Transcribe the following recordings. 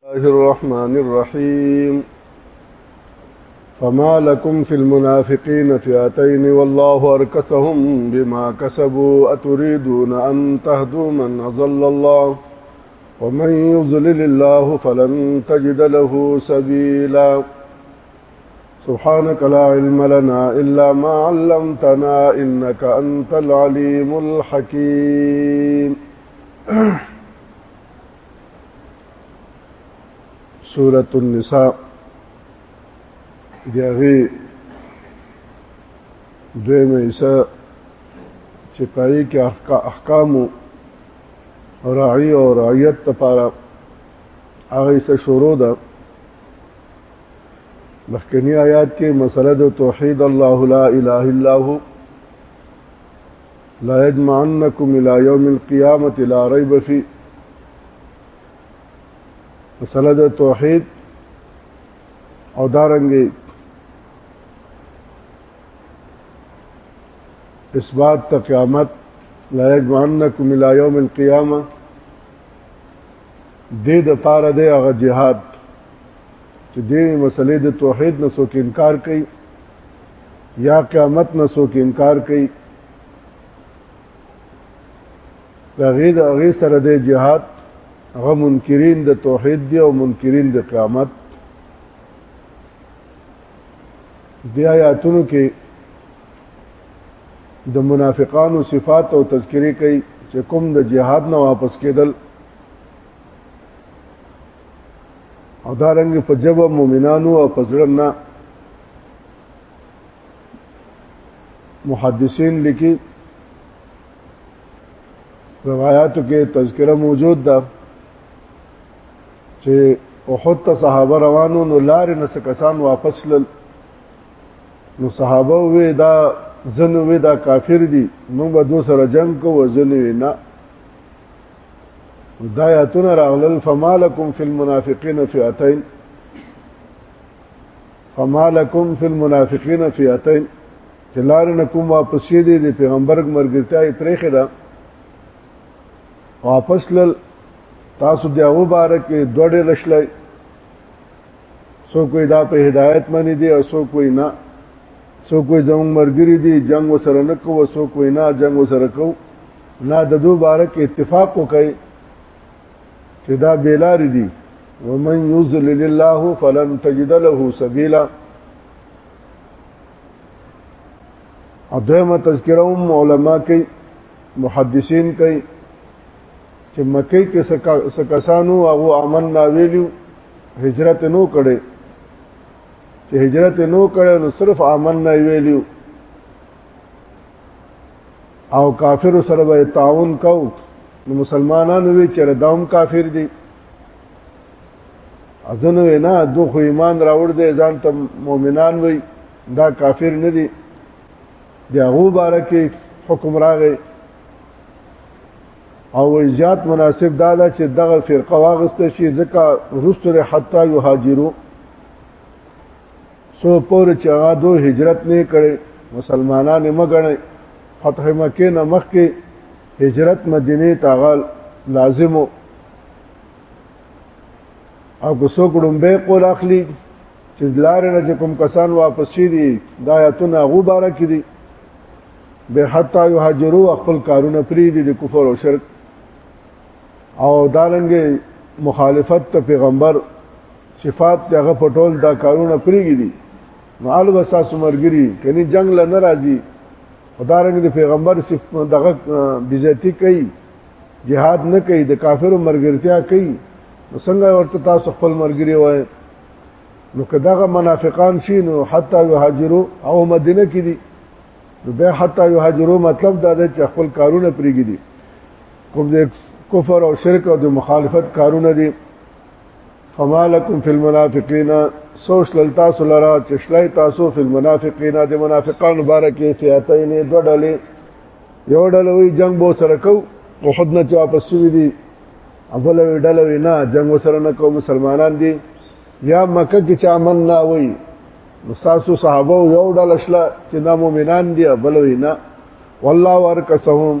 الله الرحمن الرحيم فما لكم في المنافقين فئتين والله أركسهم بما كسبوا أتريدون أن تهدوا من أضل الله ومن يضلل الله فلن تجد له سبيلا سبحانك لا علم لنا إلا ما علمتنا إنك أنت العليم الحكيم سورة النساء دیغی دوی میسا چې پای کې احکام راعي او رعیت لپاره هغه څه شروع ده مخکنی آیات کې مسله د توحید الله لا اله الا هو لا يجمعنكم الى يوم القيامه لا ريب فيه مسله د توحید او دارنګي اثبات ته قیامت لا یجمعنکم الی یوم القیامه د د پاره د هغه جهاد چې د مسلې د توحید نه څوک انکار کوي یا قیامت نه څوک انکار کوي دا غي د غي سره د جهاد هغه منکرین د توحید دی او منکرین د قیامت د آیاتونو کې د منافقانو صفات او تذکری کوي چې کوم د جهاد نه واپس کېدل او دا رنګ په جواب مؤمنانو او په ځړنا محدثین لیکي روایاتو کې تذکرہ موجود ده چې احد ته صحابه روانو نو لارې نه کسان واپس لل نو صحابه وې دا زن وې دا کافر دي موږ به دو سره جنگ کوو زن وې نه دا آیاتونه راغلل فمالکم فی المنافقین فئتین فما لكم في المنافقين فئتين چې لار نه کوم واپس دي د پیغمبر مرګرتیا یې پرېخه ده واپس لل تاسو د هغه باره کې دوړې لشلای سو کوئی دا په هدایت باندې دي او سو کوئی نه سو کوئی زموږ مرګري دي جنگ وسره نه کوو سو کوئی نه جنگ وسره کوو نه د دوه باره کې اتفاق وکړي چې دا بیلار دي ومن یذلل الله فلن تجد له سبیلا ادمه تذکرہ هم علما کوي محدثین کوي چې مکه کې سکسانو هغه امن نا ویلو هجرت نو کړي چې هجرت نو کړي نو صرف امن نا ویلو او کافر سره به تعاون کو نو مسلمانانو وی چې رداوم کافر دي اذن وینا دو خو ایمان راوړ دي ځان ته مؤمنان وي دا کافر نه دي دی هغه بارکه حکم راغی او زیات مناسب دا ده چې دغه فرقه واغسته شي ځکه رستره حتا یهاجرو سو پورې چې هغه دو هجرت نه کړي مسلمانان یې مګړي فتح مکه نه مخکې هجرت مدینه ته غل لازم او کو څوک ډومبه قول اخلي چې لار نه چې کوم کسان واپس شي دي دا آیتونه غو بارا کې دي به حتا یهاجروا خپل کارونه پری دي د کفر او شرک او دارنګ مخالفت ته پیغمبر صفات دغه پټول دا کارونه پریږي دي نو الوه ساسو مرګري کني جنگ ل نه راځي خدارنګ د پیغمبر صف دغه بیزتی کوي jihad نه کوي د کافرو مرګرتیا کوي نو څنګه ورته تاسو خپل مرګري وای نو کداغه منافقان شي نو حتی یهاجرو او مدینه کې دي نو به حتی یهاجرو مطلب دا دی چې خپل کارونه پریږي دي کوم دې کفر او شرک او د مخالفت کارونه دي فما لكم في المنافقين سوچ لتا سلرا چشلای تاسو فی المنافقین د منافقان مبارکې فیاتین دو ډلې یو ډلوي جنگ بو سره کو او خود نه واپس شوی دي اول ډلوي نه جنگ سره نه کو مسلمانان دي یا مکه کې چا من نه وای مستاسو صحابه یو ډل شله چې نه مؤمنان دي بلوي نه والله ورکسهم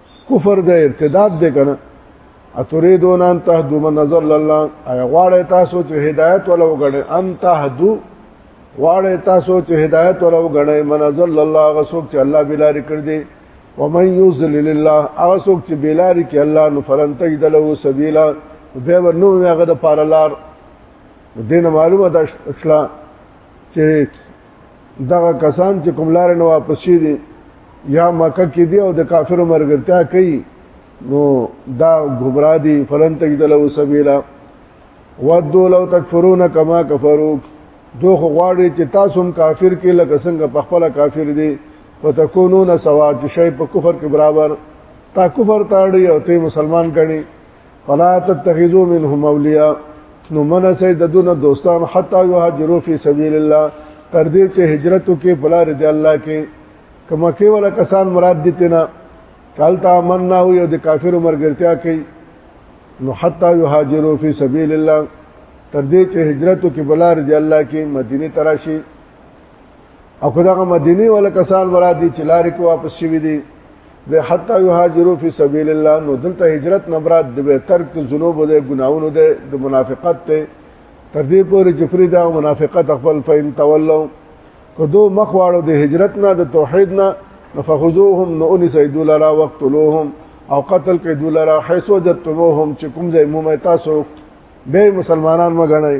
کفر د ارتداد دی کنه اتريدون ان تهدو من نظر الله اي غواړی تاسو چې هدایت ولا وګړي ان تهدو غواړی تاسو چې هدایت ولا وګړي من نظر الله غسوک چې الله بلار کړ دي ومن يذلل الله غسوک چې بلار کې الله نو فلن تجد له سبيلا به ورنو هغه د پارلار دین معلومه ده اصلا چې دغه کسان چې کوم لار نه واپس شي دي یا مکه کې دي او د کافرو مرګرتیا کوي نو دا گمراه دي فلن تجد له سبیلا ودو لو تکفرون کما کفروا دو خو غواړي چې تاسو هم کافر کې لکه څنګه په خپل کافر دي وتكونون سوا چې شی په کفر کې برابر تا کفر تاړي او ته مسلمان کړي فلا تتخذوا منهم اولیاء نو من سي ددون دوستان حتا يهاجروا في سبيل الله تر دې چې هجرت وکي په لار دي الله کې کما کې ولا کسان مراد دي تینا کال تا مننا او یو د کافر مرګرتیا کوي نو حتا يهاجروا في سبيل الله تر دې چې هجرت وکي په لار دي الله کې مدینه تراشي او کداغه مدینه ولا کسان ورا دي چې لارې کې واپس شوي دي و حتا یهاجروا فی سبیل الله نو دلته هجرت نه مراد د ترک ذنوب او د ګناونو د د منافقت ته تر دې پورې چې فرید او منافقت خپل فین تولوا کدو مخ واړو د هجرت نه د توحید نه نفخذوهم نو ان سیدو لرا وقتلوهم او قتل کې دولرا حيث وجدتموهم چې کوم ځای مو تاسو به مسلمانان مګنئ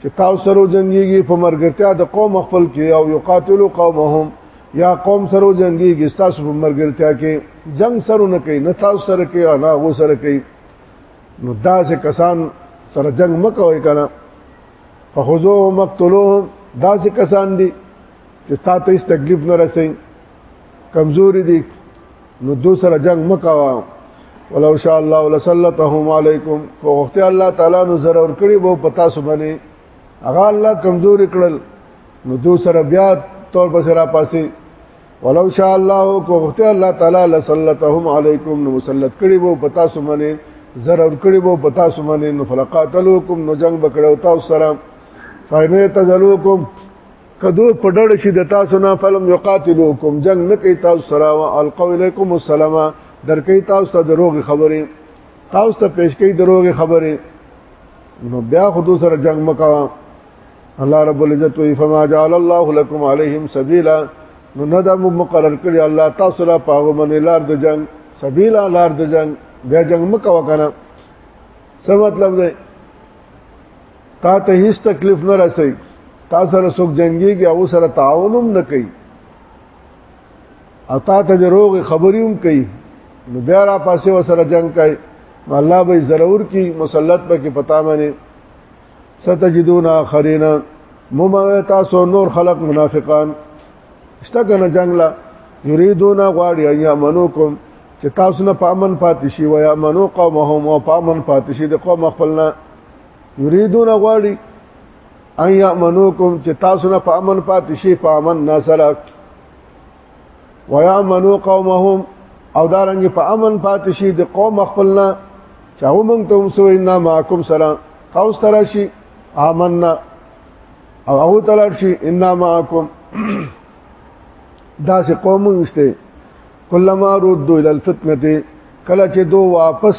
چې تاسو سره جنگيږي په مرګرتیا د قوم خپل کې او یقاتلو قومهم یا قوم سره جنگيږي تاسو په مرګرتیا کې جنگ سره نه کوي نه تاسو سره کوي او نه هغه سره کوي نو دا چې کسان سره جنگ مکوي کنه فخذوهم مقتلوهم دا چې کسان دي چې تاسو هیڅ تکلیف نه رسي کمزوري دي نو دو سره جنگ مکوا ولو شاء الله لسلطهم علیکم کو وخت الله تعالی نو ضرور کړي وو پتا سو باندې هغه الله کمزور کړل نو دو سره بیا تور پس را پاسي ولو شاء الله کو وخت الله تعالی لسلطهم علیکم نو مسلط کړي وو پتا سو باندې ضرور کړي وو پتا سو باندې نو فلقاتلوکم نو جنگ بکړو تاسو سره فاینه تزلوکم کدو په ډړ شي د تاسو نه فلم یقاتلوکم جنگ نه کوي تاسو سره او القو الیکم السلام درکې تاسو ته دروغ خبرې تاسو ته پیش کوي دروغ خبرې نو بیا خو دو سره جنگ مکوا الله رب العزت وی فما جعل الله لكم عليهم سبيلا نو نه دا مقرر کړی الله تاسو را پاغو باندې لار د جنگ سبيلا لار د جنگ بیا جنگ مکوا کنه څه مطلب دی تا ته هیڅ تکلیف نه رسي تا سره څوک جنگيږي او سره تعاون هم نه کوي او تا ته د روغ خبري هم کوي نو بیا را پاسې وسره جنگ کوي نو الله به ضرور کی مسلط به کې پتا باندې ستجدون اخرین ممه تاسو نور خلق منافقان شته کنه جنگ لا یریدون غواړي ایا منوکم چې تاسو نه پامن پاتې شي ویا منو قومهم او پامن پاتې شي د قوم خپلنا یریدون غواړي ان یامنوکم چې تاسو نه په امن پاتې شي په امن ناسره ويامنو قومهم او دارنګ په امن پاتې شي د قوم خپلنا چاو مونږ ته هم سوې نه ماکم سره او سره شي آمنا او هغه تلل شي ان ماکم دا سه قوم نشته کلمہ رد الى الفتنه کله چې دو واپس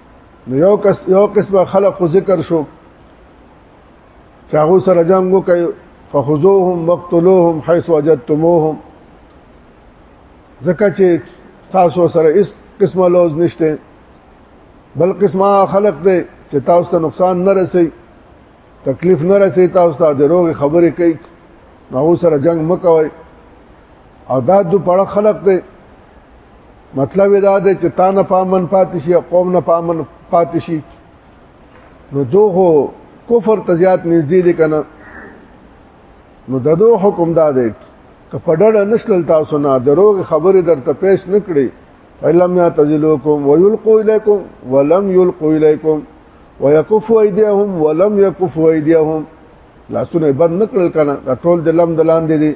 نو یو کس یو قسم خلق خو ذکر شو چاغو سره جنگ وکي فخذوهم وقتلوهم حيث وجدتموهم ځکه چې تاسو سره هیڅ قسمه لوز نشته بل قسمه خلق دی چې تاسو ته نقصان نه رسي تکلیف نه رسي تاسو ته دروغ خبرې کوي نو سره جنگ مکوئ او دا دو پړه خلق دی مطلب دا دی چې تا نه پامن پاتې شي قوم نه پامن پاتې شي نو دوه کفر تزيات نږدې دي کنه نو ددو حکم دا دی که په ډډه نشل تاسو نه دروغ خبرې درته پیش نکړي فلم يعتزلوكم ويلقوا اليكم ولم يلقوا اليكم ويكفوا ايديهم ولم يكفوا ايديهم لاسونه بند نکړل کنه دا ټول د لم دلان دي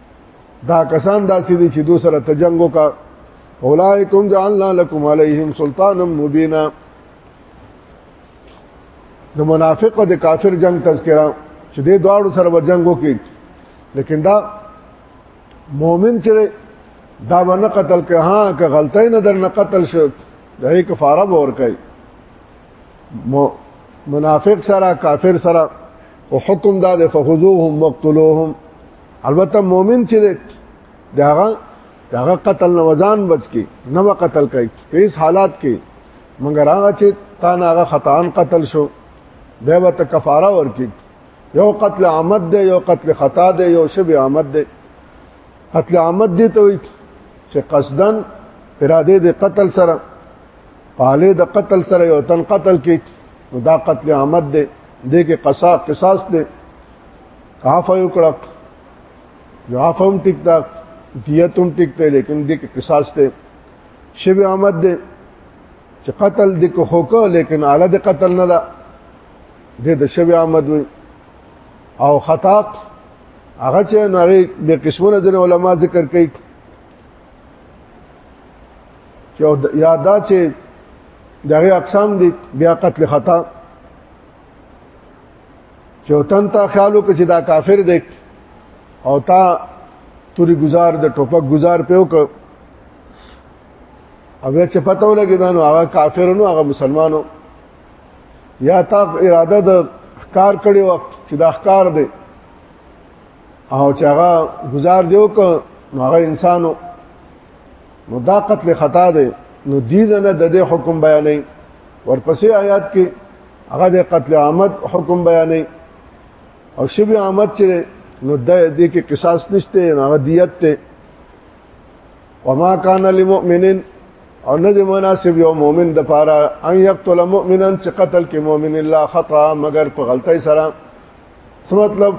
دا کسان داسې دي چې دو سره تجنګو کا اولائکم جعلنا لكم عليهم سلطانا مبینا د منافق او د کافر جنگ تذکرہ چې د دواړو سره جنگ وکړي لیکن دا مؤمن چې دا باندې قتل کې ها که غلطی نه در نه قتل شو د هي کفاره ور کوي منافق سره کافر سره او حکم دا د فخذوهم مقتلوهم البته مؤمن چې داغه داغه قتل نه وزن بچ کی نه قتل کوي په هیڅ حالات کې مګر هغه چې تا نه هغه خطان قتل شو به وت کفاره ورکی یو قتل عمد دی یو قتل خطا دی یو شبه عمد دی قتل عمد دی ته وي چې قصدن اراده د قتل سره پاله د قتل سره یو تن قتل کې دا قتل عمد دی دغه قصاص قصاص دی عفو یو کړه یو عفو هم ټیک ده دیت هم ټیک ده لیکن دې کې قصاص ده شب احمد ده چې قتل دې کو هوکو لیکن اعلی د قتل نه ده دې د شب احمد وي او خطا هغه چې نری به قسمونه د علما ذکر کوي چې یادا چې دغه اقسام دي بیا قتل خطا چې وطن ته خیال وکړي چې دا کافر دی او تا توري گزار د ټوپک گزار په وکړ او بیا چې پته ولګی دا نو هغه کافرونو هغه مسلمانانو یا تا اراده د ښکار کړي وخت چې دا ښکار دی او چې هغه گزار دیو ک نو هغه انسانو نو دا قتل خطا دی نو دې نه د دې حکم بیانې ورپسې آیات کې هغه د قتل عامت حکم بیانې او شبه عامت چې نو د دې کې قصاص نشته هغه دیت ته وما كان لمؤمن او نه دی مناسب یو مؤمن د پاره ان یقتل مؤمنا چې قتل کې مؤمن الله خطا مگر په غلطۍ سره څه مطلب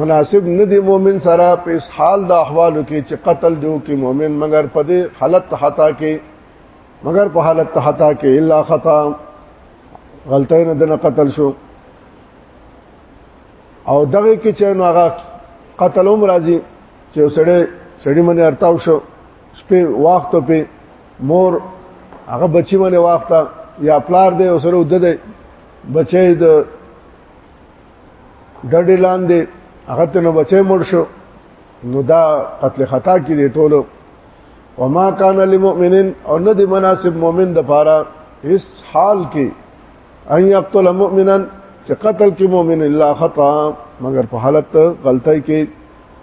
مناسب نه دی مؤمن سره په حال د احوالو کې چې قتل دیو کې مؤمن مگر په دې حالت خطا کې مگر په حالت خطا کې الا خطا غلطۍ نه دنه قتل شو او دغه کې چې نو هغه قتل هم راځي چې سړی سړی منه ارتاو شو سپې وخت په مور هغه بچی منه وخت یا پلار دی او سره ود دی بچی د ډډې لاندې هغه ته نو بچی مړ شو نو دا قتل خطا کې دی ټولو وما كان للمؤمن او نه دی مناسب مؤمن د پاره اس حال کې ان يقتل مؤمنا چې قتل کې مؤمن الا خطا مگر په حالت غلطۍ کې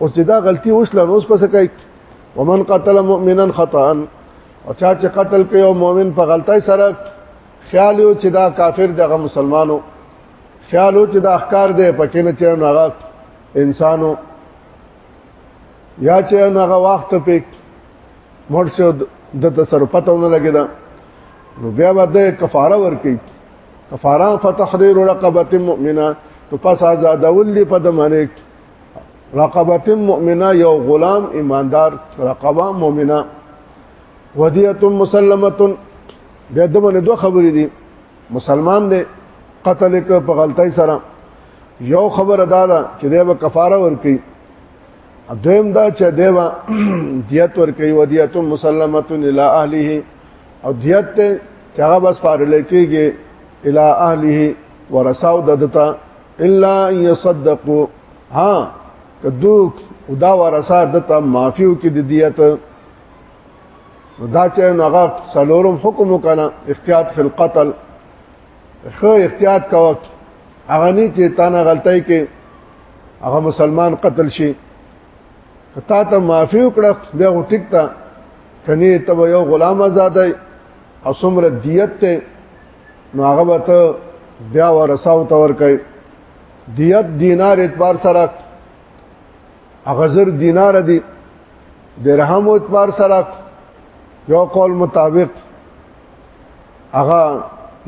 اوس دا غلطي اوس لن اوس پس کوي ومن قتل مؤمنا خطا او چا چې قتل کوي او مؤمن په غلطۍ سره خیال یو چې دا کافر دغه مسلمانو خیال یو چې دا احکار دی پکې نه چې هغه انسانو یا چې هغه وخت په مړ شو د تصرفاتو نه لګیدا نو بیا به د کفاره ورکړي کفاره فتحرير رقبه مؤمنه نو پس آزادول دی په دمانه رقبه مؤمنه یو غلام ایماندار رقبه مؤمنه ودیه مسلمه بیا دمنه دوه خبرې دي مسلمان دی قتل ک په غلطۍ سره یو خبر ادا ده چې دی به کفاره ورکړي دویم دا چې دی به دیت ورکړي و دیت مسلمه الی اهله او دیت ته چې هغه بس فارل کېږي الی اهله ورساو ددتا الا یصدقوا ها کدو خدا ورسا دته معافیو کې د دیت دا چې هغه سلورم حکم وکنه احتیاط فی القتل خو احتیاط کوه هغه نه چې تانه غلطی کې هغه مسلمان قتل شي کتا ته معافي وکړه بیا ټیک تا کني ته یو غلام آزاد او څومره دیت ته نو هغه به ته بیا ورساو تور کوي دیت دینار اعتبار سره هغه زر دینار دی درهم او اتبار سره یو قول مطابق هغه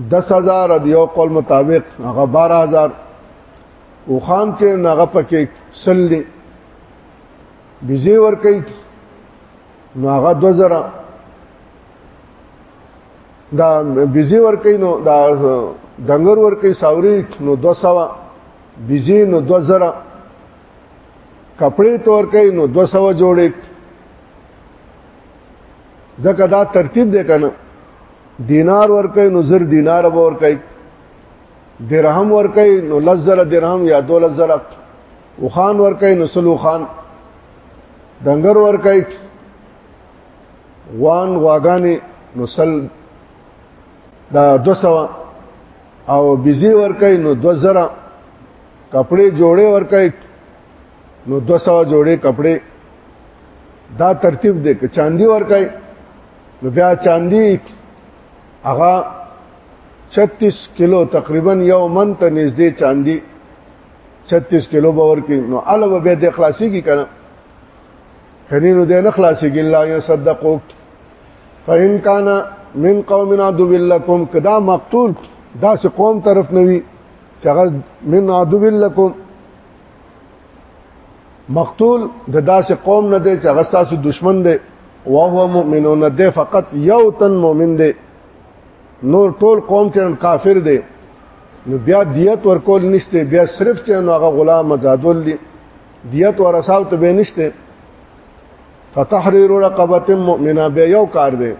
10000 دی یو قول مطابق هغه 12000 او خان چې هغه پکې سل دی بيزي ور کوي نو هغه 2000 دا بيزي ور کوي نو دا دنګر ور کوي ساوري نو 200 بيزي نو 2000 کپڑے تور کوي نو 200 جوړې ځکه دا ترتیب دی کنه دینار ور کوي نو زر دینار به ور کوي درهم ور کوي نو لزر درهم یا دو لزر وخان ور کوي نو سلو خان دنګر ور کوي وان واغانې نو سل دا 200 او بيزي ور کوي نو 2000 کپڑے جوړې ورکای نو 200 جوړې کپڑے دا ترتیب دی که چاندي ورکای نو بیا چاندي هغه 36 کیلو تقریبا یو من ته نږدې چاندي 36 کیلو باور کې نو علاوه به د خلاصي کې کنه کني نو د نه خلاصي کې الله يصدقو فإن كان من قومنا دو لكم کدا مقتول دا سه قوم طرف نوي چې هغه من عدو لکم مقتول د داسې قوم نه دی چې هغه تاسو دشمن دی او هو مؤمنون دی فقط یو تن مؤمن دی نور ټول قوم چې کافر دی نو بیا دیت ورکول نشته بیا صرف چې هغه غلام آزادول دي دیت ورساو ته به نشته فتحرير رقبه مؤمنه به یو کار دی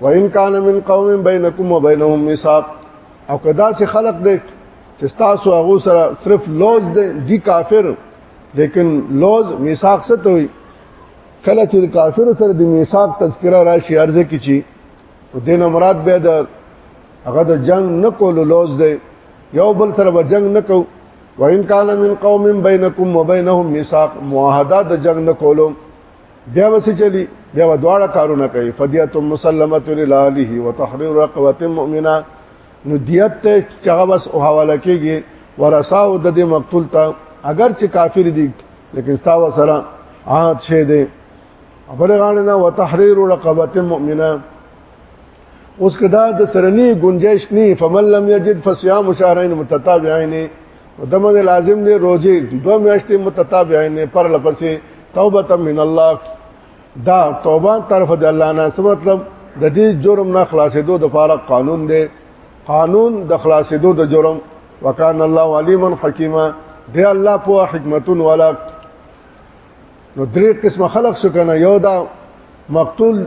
وان کان من قوم بینکم وبینهم میثاق او کدا سي خلق دې چې تاسو هغه سره صرف لوز دې دي کافر لیکن لوز میثاق څه ته وي کله چې کافر سره د میثاق تذکرہ راشي ارزه کی چی او دین مراد به د هغه د جنگ نه کول لوز دی یو بل سره به جنگ نه کو وان کان من قوم بینکم وبینهم میثاق معاهده د جنگ نه کولو بیا وسې چلی بیا دواړه کارونه کوي فدیه مسلمه لله وتحرير رقبه مؤمنه نو دیت ته چغه بس او حواله کیږي ورساو د دې مقتول ته اگر چې کافر دي لیکن ستا وسره عاد شه دي خپل غاڼه نه وتحرير رقبه مؤمنه اوس کدا د سرنی گنجائش نه فمن لم یجد فصيام شهرين متتابعين دمن لازم دی روزه دو میاشتې متتابعین پر لپسې توبه من الله دا توبه طرف د الله نه څه مطلب د دې جرم نه خلاصېدو د فار قانون دی قانون د خلاصېدو د جرم وکانه الله علیما حکیما دی الله په حکمتون والا نو درې قسم خلق شو کنه یو دا مقتول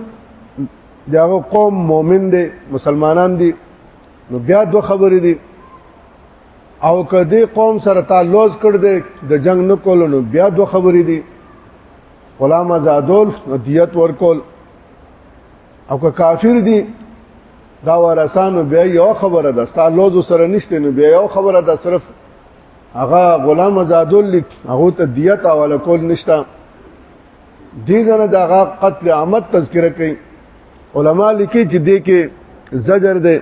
داغه قوم مؤمن دی مسلمانان دي نو بیا دوه خبرې دي او کدی قوم سره تعلق کړ دې د جنگ نه کول نو بیا دوه خبرې دي غلام آزادول دیت ورکول او که کافر دي دا ورسانو بیا یو خبره ده تعلق سره نشته نو بیا یو خبره ده صرف هغه غلام آزادول لیک هغه ته دیت او کول نشته دې زنه دغه قتل عامت تذکره کوي علما لیکي چې دې کې زجر ده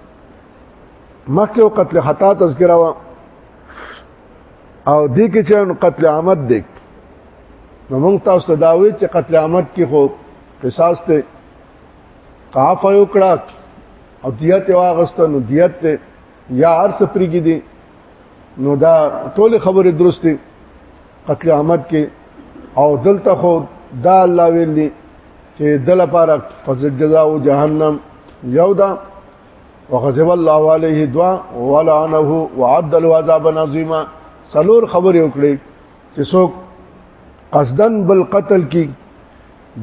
مخکې قتل خطا تذکره وا او دې کې چې قتل عامد دی نو موږ تاسو ته دا وی چې قتل عامد کې خو قصاص ته قاف یو کړه او دیت واغسته نو دیت ته یا هر څه پریږي دي نو دا ټول خبره درسته قتل احمد کې او دلته خو دا الله ویلی چې دل لپاره فضل جزاء جهنم یو دا وغضب الله عليه دعا ولعنه وعد العذاب عظیما سلور خبرې وکړي چې څوک قصدن بل قتل کی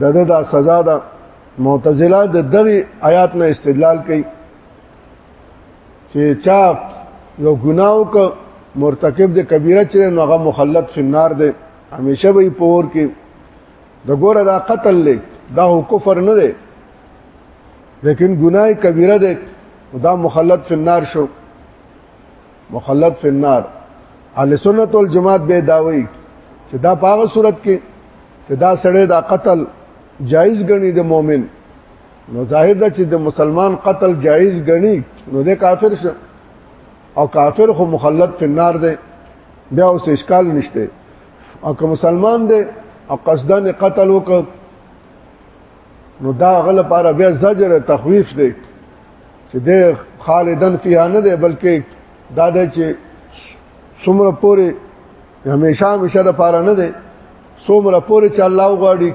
دغه دا سزا ده معتزله د دغه آیات نه استدلال کوي چې چا یو ګناو ک مرتکب د کبیره چې نو هغه مخلد فی النار دی همیشه به پور کې د ګوره دا قتل لې دا کفر نه دی لیکن ګناه کبیره ده دا مخلد فی النار شو مخلد فی النار اهل سنت والجماعت به داوی چې دا پاغه صورت کې چې دا سړی دا قتل جایز ګڼي د مؤمن نو ظاهر ده چې د مسلمان قتل جایز غني نو د کافر شه او کافر خو مخلد په نار دی بیا اوس اشکال نشته او که مسلمان دی او قصدن قتل وکړ نو دا غل لپاره بیا زجر تخویف دی چې د خالدن فیها نه دی بلکې دا د چې څومره پورې همیشه همیشه د پاره نه دی څومره پورې چې الله وغواړي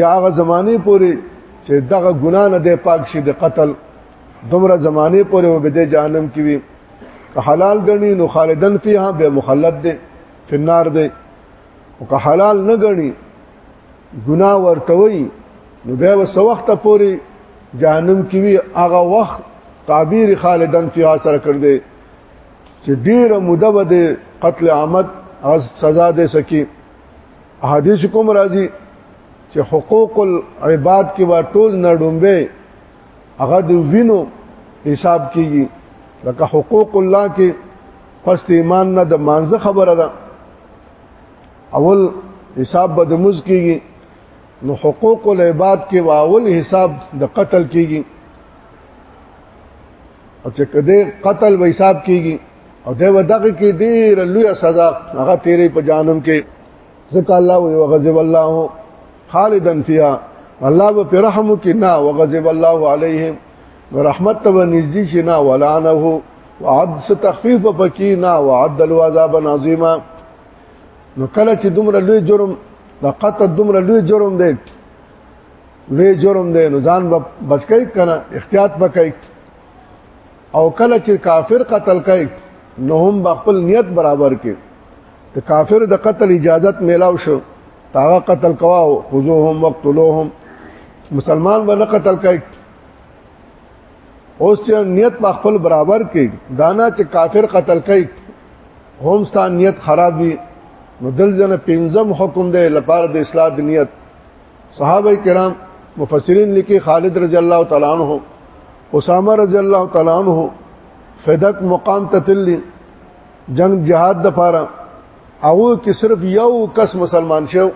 یا هغه زمانه پورې چې دغه ګنا نه دی پاک شي د قتل دومره زمانه پورې و به د جهنم کې وي که حلال غني نو خالدن فيها به مخلد دی په نار دی او که حلال نه غني ګنا ورتوي نو به وس وخت پورې جهنم کې وي هغه وخت تعبیر خالدن فيها سره کړ دی چې ډیره موده به د قتل عامت از سزا ده سکی حدیث کوم راځي چې حقوق العباد کې وا ټول نه ډومبه هغه د وینو حساب کیږي لکه حقوق الله کې پس ایمان نه د مانزه خبره ده اول حساب به د مز کیږي نو حقوق العباد کې واول حساب د قتل کیږي او چې کده قتل و حساب کیږي او دا ودغه کې ډیر لوی سزا هغه تیرې په جانم کې ذکر الله او غضب الله خالدن فیها الله به پر رحم کې نه او غضب الله علیهم رحمت ته نږدې شي نه ولعنه وعد ستخفیف پکې نه وعد العذاب عظیما نو کله چې دومره لوی جرم د قتل دومره لوی جرم دی لوی جرم دی نو ځان به بچکای کنه احتیاط وکای او کله چې کافر قتل کای نو هم خپل نیت برابر کې ته کافر د قتل اجازت میلاو شو تاغه قتل کواو خذوهم وقتلوهم مسلمان به نه قتل کای اوس چې نیت په خپل برابر کې دانا چې کافر قتل کای هم ستان نیت خراب وي نو دل جن پنځم حکم دی لپاره د اصلاح د نیت صحابه کرام مفسرین لیکي خالد رضی الله تعالی عنہ اسامه رضی الله تعالی عنہ فدق مقام ته تللی جنگ جهاد د پاره او کې صرف یو کس مسلمان شو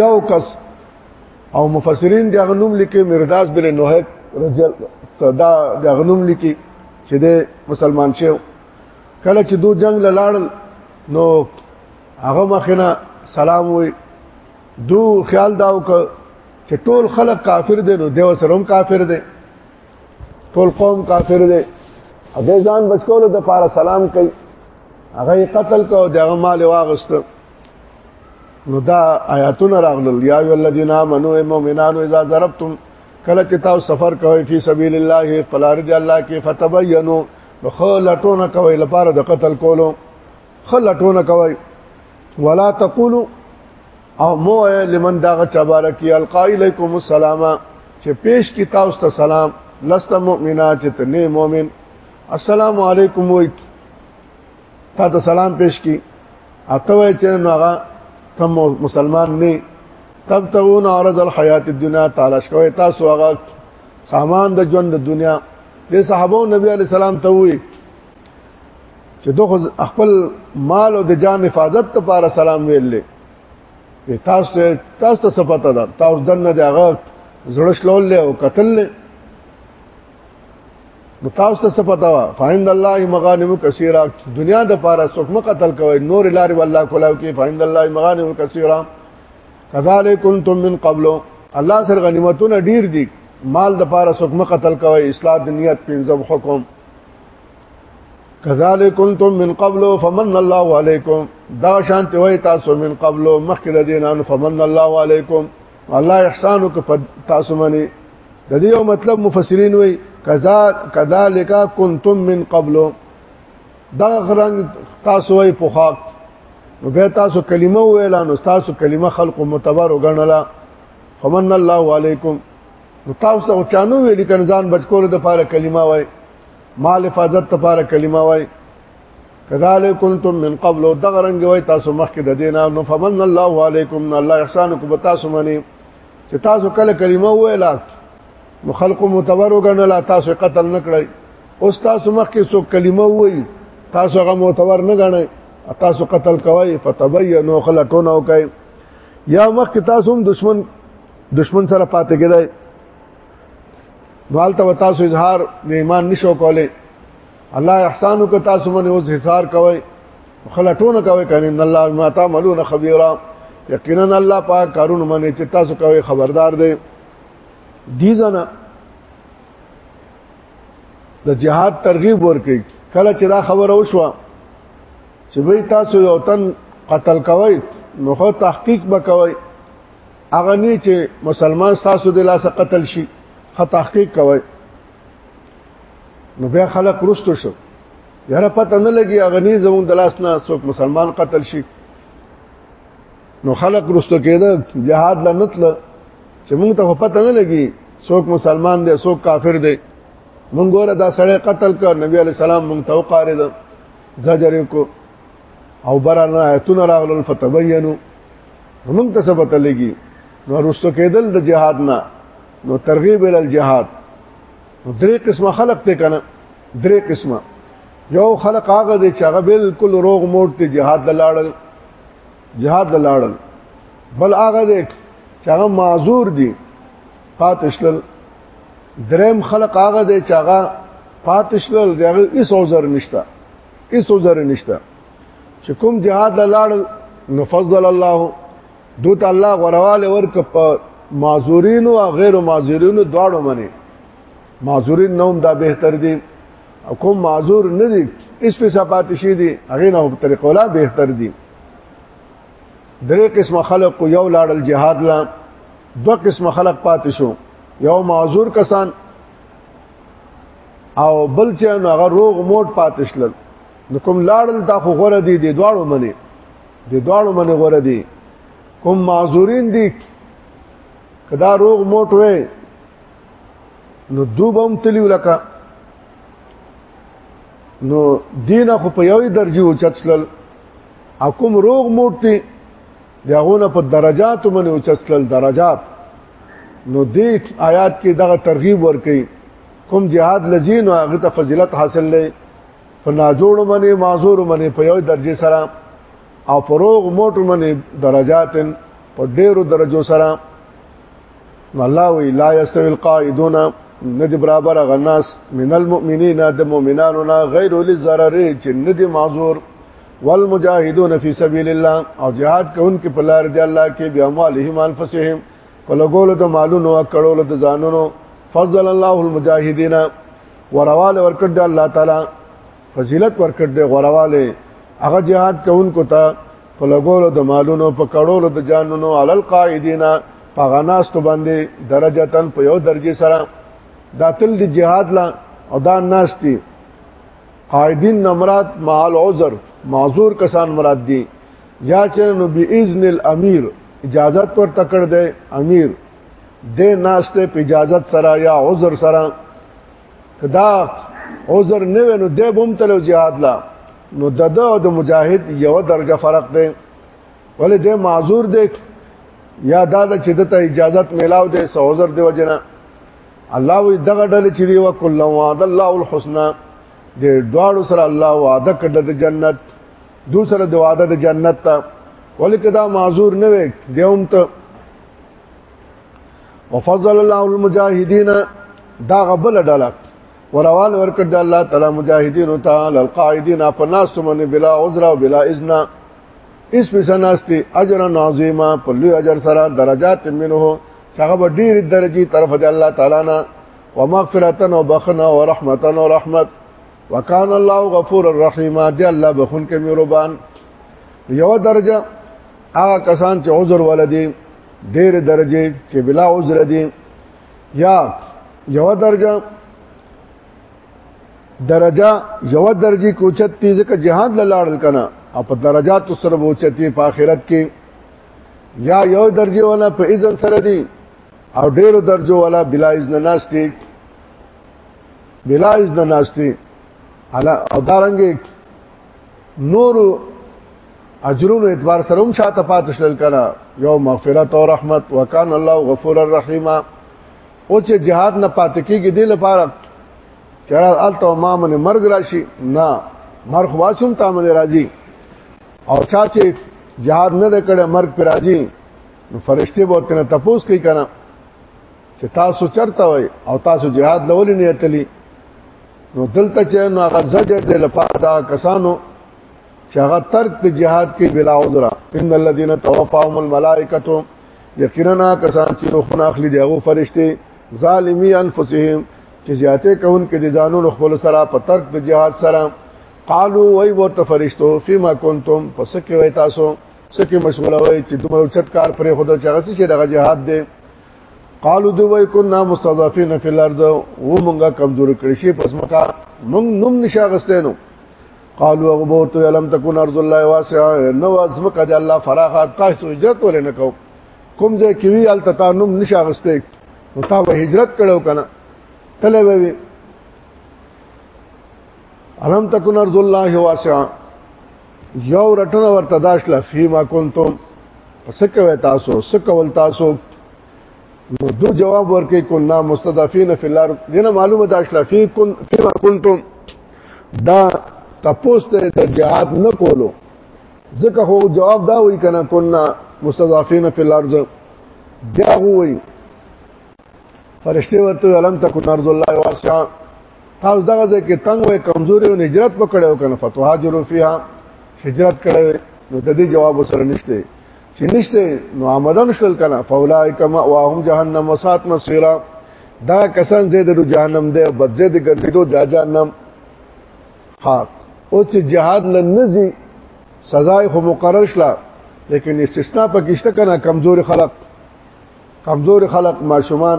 یو کس او مفسرین د غنوم لیکي مرداس بن نوحک رضی الله دا د غنوم لیکي چې د مسلمان شو کله چې دو جنگ لاړل نو هغه مخنه سلام وي دو خیال داو ک چې ټول خلک کافر دي نو دیو سره هم کافر دي ټول قوم کافر دي او د ځان بچولو د پاره سلام کوي هغه قتل کو دغه مال واغست نو دا آیاتونه راغلل یا ای الذین آمنو المؤمنانو اذا ضربتم کله چې تاسو سفر کوئ فی سبیل الله فلارد الله کې فتبینوا نو خو لټونه کوي لپاره د قتل کولو خلټونه کوي ولا تقولوا او مو لمن داغه چباره کی القائلیکم السلام چې پیش کی تاسو ته سلام لست مؤمنا چې ته نه مؤمن السلام علیکم وای تا ته سلام پیش کی اته وای چې نو هغه تم مسلمان نه تب تغون عرض الحیات الدنیا تعالی شکوي تاسو هغه سامان د ژوند د دنیا د صحابه نبی علی سلام ته وی چې دوه خپل مال او د جان حفاظت لپاره سلام ویل تاسو ته تاسو ته صفته ده تاسو دنه دی هغه زړه شلول له او قتل له نو تاسو ته صفته وا فایند الله مغانم کثیره دنیا د پاره څوک قتل کوي نور لاري والله کولاو کې فایند الله مغانم کثیره کذالک کنتم من قبل الله سر غنیمتونه ډیر دي مال د پاره څوک قتل کوي اصلاح د نیت پنځم حکم کذالک کنتم من قبل فمن الله علیکم دا شان ته وای تاسو من قبل مخکې دینان فمن الله علیکم الله احسان وک تاسو باندې د دې یو مطلب مفسرین وای کذا کذالک کنتم من قبل دا غرنګ تاسو وای په خاک نو به تاسو کلمه ویلا نو تاسو کلمه خلق معتبر وګڼلا فمن الله علیکم نو تاسو ته چانو ویل کنه ځان بچکول د پاره کلمه وای مال حفاظت ته پاره کلمه وای کذالک کنتم من قبل دغرنګ وای تاسو مخکې د دینه نو فمن الله علیکم الله احسانکم تاسو منی چې تاسو کله کلمه ویلا نو خلق متبر وګڼل تاسو قتل نکړی اوس تاسو مخکې څو کلمه وای تاسو هغه متبر نه غنئ تاسو قتل کوي فتبینوا خلقونه وکي یا مخکې تاسو هم دشمن دشمن سره پاتې کېدای نوال ته تاسو اظهار د ایمان نشو کولای الله احسانو که تاسو باندې اوس حصار کوي خلټونه کوي کنه ان الله ما تعملون خبيرا یقینا الله پاک کارونه باندې چې تاسو کوي خبردار دی دي ځنه د جهاد ترغیب ورکړي کله چې دا خبره وشوه چې به تاسو یو تن قتل کوئ نو تحقیق به کوئ هغه نه چې مسلمان تاسو د لاسه قتل شي خه تحقیق کوي نو بیا خلک رستو شو یاره پته نه لګي هغه نه زمون د لاس نه څوک مسلمان قتل شي نو خلک رستو کېده جهاد لا نتل چې موږ ته پته نه لګي څوک مسلمان دی څوک کافر دی مونږ ګوره دا سړی قتل کړ نبی علی سلام مونږ ته وقاره ده زجر کو او برانه ایتون راغلل فتبینو موږ ته ثبت لګي نو رستو کېدل د جهاد نه نو ترغیب ال الجهاد درې قسمه خلق ته کنه درې قسمه یو خلق هغه دی چې هغه بالکل روغ موټ ته جهاد لاړل جهاد لاړل بل هغه دی چې هغه معذور دي پاتشل دریم خلق هغه دی چې هغه پاتشل دغه هیڅ عذر نشته هیڅ عذر نشته چې کوم جهاد لاړ نو فضل الله دوت الله غرواله ورک په معذورین او غیر معذورین دواړو منی معذورین نوم دا بهتر دي کوم معذور نه دي اس په صفات شي دي هغه نه په طریق ولا بهتر دي درې قسم خلق یو لاړل جهاد لا دو قسم خلق پاتې شو یو معذور کسان او بل چې هغه روغ موټ پاتې شلل نو کوم لاړل دا خو غره دي د دواړو منی د دواړو منی غره دي کوم معذورین دي کدا روغ موټ وې نو دوبم تلیو لکه نو دینه خو په یوې درجه او چتسل حکم روغ موټي داغونه په درجات من او چتسل درجات نو دې آیات کې دغه ترغیب ورکړي کوم جهاد لجین او هغه ته فضیلت حاصل لې په ناجوړ منی معذور منی په یو درجه سره او پروغ موټ منی درجاتن په ډیرو درجو سره الله وی لا یستوی القائدون ند برابر غناس من المؤمنین د مؤمنانو نه غیر للضرر چې ند معذور والمجاهدون فی سبیل الله او جهاد کوونکې په لار دی الله کې بیا مالهم انفسهم په لګولو د مالونو او کړولو د ځانونو فضل الله المجاهدین غورواله ورکړ د الله تعالی فضیلت ورکړ د غورواله هغه جهاد کوونکو ته په لګولو د مالونو په کړولو د جانونو علل قائدینا په غناستو باندې درجه تن په یو درجه سره داتل د جهاد لا او دا ناشتي قائدین نمرات مع العذر معذور کسان مراد دي یا چې نو باذن الامیر اجازت پر تکړه دی امیر د ناشته په اجازه سره یا عذر سره کدا عذر نه ونو د بوم تلو jihad لا نو د د او د مجاهد یو درجه فرق دی ولې د معذور دی یا دا د چې د ته اجازه میلاو دی سو عذر دی وجنه الله وی دغه ډل چې دی وکول وعد الله الحسنا د دواړو سره الله وعده کړ د جنت دوسره د وعده د جنت ته ولیکدا معذور نه وي دیوم ته وفضل الله المجاهدين دا غبل ډله وروال ورکړ د الله تعالی مجاهدین تعالی القائدین په ناس تمنه بلا عذر او بلا اذن اس په سناستی اجر عظیما په لوی اجر سره درجات منه هغه ډیر درجی طرف د الله تعالی نه ومغفرتا وبخنا ورحمتا ورحمت وکان الله غفور الرحیم دی الله بخون کې مهربان یو درجه هغه کسان چې عذر ولدي ډېر درجه چې بلا عذر دي یا یو درجه درجه یو درجه کوچت دي ځکه جهاد لاړل کنه او په درجات سره بوچتي په آخرت کې یا یو درجه ولا په اذن سره دي او ډېر درجه ولا بلا اذن ناشتي بلا اذن ناشتي او دارنګ نورو اجرونو اعتبار سره هم شاته پاتې شل کنه یو مغفرت او رحمت وکان الله غفور الرحیم او چې جهاد نه پاتې کیږي د لپاره چرال الته ما من مرګ راشي نه مرخ واسم تامل راځي او چا چې جهاد نه کړي مرګ پر راځي نو فرشته به تنه تپوس کوي کنه چې تاسو چرته وای او تاسو جهاد لول نه اتلی نو دلته چې نو هغه زجر د لپاره دا کسانو چې هغه ترک د جهاد کې بلا عذر ان الذين توفاهم الملائکه یقینا کسان چې روحونه اخلي دغه فرشته ظالمی انفسهم چې زیاته کون کې د ځانونو خپل سره په ترک د جهاد سره قالو وای ورته فرشتو فيما كنتم پس کې وای تاسو سکه مشغوله وای چې دومره چت کار پرې خدا چاغسي چې دغه جهاد دی قالو دوی کنا مستضعفین فی الارض و مونږه کمزور کړی شي پس مکا مونږ نوم نشه غستینو قالو هغه ورته علم تکون ارض الله واسعه نو ازمکه د الله فراغه تاسو هجرت ولې نه کو کوم ځای کې وی التتا نوم نشه غسته نو تا به هجرت کړو کنه تله وی علم تکون ارض الله واسعه یو رټنه ورته داشله فيما كنتم پس کوي تاسو سکول تاسو نو دو جواب ورکې کنا مستضعفين في الارض دنه معلومه داشله في كن فيما كنتم دا تپوس ته د جهاد نه کولو ځکه هو جواب دا وی کنه کنا مستضعفين في الارض بیا وی فرشتي ورته علم تکون ارض الله واسعه تاسو دغه ځای کې تنگ وې کمزوري او هجرت وکړو کنه فتوهاجرو فیها هجرت کړو نو د دې جواب سره نشته چې نشته نو آمدن شل کنه فولائک ما واهم جهنم وسات مسیرا دا کسان دې د جهنم دې بدزه دې ګرځیدو د جهنم ها او چې جهاد لنزي سزا خو مقرر شله لیکن استثناء پکې شته کنه کمزور خلق کمزور خلق ماشومان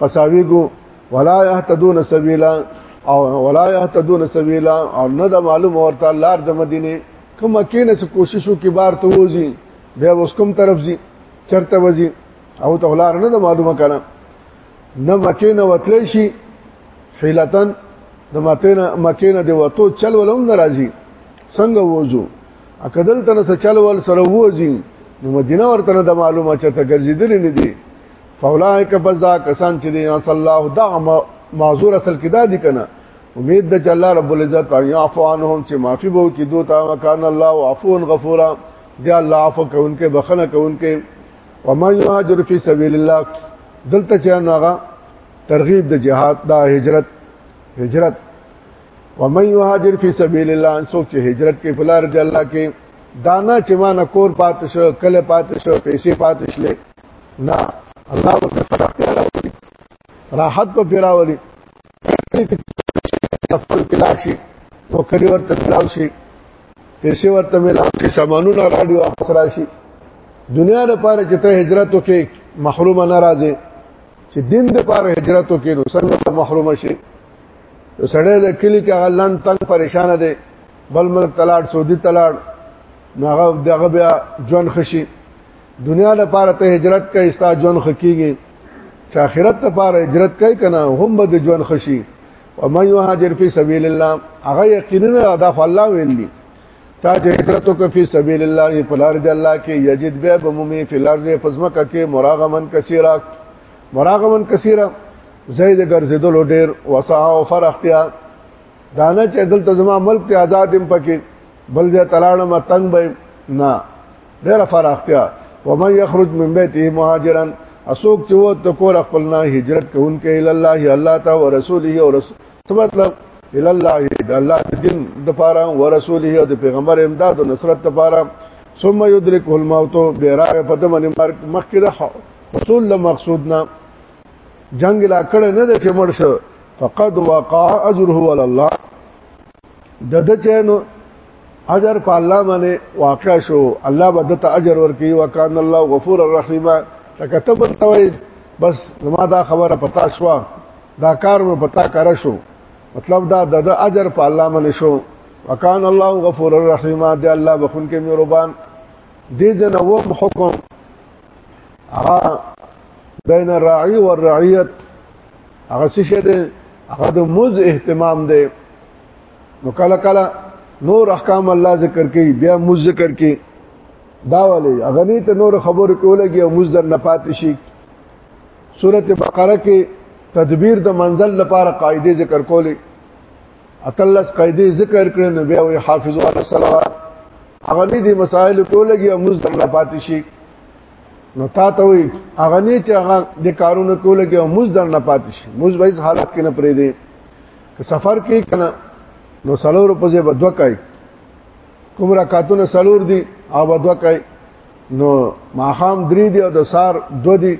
قصاوی کو ولا يهتدون سبيلا او ولا يهتدون سبيلا او نه د معلوم ورته لار د مدینه کومه کینې څه کوشش وکي بار ته وځي بیا اوس کوم طرف ځي چرته وځي او ته لار نه د معلومه کړه نه مکینه وتلی شي حیلتن د مکینه مکینه دی وته چل ولوم ناراضي څنګه وځو اکدل تنه چل ول سره وځي نو مدینه ورته د معلومه چته ګرځیدل نه دي فاولائک پس دا کسان چې دی صلی الله دا معذور اصل کې دا دي کنه امید ده چې الله رب العزت ان يعفو عنهم چې معافي به وکړي دوی ته وکانه الله عفو غفورا دی الله عفو کوونکې بخنه کوونکې ومن يهاجر في سبيل الله دلته چې هغه ترغیب د جهاد دا هجرت هجرت ومن يهاجر في سبيل الله ان سوچ هجرت کې بلار جل الله کې دانا چې ما نکور پاتې شو کله پاتې شو پیسې پاتې شلې نه الله په فرق راولي راحت په پیراولي خپل کلاک شي نو کړي ورته ملاو شي پیسې ورته ملاو شي سامانونه راډیو واپس راشي دنیا لپاره چې ته هجرت وکې محروم نه راځي چې دین لپاره هجرت وکې نو څنګه محروم شي سړی د کلی کې غلن تنگ پریشان دی بل ملک تلاړ سعودي تلاړ ناغه دغه بیا جون خشي دنیا لپاره ته هجرت کوي ستا ژوند خکېږي چې آخرت لپاره هجرت کوي کنه هم به د ژوند خشي او من يهاجر في سبيل الله هغه یقینا ادا الله ویلی تا چې هجرت وکړي په سبيل الله په لار د الله کې یجد به بمومي په لار د پزما کې مراغمن کثیره مراغمن کثیره زید ګرځیدل ډیر وسع او فرختیا دانه چې دلته زما ملک ته آزاد هم پکې بل دې تلاړم تنگ به نه ډېر فراختیا ومن یخرج من بیته مهاجرا اسوک چې وو ته کور خپل نه هجرت کوونکې ال الله الله تا او رسوله او رسول مطلب ال الله د الله د دین د پاره او رسوله او د پیغمبر امداد او نصرت د پاره ثم یدرک الموت بیرا په دمن مرګ مخکې د حصول له مقصود نه جنگ لا کړه نه د چې مړ شو فقد وقع اجره على الله د د چینو اجر په الله باندې واقع شو الله به دته اجر ورکړي وکانه الله غفور الرحیم تکتب توي بس زما دا خبره پتا شو دا کار مې پتا کار شو مطلب دا د اجر په الله باندې شو وکانه الله غفور الرحیم دی الله بخون کې مهربان دې جن و حکم هغه بین الراعی والرعیت هغه څه شه ده هغه د موز اهتمام ده نو کله کله نور احکام الله ذکر کوي بیا مو ذکر کوي دا ولې اغنی ته نور خبرو کې ولګي او مو در نه پاتې شي سورته بقره کې تدبیر د منزل لپاره قاعده ذکر کولې اتلس قاعده ذکر کړې نو بیا وي حافظ علی الصلوات اغنی دې مسائل کې ولګي او مو در نه پاتې شي نو تا ته وي اغنی چې هغه د کارونو کې ولګي او مو در نه پاتې شي مو به حالت کې نه پرې دي که سفر کې کنه نو سلور په ځای بدو کوي کوم رکعاتونه سلور دي او بدو کوي نو ماخام درې دي او د سار دو دي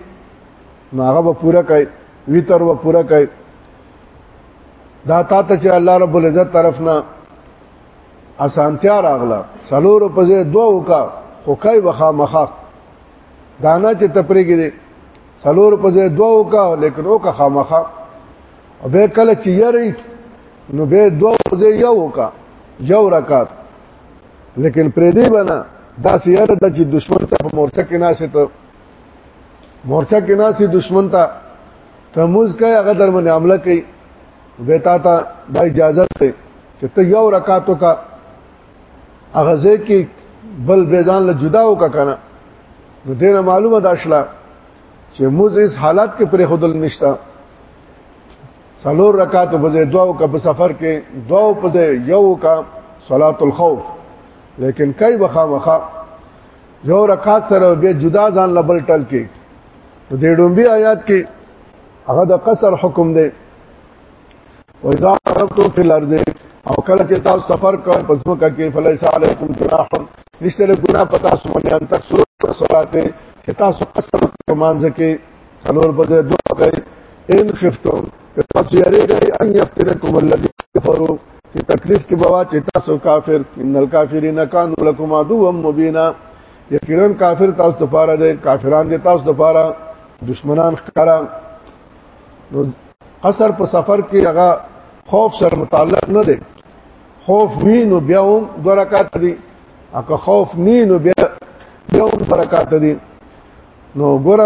نو هغه به پوره کوي ویتر به پوره کوي دا تا ته چې الله رب العزت طرف نه اسانتیا راغله سلور په ځای دوه وکا خو کوي وخا مخه دانا چې تپریږي سلور په ځای دوه وکا لیکن وکا خامخه او به کله چې یری نو به دوه ورځې یو کا یو رکعت لیکن پرې دی بنا دا سیاره د چې دشمن ته په مورچه کې ناشې ته مورچه کې ناشې دشمن ته تموز کوي هغه در باندې عمله کوي به تا ته د اجازه ته چې ته یو رکعاتو کا هغه ځکه بل بیزان له جدا وکا کنه نو دینه معلومه داشله چې موږ اس حالت کې پرې خودل نشتا څلور رکعات په ځای دعاو کا په سفر کې دعاو په ځای یو کا صلات الخوف لیکن کای وخا وخا یو رکعات سره به جدا ځان لبل ټل کې د ډومبي آیات کې هغه د قصر حکم دی و اذا ربتو فی الارض او کله چې تاسو سفر کوئ پس نو کې فلیس علیکم جناح نشته له ګنا پتا سو باندې ان تک سورۃ صلات چې تاسو قسم مانځ کې څلور بجې دوه کوي ان خفتم که تاسو یریږئ ان یفتنکم الذی کفروا چې تکلیف کې بوا چې تاسو کافر ان الکافرین کانوا لکم عدوا مبینا یقینا کافر تاسو لپاره دي کافران دي تاسو لپاره دشمنان ښکارا نو قصر په سفر کې هغه خوف سره متعلق نه دی خوف وی نو بیا هم دو رکعات دي اګه خوف نی نو بیا بیا هم دو رکعات دي نو ګور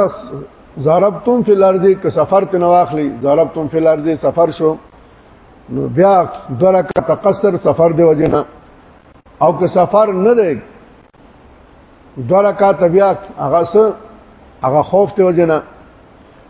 ضربتم فی الارض که سفر ته نواخلی ضربتم فی الارض سفر شو نو بیا دو رکعات قصر سفر دی وجنه او که سفر نه دی دو رکعات بیا هغه سره هغه خوف ته وجنه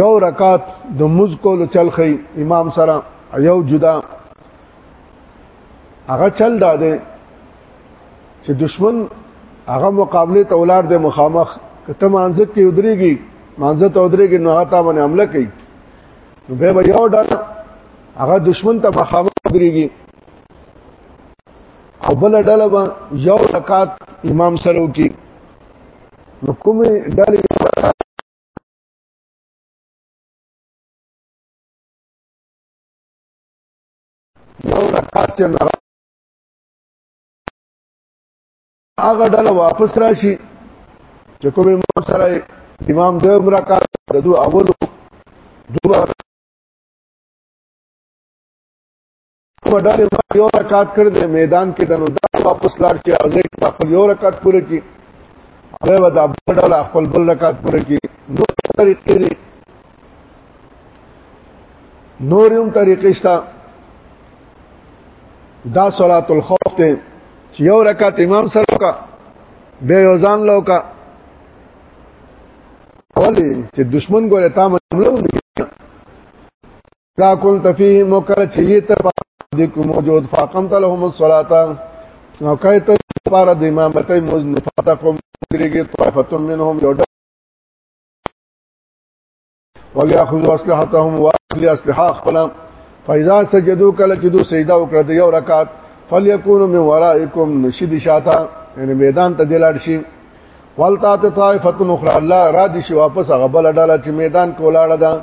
یو رکعت د مز کولو چل خي امام سره یو جدا هغه چل دا دی چې دشمن هغه مقابله ته ولار دی مخامخ کته مانځ کې ودرېږي مانځ ته ودرېږي نو هغه باندې حمله کوي نو به یو ډول هغه دشمن ته مخامخ ودرېږي او بل ډله به یو رکعت امام سره وکي نو کومه ډله یو رکعت چې نه هغه ډله واپس راشي چې کوم امام سره امام د عمره کار د دوه اولو دوه په ډلې ما یو رکعت کړ دې میدان کې دنو دا واپس لاړ شي او زه خپل یو رکعت پوره کی هغه ودا بډل خپل بل رکعت پوره کی نو طریقې دي نور یوم طریقې شته دا صلات الخوف ته چې یو رکعت امام سره کا به یوزان لو کا اولی چې دشمن ګوره تا مله دا کول تفیه مکر چي ته د کوم موجود فاقمت لهم الصلاه نو کای ته پار د امامت موز نه فتا کوم درګه طائفه منهم یو وياخذ اسلحتهم واخذ اسلحه خپل فاذا سجدوا کله چې دوی سجده وکړه د یو رکعت فليكونوا من ورائكم نشد شاتا یعنی میدان ته دلار شي والتا ته طائفه اخرى الله را دي شي واپس غبل ډاله چې میدان کولاړه ده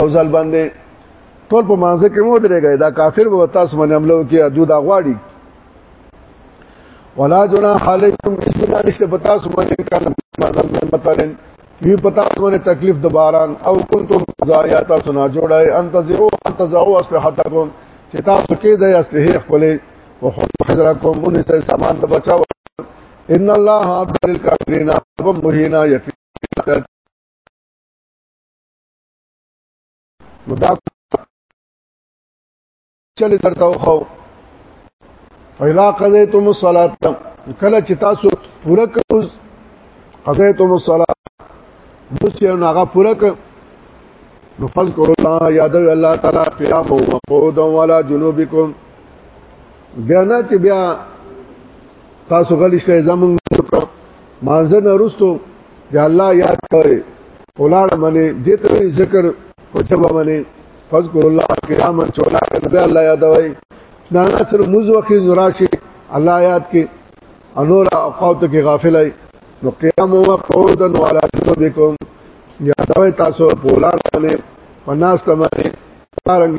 او ځل باندې ټول په مانزه کې مو درېږي دا کافر به تاسو باندې عملو کې ادو دا غواړي ولا جنا علیکم اسنا نشته پتا سو باندې کله مطلب نه متلن وی پتا سو باندې تکلیف د باران او کنتم ضایات سنا جوړای انتزعو انتزعو اسلحتکم چې تاسو کې د اسلحه خپلې او حضرکم ان سے سامان ته بچاو ان الله عبد الکافرین ابم مهینا یقینا نو دا چل درته خو الا قضیتم الصلاه کله چې تاسو پوره کړو قضیتم الصلاه دوسی نو هغه پوره کړو نو فذكر الله یاد الله تعالی قیام او قعود ولا جنوبکم بیا نه چې بیا تاسو غلیشته زمونږ مانځه نه رستو د الله یاد کوي ولاړ منی دې ته ذکر په چبا منی فذكر الله قياما چولا کنه الله یاد وای دا نه سره موز وخت نوراشي الله یاد کې انور اوقات کې غافل ای نو قیام او قعودا ولا تبكم یاد وای تاسو په ولاړ باندې پناست باندې پارنګ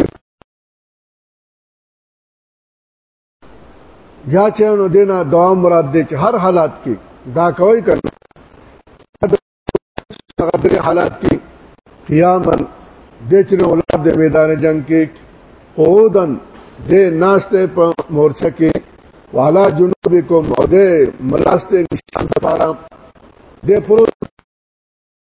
یا چې نو دینه دوام مراد دی چې هر حالات کې دا کوي کړه هغه درې حالات کې قیاما د چې نو اولاد د میدان جنگ کې قعودن د ناشته په مورچه کې والا جنوبکم او د ملاسته نشان لپاره د پروت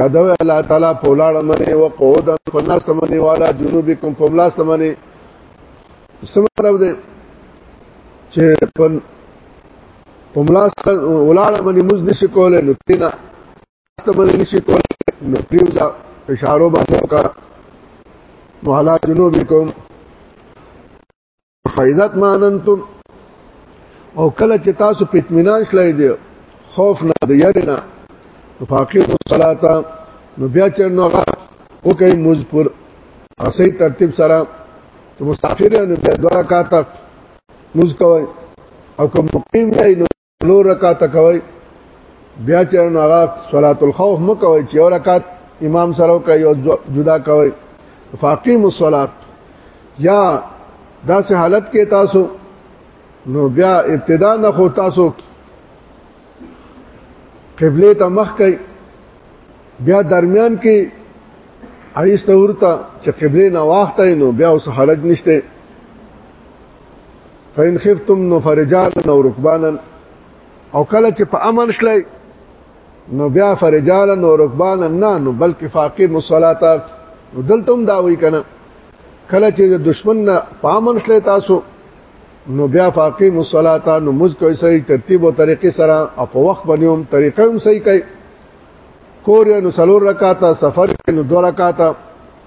یادو الله تعالی په ولاړه منی او قعود په ناس منی والا جنوبکم په ملاس منی سمره ده چې په په ملاس ولاړه منی مز نشي کوله نو تینا استمنه نشي کوله نو پیوزا اشارو باندې وکړه وعلى جنوبكم فیضت ماننتم او کله چې تاسو په اطمینان شلای دی خوف نه دی یرینا فاقیم الصلاه نو بیا چې نو او کوي موز پر اسی ترتیب سره مسافر نه دوه رکعات موز کوي او کوم مقیم نه لو رکعت کوي بیا چې هغه صلات الخوف مو کوي چې یو رکعت امام سره کوي او جدا کوي فاقیم الصلات یا داسې حالت کې تاسو نو بیا ابتدا نه خو تاسو قبله ته مخ کوي بیا درمیان کې ایسته ورته چې قبله نه واخته نو بیا اوس حرج نشته فإن خفتم نو فرجالا او ركبانا او کله چې په امن شلای نو بیا فرجالا او ركبانا نه نو بلکې فاقم الصلاه دلته هم دا وی کنه کله چې د دشمن نه په امن شلای تاسو نو بیا فاقم الصلاه نو مز کوي صحیح ترتیب او طریقې سره او په وخت باندې هم طریقې هم صحیح کوي کور نو سلور رکعاته سفر نو دو رکعاته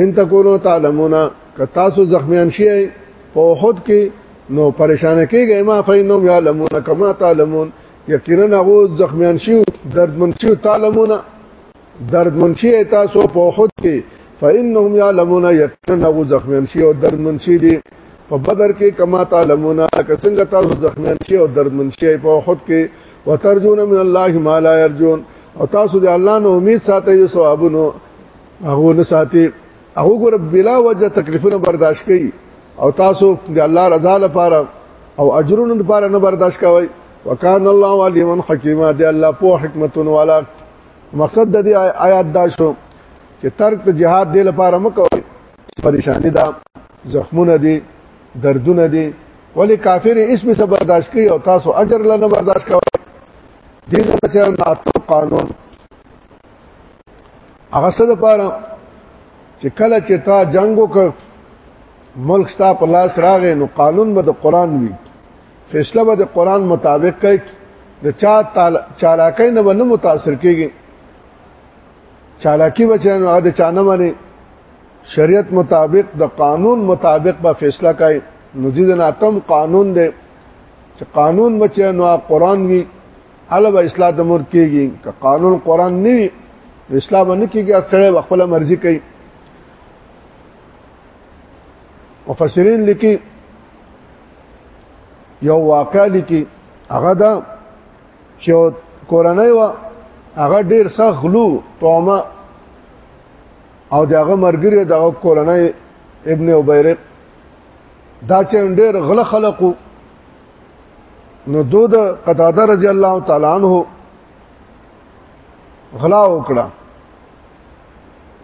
ان تکونو تعلمون که تاسو زخمیان شئ په وحد کې نو پریشان کېږئ ما فینهم یعلمون کما تعلمون یقینا هغه زخمیان شي دردمن شي تعلمون دردمن شي تاسو په وحد کې فانهم يعلمون یقینا هغه زخمیان شي او دردمن شي دي په بدر کې کما تعلمون که څنګه تاسو زخمیان شي او دردمن شي په وحد کې وترجون من الله ما لا يرجون او تاسو د الله نو امید ساتئ ثوابونو هغه نه ساتي هغه ګور بلا وجه تکلیفونه برداشت کوي او تاسو د الله رضا لپاره او اجرونو لپاره نه برداشت کوي وکان الله علیما حکیما دی الله په حکمتون والا مقصد د دې آیات دا شو چې ترک ته jihad دی لپاره مکوي پریشانی دا زخمونه دي دردونه دي ولی کافر اسم سره برداشت کوي او تاسو اجر لنه برداشت کوي دې ته چې ناتو قانون هغه څه د پاره چې کله چې تا جنگ وکړ ملک ستا په لاس راغې نو قانون به د قران وي فیصله به د قران مطابق کوي د چا چالاکۍ نه ونه متاثر کیږي چالاکی بچنه هغه د چانه باندې شریعت مطابق د قانون مطابق به فیصله کوي نو دې نه اتم قانون دی چې قانون بچنه قران وي اله به اصلاح د مور کېږي که قانون قران نه وي اصلاح به نه کېږي سړی به خپله مرضي کوي مفسرین لیکي یو واقع لیکي هغه دا چې کورنۍ و هغه ډیر سخت غلو تومه او دغه مرګري دغه کورنۍ ابن ابيرق دا چې ډېر غله خلقو نو دو د قتاده رضی الله تعالی عنہ غلا وکړه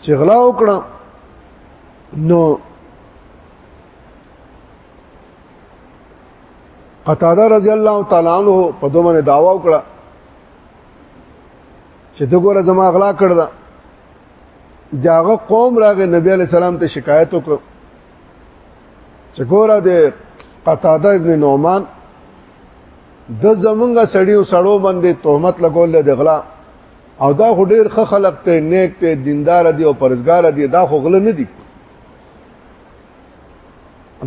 چې غلا وکړه نو قتاده رضی الله تعالی عنہ په دوه باندې داوا وکړه چې دغه زما غلا کړل داغه قوم راغی نبی علی سلام ته شکایت وکړ چې ګوره د قتاده ابن نعمان د زمونږ سړیو سړو باندې تهمت لګول د غلا او دا خو ډیر ښه خلق ته نیک ته دیندار دی او پرزګار دی دا خو غل نه دی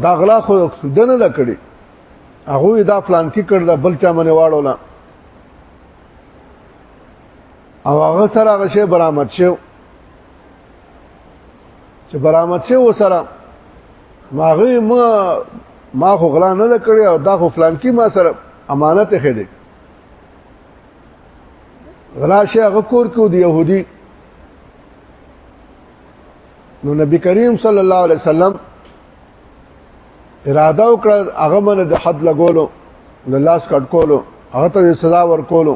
دا غلا خو دنه نه کړی هغه دا پلان کې کړ دا بل چا منې واړو نه او هغه سره هغه شی برامت شو چې برامت شو وسره ماغه ما ما خو غلا نه کړی او دا خو فلان کی ما سره امانت خې دی غلا شي هغه کور کو دی يهودي نو نبی کریم صلی الله علیه وسلم اراده وکړه هغه من د حد لګولو د لاس کټ کولو هغه ته سزا ورکولو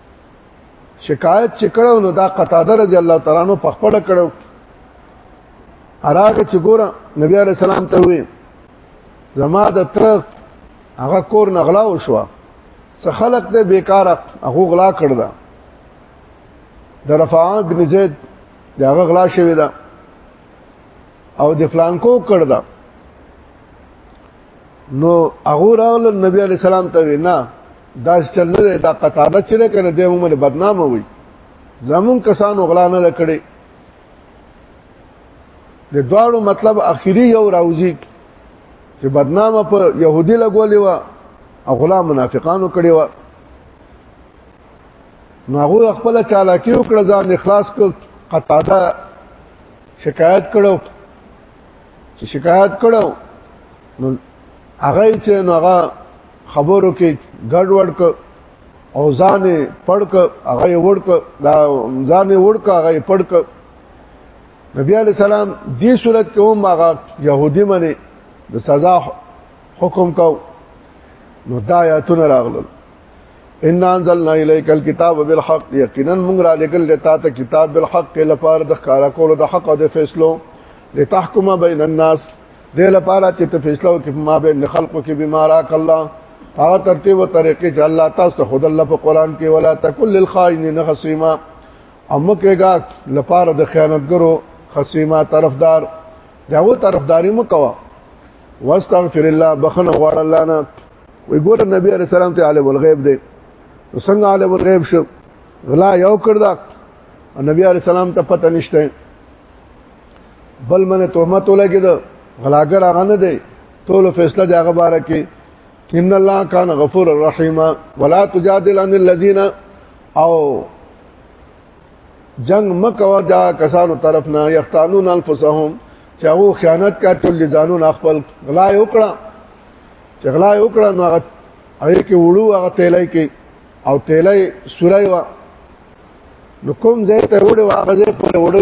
شکایت چې کړو نو دا قتاده رضی الله تعالی عنہ په خپل کړو اراغه چې ګوره نبی علی السلام ته وې زما د تر هغه کور نغلا وشو څه خلق دې بیکار هغه غلا کړ دا د رفعان بن زید دا هغه غلا شوی دا او د فلانکو کړ دا نو هغه راول نبی علی السلام ته وینا دا چل نه دا قطاده چې نه کنه دې موږ بدنام وي زمون کسان غلا نه کړي د دواړو مطلب اخیری یو راوځي چې بدنامه په يهودي لګولې و او غلا منافقانو کړي و نو هغه خپل چالاکی وکړه ځان اخلاص کو قطاده شکایت کړو چې شکایت کړو نو هغه چې نو هغه خبرو کې ګډ وډ ک او ځان پړک هغه وړک دا ځان وړک هغه پړک نبی علی سلام دې صورت کې هم هغه يهودي منه د سزا حکم کو نو دا آیاتونه راغلل ان انزلنا الیک الكتاب بالحق یقینا موږ را لګل لتا ته کتاب بالحق لپاره د ښکارا کولو د حق او د فیصلو لتحکم بین الناس دې لپاره چې ته فیصله وکې ما به نه خلقو کې بیمارا کلا هغه ترتیب او طریقې چې الله تاسو ته خود الله په قران کې ولا تکل للخائنین خصیما امکهګه لپاره د خیانتګرو خصیما طرفدار داو طرفداري مکوا واستغفر الله بخنه غواړ الله نه وی ګور نبی علیہ السلام ته عالم الغیب دی څنګه عالم الغیب شو غلا یو کړدا نبی علیہ السلام ته پته نشته بل منه تهمت ولګي دا غلاګر هغه نه دی ټول فیصله دی هغه باره کې ان الله کان غفور الرحیم ولا تجادل عن الذين او جنگ مکوا دا کسانو طرف نه یختانون انفسهم چې هغه خیانت کا تل ځانون خپل غلا وکړه چې غلا وکړه نو هغه هغه کې وړو هغه تیلای کې او تیلای سورای وا نو کوم ځای ته وړو هغه ځای په وړو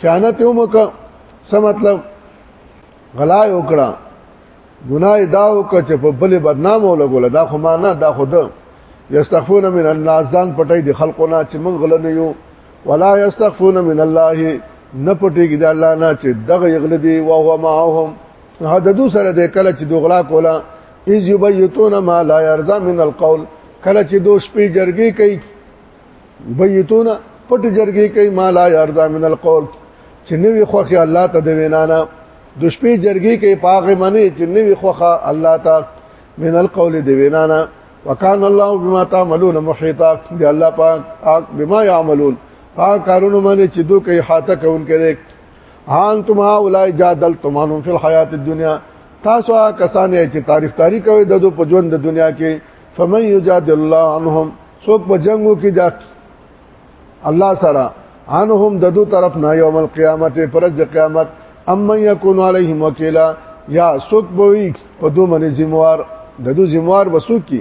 خیانت یو مکه څه مطلب غلا یو کړه ګناه دا وکړه چې په بل بدنام ولګول دا خو ما نه دا خو ده یستغفون من الناس ځان پټي د خلقونه چې موږ غل نه یو ولا یستغفون من الله نه پټيږي د الله نه چې دغه یغلبي او هو معهم حددو سره د کله چې دوغلا کولا اذ یبیتون ما لا يرضى من القول کله چې دوه شپې جرګي کوي بیتون پټ جرګې کوي ما لا يرضى من القول چې نوې خوخه الله ته د وینا نه د شپې جرګې کوي پاغه منی چې نوې خوخه الله ته من القول د وینا نه وکان الله بما تعملون محيطا دی الله پاک پاک بما يعملون پاک کارونه باندې چې دوی کوي حاته کون کړي ان تم اولای جادل تمانو فی الحیات الدنیا تاسو کسان چې تعریف تاری کوي د دو په ژوند د دنیا کې فمن یجادل الله عنهم څوک په جنگو کې دا الله سره انهم ددو طرف نه یوم القیامت پرز د قیامت اما یکون علیهم وکیلا یا څوک به وي په دوه باندې ذمہوار ددو ذمہوار وسوک کی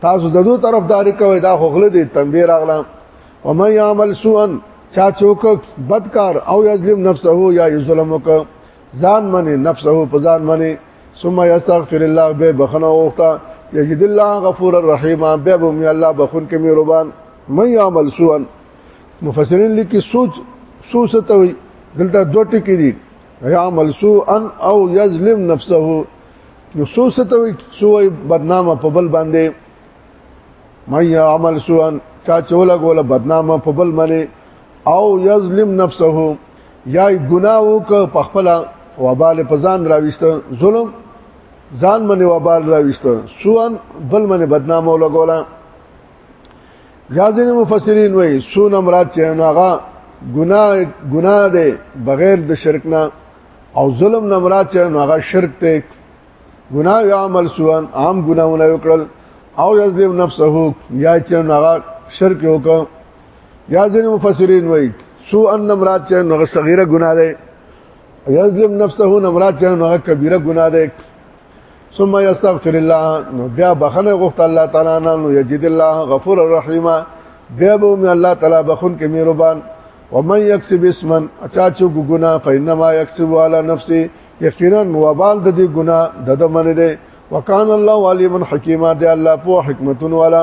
تاسو ددو طرف داری کوي دا خوغله دي تنبیر اغلا ومن یعمل سوءا چا چوک بدکار او یظلم نفسه یا یظلمک ځان منی نفسه په ځان منی ثم يستغفر الله به بخنه وخته یجد الله غفور الرحیم به به می الله بخون کې مهربان من يعمل سوءا مفسرین لیکي سوچ سوس ته وي دلته دوه ټکي دي يعمل سوءا او يظلم نفسه نو سوس ته وي سوء بدنامه په بل باندې من يعمل سوءا چا چولا ګوله بدنامه په بل باندې او یظلم نفسه یا ګناه وک په خپل وبال په ځان راويست ظلم ځان باندې وبال راويست سوان بل باندې بدنامه لګولا ځاځین مفسرین وای سون مراد چې ناغه ګناه ګناه ده بغیر د شرک نه او ظلم نه مراد چې ناغه شرک ته ګناه یا عمل سوان عام ګناونه وکړل او یظلم نفسه یا چې ناغه شرک وکړ یا ځین مفسرین وایي سو ان مراد چې نو صغیره ګناه ده یظلم نفسه نو مراد چې نو کبیره ګناه ده ثم یستغفر الله نو بیا بخنه غوښته الله تعالی نه نو یجد الله غفور الرحیم بیا به من الله تعالی بخون کې مهربان ومن یکسب اسما اچا چې ګناه فینما یکسب علی نفسه یقینا وبال د دې ګناه د دمنه ده وکانه الله علیم حکیمه دی الله په حکمتون والا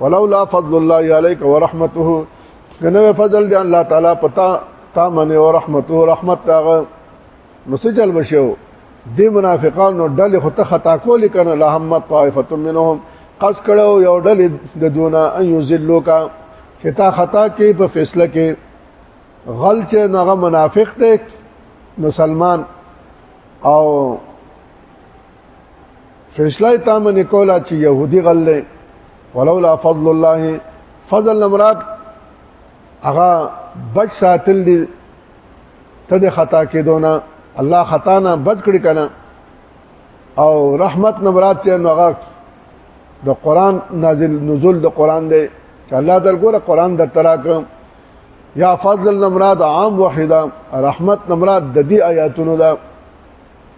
ولولا فضل الله عليك ورحمته کنه فضل دی الله تعالی پتا تا منه او رحمت او رحمت تاغه مسجل بشو دی منافقان نو ډل خو ته خطا کول کنه لا هم طائفه منهم قص کړو یو ډل د دونا ان یذلوا کا چې تا خطا کې په فیصله کې غلط نغه منافق ته مسلمان او فیصله تامه نه کوله چې يهودي غلې ولولا فضل الله فضل مراد هغه بچ ساتل دي ته د خطا کېدونه الله خطا نه بچ کړی کنه او رحمت نه مراد چې هغه د قران نازل نزول د قران دی چې الله در ګوره قران در تراک یا فضل نه مراد عام وحده رحمت نه مراد د دې آیاتونو ده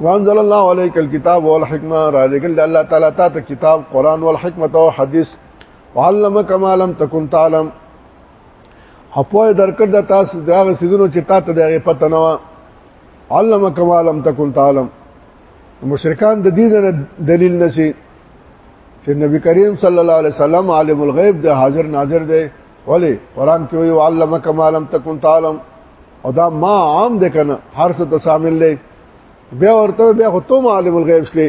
وانزل الله عليك الكتاب والحکمه را لګل الله تعالی تا ته کتاب قران او حکمت او حدیث وعلمك ما لم تكن تعلم اپو درکړ د تاسو دغه سيزونو چې تا ته دغه پته نه و علمك ما لم تكن تعلم مشرکان د دې دلیل نشي چې نبی کریم صلی الله علیه وسلم عالم الغیب د حاضر ناظر دی ولی قران کې وی علمک ما لم تکن تعلم او دا ما عام ده کنه هر څه ته شامل دی بیا ورته بیا خو ته عالم الغیب شلی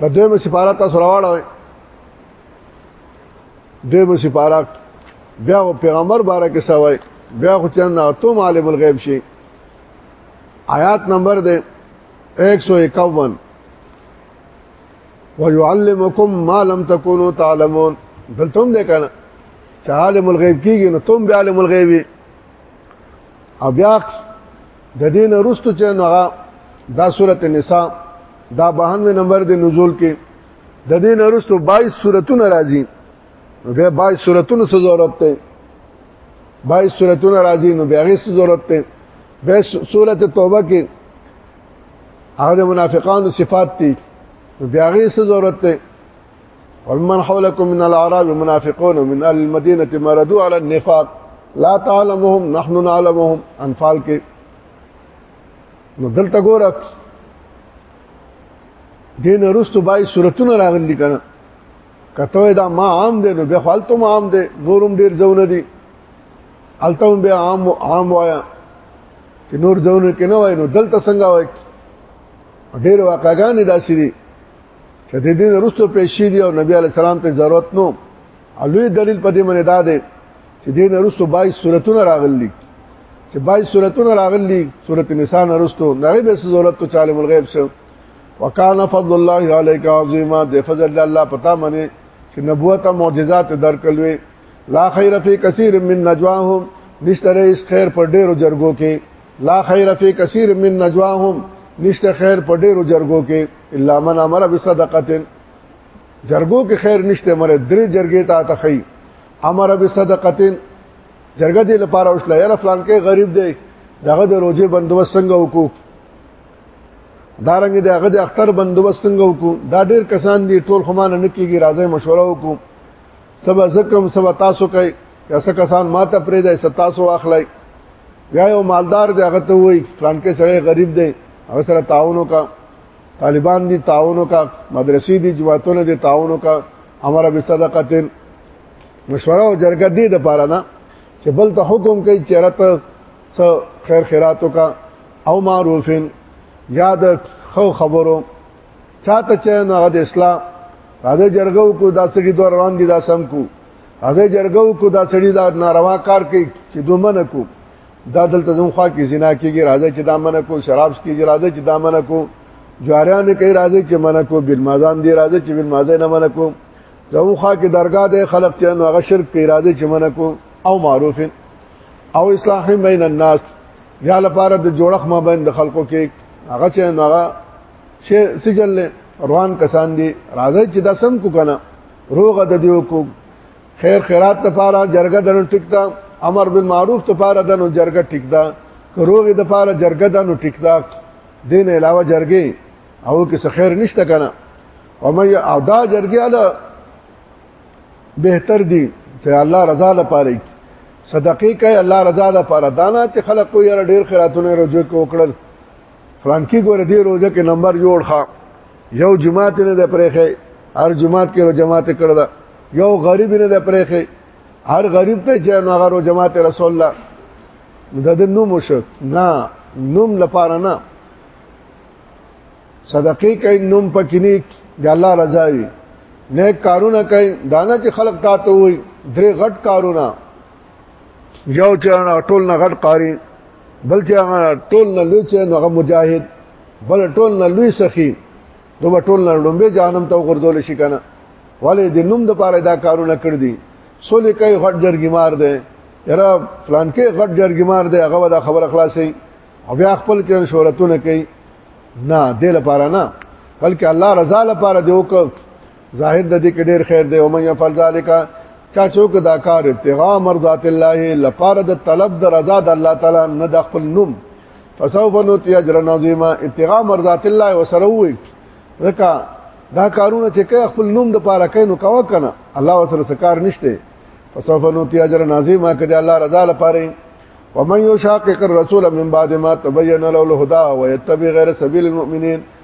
په دویمه سپاره تاسو راوړل دویمه سپاره بیا پیغمبر باره کې سوای بیا خو چنه ته عالم الغیب شي آیات نمبر ده 151 ويعلمكم ما لم تكونوا تعلمون دلته هم ده کنه چې عالم الغیب کیږي نو تم به عالم الغیبی او بیا د دین وروسته چې نو دا سورته نساء دا 92 نمبر د نزول کې د دین وروسته 22 سورتونه راځي نو بیا 22 سورتونه څه ضرورت دی 22 سورتونه راځي نو بیا غي څه ضرورت دی به سورته توبه کې هغه منافقانو صفات دي بیا غي څه ضرورت دی ومن حولكم من الاعراب منافقون من اهل المدينه مردوا على النفاق لا تعلمهم نحن نعلمهم انفال کې نو دلته ګورک دین رستو بای صورتونه راغلي کنه کته دا ما عام دي نو به خالته ما عام دي نورم ډیر ځونه دي الته به عام عام وایا چې نور ځونه کې نه وای نو دلته څنګه وای ډیر واقعګان داسې دي چې د دې وروسته پیسې دی او نبی علی السلام ته ضرورت نو لوی دلیل په دې باندې دا دی چې دې وروسته 22 سورتونه راغلي چې 22 سورتونه راغلي سورۃ النساء وروسته دغه به ضرورت ته عالم الغیب سره وکانا فضل الله علیک عظیما د فضل الله پتا منه چې نبوت او معجزات درکلوي لا خیر فی کثیر من نجواهم نشتره اس خیر پر ډیرو جرګو کې لا خیر فی کثیر من نجواهم نشته خیر په ډیرو جرګو کې الا من امر بصدقه جرګو کې خیر نشته مر درې جرګې ته تخی امر بصدقه جرګه دې لپاره اوس لایره فلان کې غریب دی دغه د روزي بندوبست څنګه وکړو دارنګ د هغه د اختر بندوبست څنګه وکړو دا ډیر کسان دي ټول خمانه نکیږي راځي مشوره وکړو سبا زکم سبا تاسو کوي یا څه کسان ماته پرې دی ستاسو واخلای یا یو مالدار دی هغه ته وای پلان کې سره غریب دی هغه سره تعاونو کا طالبان دي تعاونو کا مدرسې دي جماعتونه دي تعاونو کا امر به صدقاتن مشوره او جرګه دې د پاره نه چې بل ته حکم کوي چې راته څه خیر خیراتو کا او معروفین یاد خو خبرو چاته چې نو هغه د اسلام هغه جرګو کو دا سړي دور روان دي دا سم کو هغه جرګو کو دا سړي دا ناروا کار کوي چې دومن کو دا دلته زمو خوا کې زنا کېږي راځي چې دا من کو شراب کېږي راځي چې دا من کو جواریان کوي راځي چې من کو بل مازان دی راځي چې بل مازه نه من کو زمو خوا کې درگاه ده خلق چې نو هغه شرک کوي راځي چې من کو او معروف او اصلاح بین الناس یا لپاره د جوړخ ما بین د خلکو کې هغه چې نو هغه چې سجل روان کسان دي راځي چې دا سم کو کنه روغه د دیو کو خیر خیرات لپاره جرګه دنو ټیکتا امر بالمعروف لپاره دنو جرګه ټیکتا کروغه د لپاره جرګه دنو ټیکتا دین علاوه جرګه او کې څه خیر نشته کنه او مې او دا جرګه اله بهتر دي چې الله رضا لپاره صدقې کوي الله رضا لپاره دانا چې خلک کو یاره ډیر خیراتونه رجوع کوکړل فرانکی ګوره دی روزه کې نمبر جوړ ښا یو جماعت نه ده پرېخې هر جماعت کې جماعت کړل یو غریب نه ده پرېخې هر غریب ته چې نو هغه جماعت رسول الله د دې نوم وشو نه نوم لپاره نه صدقې کوي نوم پکې نه د الله رضا وي نیک کارونه کوي دانه چې خلق تا ته وي درې غټ کارونه یو چې ټول نه غټ قاری بل چې ټول نه لوی چې هغه مجاهد بل ټول نه لوی سخی دوه ټول نه لومبه جانم ته غردول شي کنه ولې د نوم د پاره دا کارونه کړ دي سولې کوي غټ جرګی مار دی یاره فلان کې غټ جرګی مار دی هغه دا خبره خلاصې او بیا خپل کې شهرتونه کوي نه دې لپاره نه بلکې الله رضا لپاره دی وکړ ظاهر د دې کې ډېر خیر دی او مې يفعل ذلک چا چوک دا کار ابتغاء مرضات الله لپاره د طلب د رضا د الله تعالی نه د خپل نوم فسوف نوتی اجر عظیما ابتغاء مرضات الله وسره وي ځکه دا کارونه چې کوي خپل نوم د پاره کوي نو کاوه کنه الله وسره سکار نشته فسوف نوتی اجر عظیما کړي الله رضا لپاره ومن يشاقق الرسول من بعد ما تبين له الهدى ويتبع غير سبيل المؤمنين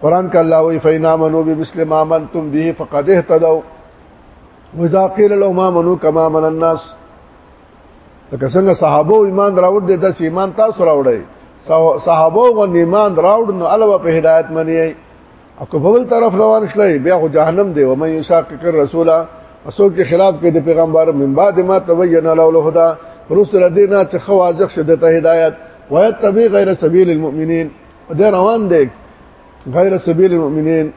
قران کا الله وی فینا منو بمثل ما منتم به فقد اهتدوا واذا قيل لهم امنوا كما من الناس لکه څنګه صحابه ایمان راوړ دي د ایمان تاسو راوړی صحابه غو ایمان راوړ نو الله په هدایت منی او په بل طرف روان شلې بیا خو جهنم دی و مې یشاقق الرسول اسو کې خلاف کې د پیغمبر من بعد ما تبین له الهدى رسل دینه چې خواجه شدته هدایت ويتبع غیر سبیل المؤمنین د روان دی غیر سبیل المؤمنین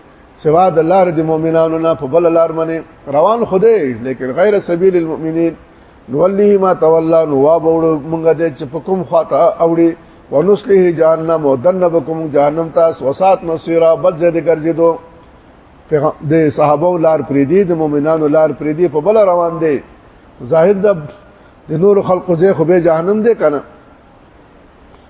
سوا د لار د مؤمنانو نه په بل لار باندې روان خدای لیکن غیر سبیل المؤمنین نولیه ما تولا نواب وړو مونږ دې چې په کوم خواته اوړي ونسلیه جهنم او دنب کوم جهنم تاس وسات مسیرا بد زید ګرځیدو د صحابه لار پرې دي د مؤمنانو لار پرې دي په بل روان دي ظاهر د نور خلق زه خو به جهنم دې کنه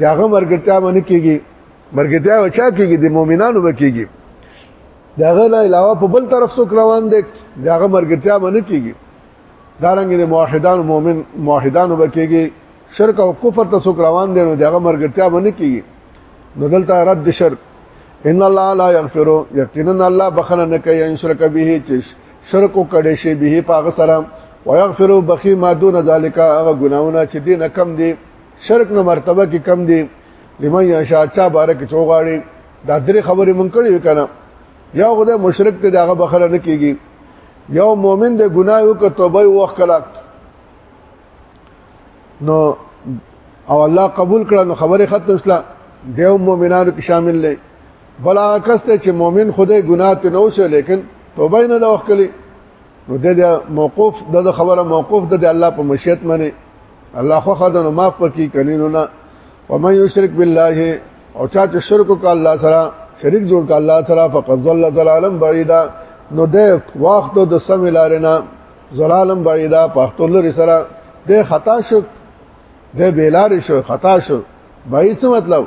دا هغه مرګتیا باندې کیږي مرګتیا وچا کیږي د مؤمنانو بکیږي دا هغه نه علاوه په بل طرف څوک روان دي دا هغه مرګتیا باندې کیږي دارنګ د موحدان مؤمن موحدانو بکیږي شرک او کفر ته څوک روان دي نو دا هغه مرګتیا باندې کیږي نو دلته رد شرک ان الله لا یغفر یقینا الله بخنه نه کوي ان شرک به چې شرک وکړي شي به پاغه سره ويغفر بخي ما دون ذلك هغه ګناونه چې دینه کم دي شرک نو مرتبه کې کم دی لمن یشا چا بارک چوغاړي دا درې خبرې مونږ کړې وکنه یا خدای مشرک ته داغه بخره نه کیږي یو مؤمن د ګناه وک توبه وکړه کلا نو او الله قبول کړه نو خبره ختم شله دیو مؤمنانو کې شامل لې بلا کس ته چې مؤمن خدای ګناه ته نه وشه لیکن توبه نه دا وکړي نو د موقوف د خبره موقوف د الله په مشیت باندې الله خو خدانو معاف پکې کړینو نه ومن یشرک بالله او چا چې شرک وکړ الله سره شریک جوړ کړ الله سره فقد ضل ضلالا بعیدا نو د وخت د سم لارنا ضلالا بعیدا پښتو لري سره د خطا شو د بیلار شو خطا شو بعید څه مطلب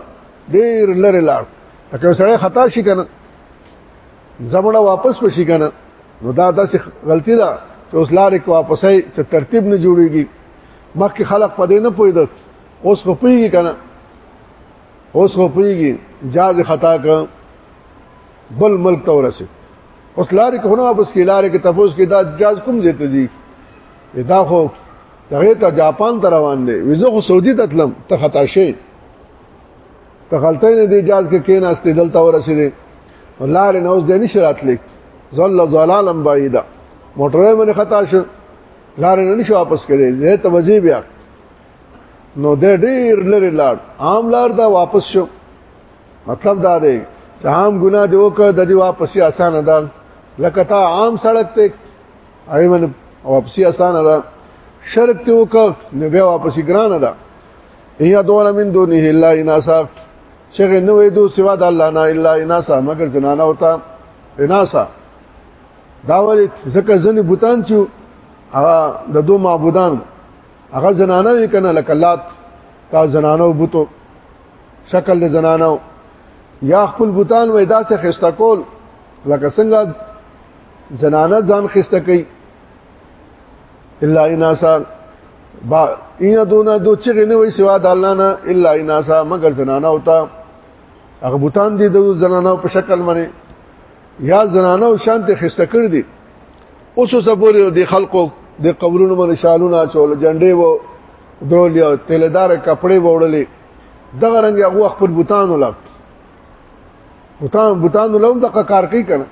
ډیر لري لار که سره خطا شي کنه زمونه واپس پشي کنه نو دا داسې غلطي ده چې اوس لارې کې واپسې چې ترتیب نه جوړيږي مخکې خلک پدې نه پوهیدل اوس خو پوهیږي کنه اوس خو پوهیږي جاز خطا ک بل ملک ته ورسه اوس لارې کې نه واپس کې لارې کې تفوس کې دا جاز کوم ځای ته ځي دا خو هغه ته جاپان ته روان دي وزه خو سعودي ته تلم ته خطا شي په غلطۍ نه دی جاز کې کېناستې دلته ورسېدې لار نه اوس دې نشي راتلې ظل ظلالا بعیدا موټر باندې خطا شو لار نه نشو واپس کړي دې ته وځي بیا نو دې ډېر لري لار عام لار دا واپس شو مطلب دا دی چې عام ګناه دی وکړه د دې واپسې اسانه ده لکه تا عام سړک ته ایمن واپسې اسانه ده شرک ته وکړه نو بیا واپسې ګرانه ده یا دون من دونه الا اناسا چغه نو وې دو سوا د الله نه الا اناسا مگر زنانه وتا اناسا دا ولې ځکه ځنې بوتان چې هغه د دوه معبودان هغه زنانه وی کنه لکلات کا زنانو بوتو شکل د زنانو یا خپل بوتان وې داسې خسته کول لکه څنګه زنانه ځان خسته کوي الا اناسا با اینا دونه دو چې نه وي سوا د الله نه الا اناسا مگر زنانه ہوتا هغه بوتان دي د زنانه په شکل باندې یا زنانه او شانته خسته کړ دي اوس اوس پورې د خلکو د قبرونو باندې شالونه چول جنډې وو درولې او تیلدار کپڑے وړلې دغه رنګ هغه خپل بوتان ولګ بوتان بوتان ولوم د کار کوي کنه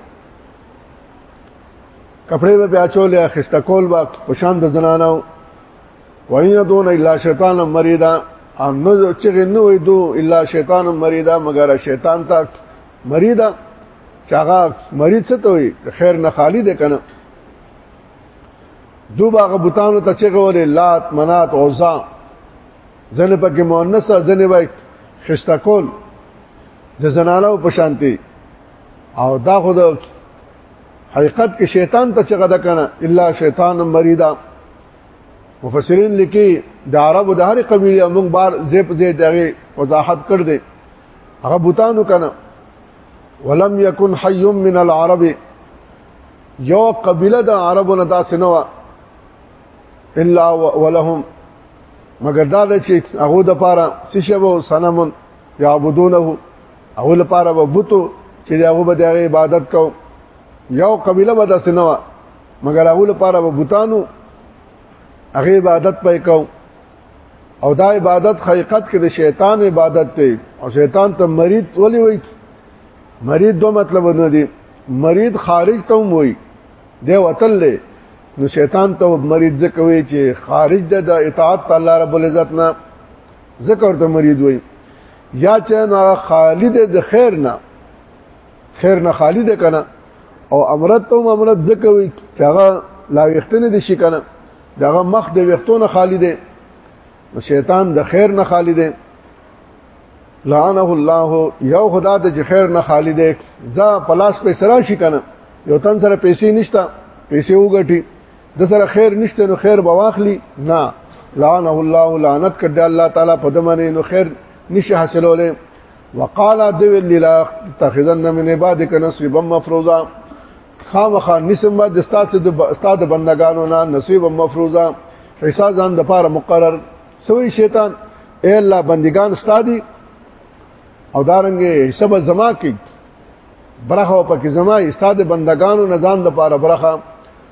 کپڑے به پیاچول یا خسته کول با پشان د زنانو وایو دون الا شیطان مریدا ان نو چې نو وي دو الا شیطان مریدا مگر شیطان تا مریدا چاغه مریض څه ته وي خیر نه خالی ده کنه دو باغ بوتانو ته چې غولې لات منات اوزا ځنه پکې مؤنث ځنه وای خسته کول د زنانو په شانتي او دا خود حقیقت کې شیطان ته چغه ده کنه الا شیطان مریدا مفسرین لیکي د عربو د هر قبیله موږ بار زیپ زی دغه وضاحت کړ دې هغه بوتانو کنه ولم يكن حي من العرب یو قبیله د عربو نه داسې نه و الا ولهم مگر دا چې هغه د پاره سشبو سنمون یعبدونه او لپاره به بوتو چې هغه به د عبادت کو یو قبيله به داسې نه و مګر هغه لپاره به بوتانو هغه عبادت پې کو او دا عبادت حقیقت کې د شیطان عبادت دی او شیطان ته مرید ولی وای مرید دو مطلب نه دی مرید خارج ته وای دی وتل له نو شیطان ته مرید ځکه وای چې خارج د اطاعت الله رب العزت نه ذکر ته مرید وای یا چې نو خالی دی د خیر نه خیر نه خالی دی کنه او امرت ته امرت ځکه وي چې هغه لا وختنه دي شي کنه دغه مخ د وختونه خالی دی شیطان د خیر نه خالی دی لعنه الله یو خدا د خیر نه خالی دی ځا پلاس په سرا شي کنه یو تن سره پیسې نشتا پیسې وګټي د سره خیر نشته نو خیر به واخلي نه لعنه الله لعنت کړه الله تعالی په دمنه نو خیر نشه حاصلوله وقال ذو لله تخذن من عبادك نصيبا مفروضا خامخا نسم د استاد د استاد بندگانو نه نصيب مفروضا حساب ځان د پاره مقرر سوی شیطان اے الله بندگان استادی او دارنګ حساب زما کی برخه پکې زما استاد بندگانو نه ځان د پاره برخه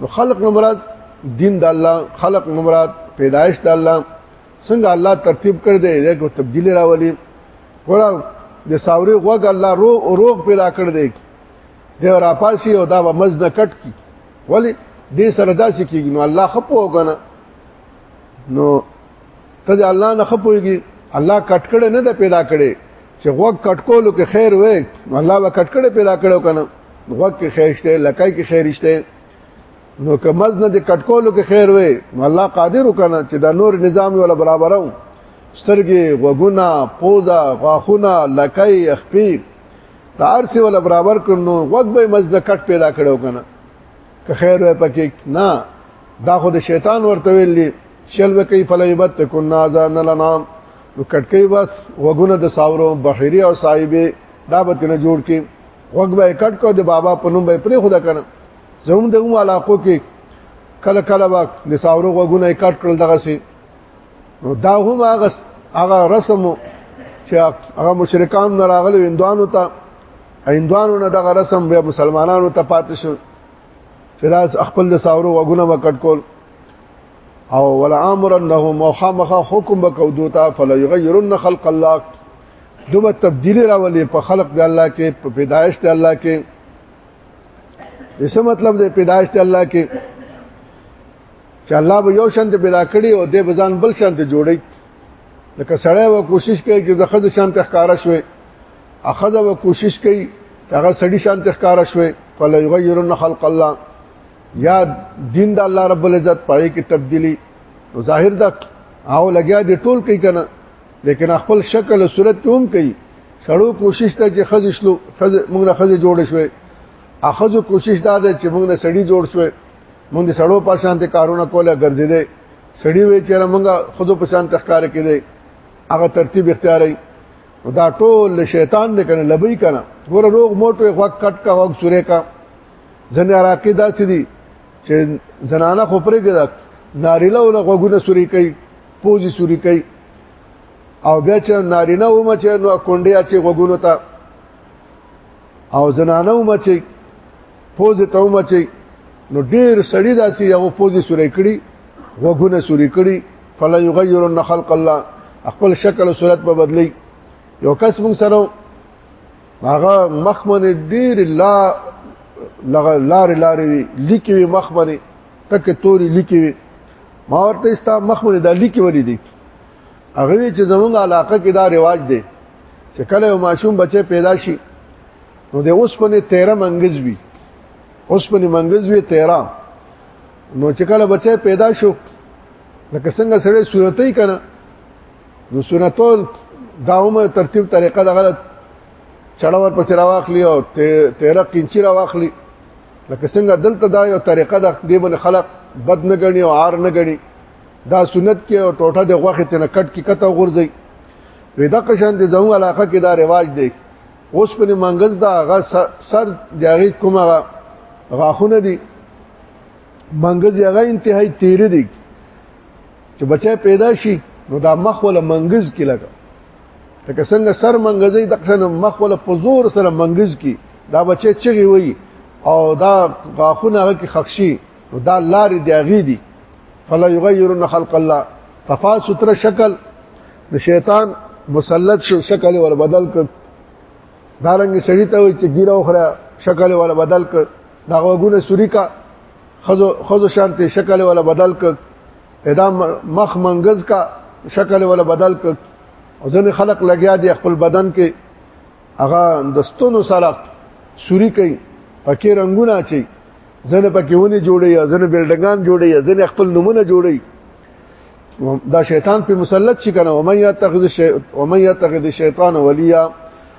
نو خلق نه مراد دین د الله خلق نه مراد پیدایش د الله څنګه الله ترتیب کړ دی دغه تبدیل راولي ورا د ساوري غوګ الله رو او روغ پیدا کړ دی دی را پاسي او دا مز نه کټ کی ولی دې سره داسې کیږي نو الله خپو وکنه نو ته الله نه خپويږي الله کټ کړه نه د پیدا کړي چې غوږ کټکولو کې خیر وې الله به کټکړې پیدا کړو کنه غوږ کې خیر شته لکای کې خیر شته نو که مز نه د کټکولو کې خیر وې الله قادر وکنه چې دا نور نظام ولا برابرو سترګې غوګونه پوزا غاخونه لکای اخپی تار سی ولا برابر کړنو غوږ به مز د کټ پیدا کړو کنه که خیر وې پکې نه دا خو د شیطان ورته ویلي شل وکي فلیبت کنا ذان لنام نو کټکې بس وګونه د ساورو بحيري او صاحبې دا به تنه جوړ کې وګ به کټ کو د بابا په نوم به پرې خدا کنه زموږ د هم علاقو کې کله کله وخت د ساورو وګونه کټ کړل دغه سي نو دا هم هغه هغه رسم چې هغه مشرکان نه راغلي هندوانو ته هندوانو نه دغه رسم بیا مسلمانانو ته پاتې شو چې راز خپل د ساورو وګونه وکټ کول او ولامرنهم وخامخ حکم بکو دوتا فلا یغیرن خلق الله دوبه تبدیل راولي په خلق د الله کې په پیدایش د الله کې څه مطلب د پیدایش د الله کې چې الله به یو شان ته پیدا کړي او د بزان بل شان ته جوړي لکه سړی و کوشش کوي چې د خځه شان ته ښکارا شوي اخذ و کوشش کوي چې هغه سړی شان ته ښکارا شوي فلا یغیرن خلق الله یا دین د الله رب العزت پای کې تبدیلی نو ظاهر دا او لګیا دی ټول کوي کنه لیکن خپل شکل او صورت کوم کوي سړو کوشش ته چې خزې شلو خزې موږ نه خزې جوړ شوې اخذو کوشش دا ده چې موږ نه سړی جوړ شوې موږ د سړو په شان ته کارونه کوله ګرځیدې سړی وې چې موږ خودو په شان تخکار کړي هغه ترتیب اختیاري دا ټول شیطان دې کنه لبی کنه ګور روغ موټو غوږ کټ کا غوږ سورې کا ځنې عراقي داسې دي چې زنانه خو پرې کې ده ناریله او غوګونه سوري کوي پوزي سوري کوي او بیا چې نارینه و مچ نو کونډې چې غوګونو ته او زنانه و مچ پوزي ته و مچ نو ډیر سړی داسې یو پوزي سوري کړي غوګونه سوري کړي فلا یغیرن خلق الله خپل شکل او صورت په بدلی یو کس مون سره هغه مخمنه ډیر لا لغه لار لار وی لیکي وی مخمنه تک توري لیکي وی ما ورته استا مخمنه د لیکي ولې دي هغه چې زمونږ علاقه کې دا رواج دی چې کله یو ماشوم بچي پیدا شي نو د اوسپنې 13 منګز وی اوسپنې منګز وی 13 نو چې کله بچي پیدا شو لکه څنګه سره صورتې کړه نو سنتون دا هم ترتیب طریقه د غلط چړور پسې راواخلی او 13 قینچی راواخلی لکه څنګه دلته دا یو طریقه د دې باندې خلق بد نه غني او عار نه غني دا سنت کې او ټوټه د غوخه تنه کټ کې کته غورځي ودا قشان د زمو علاقه کې دا رواج دی اوس په منګز دا غا سر دیاغي کومه غاخونه دي منګز یغه انتهایی تیر دي چې بچی پیدا شي نو دا مخ ولا منګز کې لګا لکه څنګه سر منګزې د قسم مخ ولا په زور سره منګز کې دا بچی چغي وي او دا غاخونه هغه کې خخشي نو دا لارې دی اغي دي فلا یغیرن خلق الله صفا ستر شکل د شیطان مسلط شو شکل ور بدل ک دارنګ سړی ته وي چې ګیره اوخره شکل ور بدل ک دا وګونه سوري کا خزو خزو شانتي شکل ولا بدل ک ادا مخ منګز کا شکل ولا بدل ک ځنه خلق لګیا دی خپل بدن کې هغه د ستونو سره سوري کوي پکې رنگونه چي ځنه پکې ونی جوړي ځنه بلډنګان جوړي ځنه خپل نمونه جوړي دا شیطان په مسلط شي کنه ومن يتخذ الشيطان وليا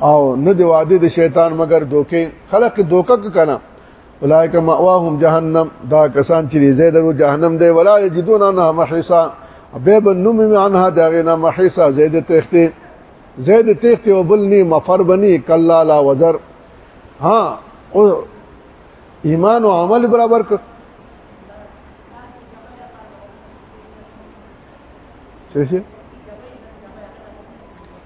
او نه دی وعده د شیطان مگر دوکه خلق دوکه کنه اولئک مأواهم جهنم دا کسان چې زید او جهنم دی ولا یجدون انها محصا به بنم عنها داغنا محصا زید تخته زید تخته او بل نی مفر بنی کلا لا وزر ها او ایمان او عمل برابر ک څه شي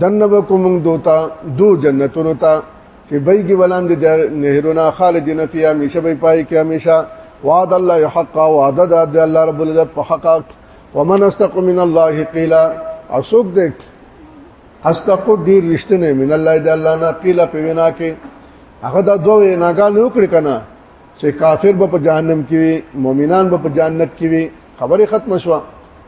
دنه به کوم دوتا دو جنتونو ته چې بيګي ولان دي نهرونه خالدین فی همیشه به پای کې همیشه وعد الله حق وعد د الله رب العزت په حق ومن استق من الله قیلا اسوک دې استق ډیر رښتنه من الله د الله نه قیلا په وینا کې هغه دا دوه ویناګان وکړي کنه چې کافر به په جهنم کې وي مؤمنان به په جنت کې وي خبره ختم شوه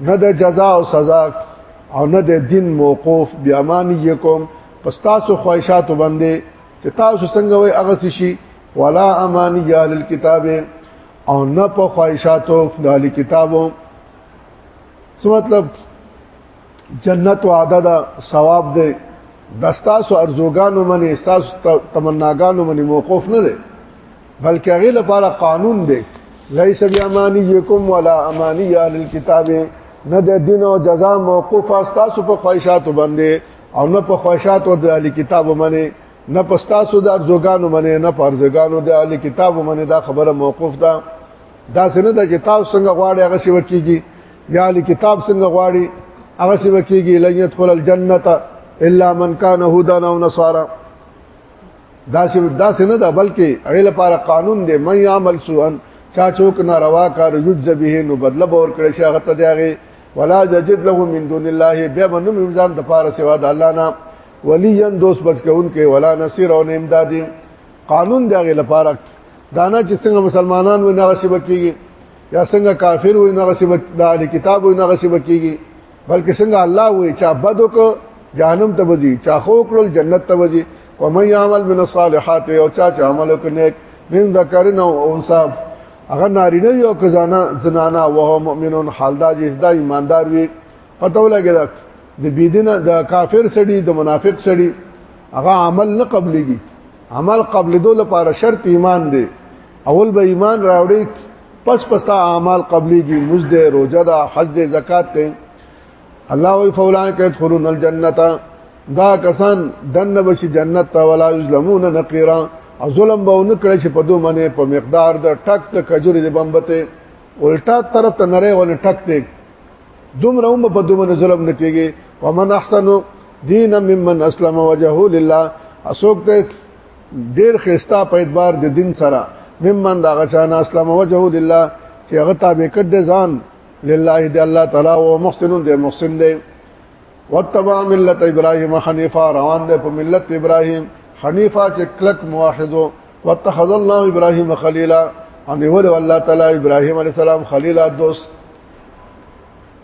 نه د جزاء او سزا او نه د دین موقوف بیامانیکم پستاسو خواهشات باندې چې تاسو څنګه وای هغه شي ولا امانی اهل الكتاب او نه په خواهشاتو د اهل کتابو څه مطلب جنت او عدد ثواب دی دستاسو ارزوګانو منی استاسو تمناګانو منی موقوف نه دی بلکې هغه لپاره قانون دی ليس بيامانيكم ولا اماني اهل الكتاب نه د دین او جزاء موقوف تاسو په خواهشات باندې او نه په خواهشات او د اهل کتاب باندې نه په تاسو د ارزوګانو باندې نه په ارزوګانو د اهل کتاب باندې دا خبره موقوف ده دا څنګه د کتاب څنګه غواړي هغه څه وکيږي یا اهل کتاب څنګه غواړي هغه څه وکيږي لن يدخل الجنه الا من كان هودا او نصارا دا چې دا څه نه ده بلکې هغه لپاره قانون دی مې عمل سوءن چا چوک ناروا کار یجز به نو بدله باور کړی شي هغه ته دیږي ولا ججد له من دون الله به منم امزام د پاره سوا د الله نه ولیا دوست بچ کون کې ولا نصير او امداد قانون دیږي لپاره دانا چې څنګه مسلمانان و نه غصب کیږي یا څنګه کافر و نه غصب د کتاب و نه غصب کیږي بلکې څنګه الله وې چا بدو کو جهنم ته وځي چا خو کړل جنت ته وځي و من يعمل من الصالحات او چا چې عمل وکړي من ذکرن او انثى هغه نارینه یو که زنا زنانا وه مؤمنون حال دا چې دا ایماندار وي پته ولګی دا د بيدینه د کافر سړي د منافق سړي هغه عمل نه قبليږي عمل قبل دو لپاره شرط ایمان دی اول به ایمان راوړي پس پستا اعمال قبلی دی مزد روزه دا حج دی زکات ته الله وی فولان کې تدخلون الجنه دا کسان دنه بشي جنت ته ولا یظلمون نقیرا او ظلم به نه کړی چې په دوه منه په مقدار د ټک ته کجوري د بمبته الټا طرف ته نره ونه ټک دی دومره هم په دوه منه ظلم نه کیږي ومن احسن دین ممن اسلم وجهه لله اسوک ته ډیر خستا په اعتبار د دین سره ممن دا غچانا اسلام وجهه لله چې هغه تابع کړ د ځان لله دی الله تعالی او محسن دی محسن دی وتبع ملت ابراهيم حنيفا روان دی په ملت ابراهيم حنيفا چې کلک موحد واتخذ الله ابراهيم خليلا ان ول الله تعالی ابراهيم عليه السلام خليلا دوست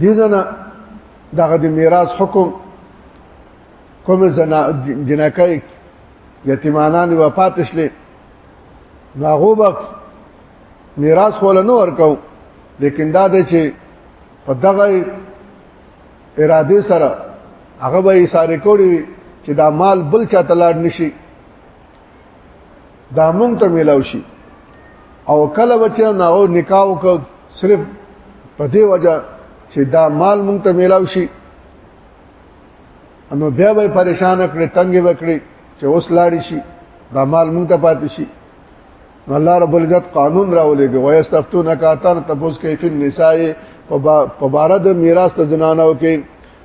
دي زنه دغه د میراث حکم کوم زنا جنکای یتیمانان وفات شلې ناغو به میراث خول نه ورکو لیکن دا دی چې په دغه اراده سره هغه به یې ساري کوړي چې دا مال بل چا تلاړ نشي دا مونږ ته ملاو شي او کله بچا نه او نکاح وک صرف په دې وجہ چې دا مال مونږ ته ملاو شي انو بیا به پریشان کړي تنګ وکړي چې اوس لاړی شي دا مال مونږ ته پاتې شي الله رب العزت قانون راولېږي ويستفتون کاتن تبوس کیفن نساء په بار د میراث د زنانو کې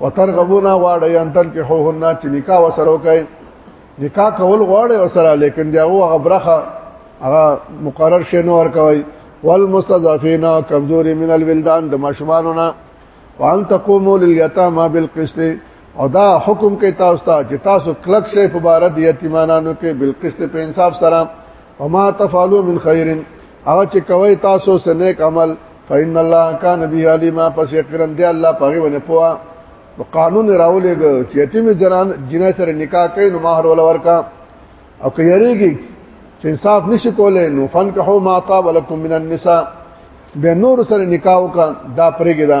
وترغبون غواړي ان تنکحوهن چې نکاح وسره وکړي نکاح کول غواړي وسره لیکن دی هغه غبرخه هغه مقرر شې نو ورکوي والمستضعفين کمزور من الولدان د ماشومانو نه وان تقوموا لليتامى بالقسط او دا حکم کوي تاسو ته چې تاسو کلک شې په بار د یتیمانو کې بالقسط په انصاف سره وما تفعلوا من خير هغه چې کوي تاسو سنیک عمل فإن الله كان به عليما پس یقینا دی الله پاغي ونه پوا نو قانون راولې ګو چې یتیم جنان جنې سره نکاح کوي نو مہر ول ورکا او که یریږي چې انصاف نشي کولای نو فنکحو ما طاب لكم من النساء به نور سره نکاح وکا دا پرېګی دا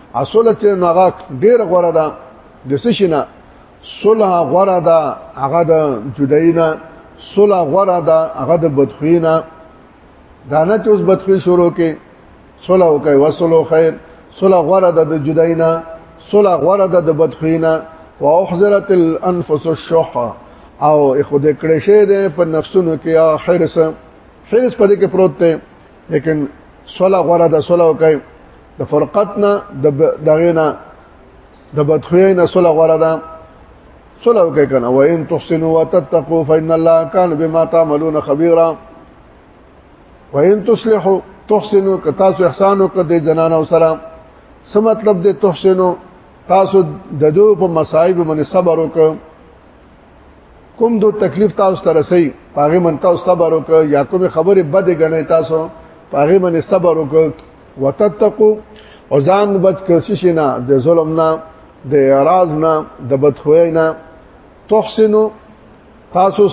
اصله چې ناغه ډیر غوړه ده د سشنه صلح غوړه ده هغه د جداینا صلح غوړه ده هغه د بدخوینا دا نه چې اوس بدخوی شروع کې صلح وکي وصلو خیر صلح غوړه ده د جداینا صلح غوړه ده د بدخوینا واحذرت الانفس الشح او خود کړه شه ده په نفسونو کې یا حرس حرس پدې کې پروت دی لیکن صلح غوړه ده صلح وکي د فرقت نه د دغه نه د بدخوی نه صلح غره ده صلح وکړي کنه و ان تحسنوا وتتقوا فإن الله كان بما تعملون خبيرا و ان تصلحوا تحسنوا که تاسو احسان وکړئ د جنانو سره څه مطلب د تحسنوا تاسو د دو په مصايب باندې صبر وکړئ کوم دو تکلیف تاسو ته رسي پاغه من تاسو صبر وکړئ یا کوم خبره بد غنئ تاسو پاغه من صبر وکړئ وتتقو او ځان بچ کړئ نه د ظلم نه د اعراض نه د بدخوی نه تحسنو تاسو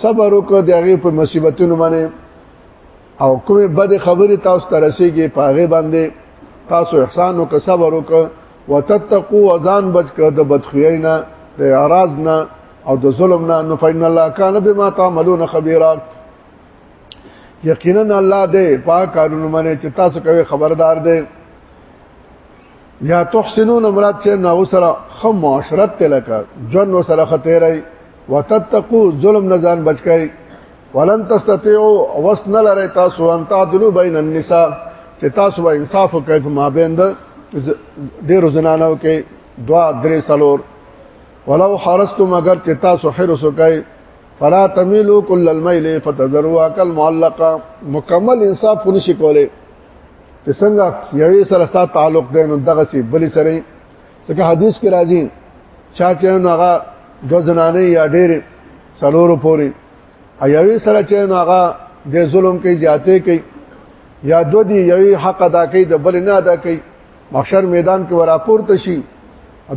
صبر وکړئ د هغه په مصیبتونو باندې او کومه بد خبره تاسو ته رسیږي په هغه باندې تاسو احسان وکړئ صبر وکړئ وتتقو او ځان بچ کړئ د بدخوی نه د اعراض نه او د ظلم نه نو فین الله کان بما تعملون خبيرا یقینا الله دې پاک کارونه منه چې تاسو کوي خبردار دې یا تحسنون مراد چې نو سره خو معاشرت تلکه جن وسره خطرای وتتقو ظلم نه ځان بچکای ولن تستطيعوا وسن لري تاسو ان تعدلوا بين النساء چې تاسو به انصاف وکړئ په مابین د ډیرو زنانو کې دوا درې سلور ولو حرستم اگر چې تاسو حرس وکړئ فلا تميلوا كل الميل فتذروا كالمعلقه مکمل انصاف پوری شي کوله چې څنګه یوې سره ستا تعلق دی نو دغه سي بلی سره څنګه حدیث کې راځي چا چې نو هغه دو زنانه یا ډېر سلورو پوری ایوې سره چې نو هغه د ظلم کوي زیاتې کوي یا دو دی یوې حق ادا کوي د بل نه ادا کوي محشر میدان کې وراپورته شي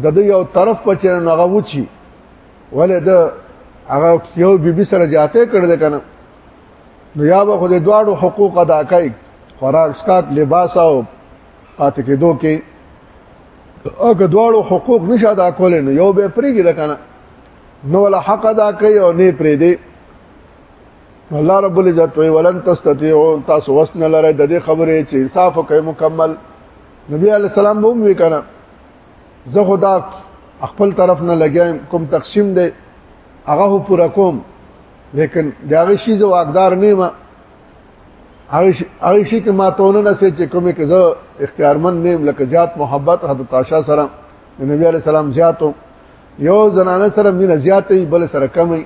د دې یو طرف په چرنه غوچی ولې د هغه یو بیبي سره جاته کړل کنه نو یا به خو د دواړو حقوق ادا کوي خوراک سکات لباس او پاتې کېدو کې او که دواړو حقوق نشه ادا کولې نو یو به پریږي ده کنه نو ولا حق ادا کوي او نه پرې دی الله رب العزت وی ولن تستطيعوا تاسو وسن لره د دې خبرې چې انصاف کوي مکمل نبی علی السلام هم وی کنه زه خدا خپل طرف نه لګم کوم تقسیم دی هغه پورا کوم لیکن داغه شی زه واقدار نه ما هغه شی کې ما تونه نه سې چې کومه کې زه اختیارمن نه لکه زیات محبت حضرت عائشہ سره نبی علی السلام زیاتو یو زنانه سره مینه زیاتې بل سره کمې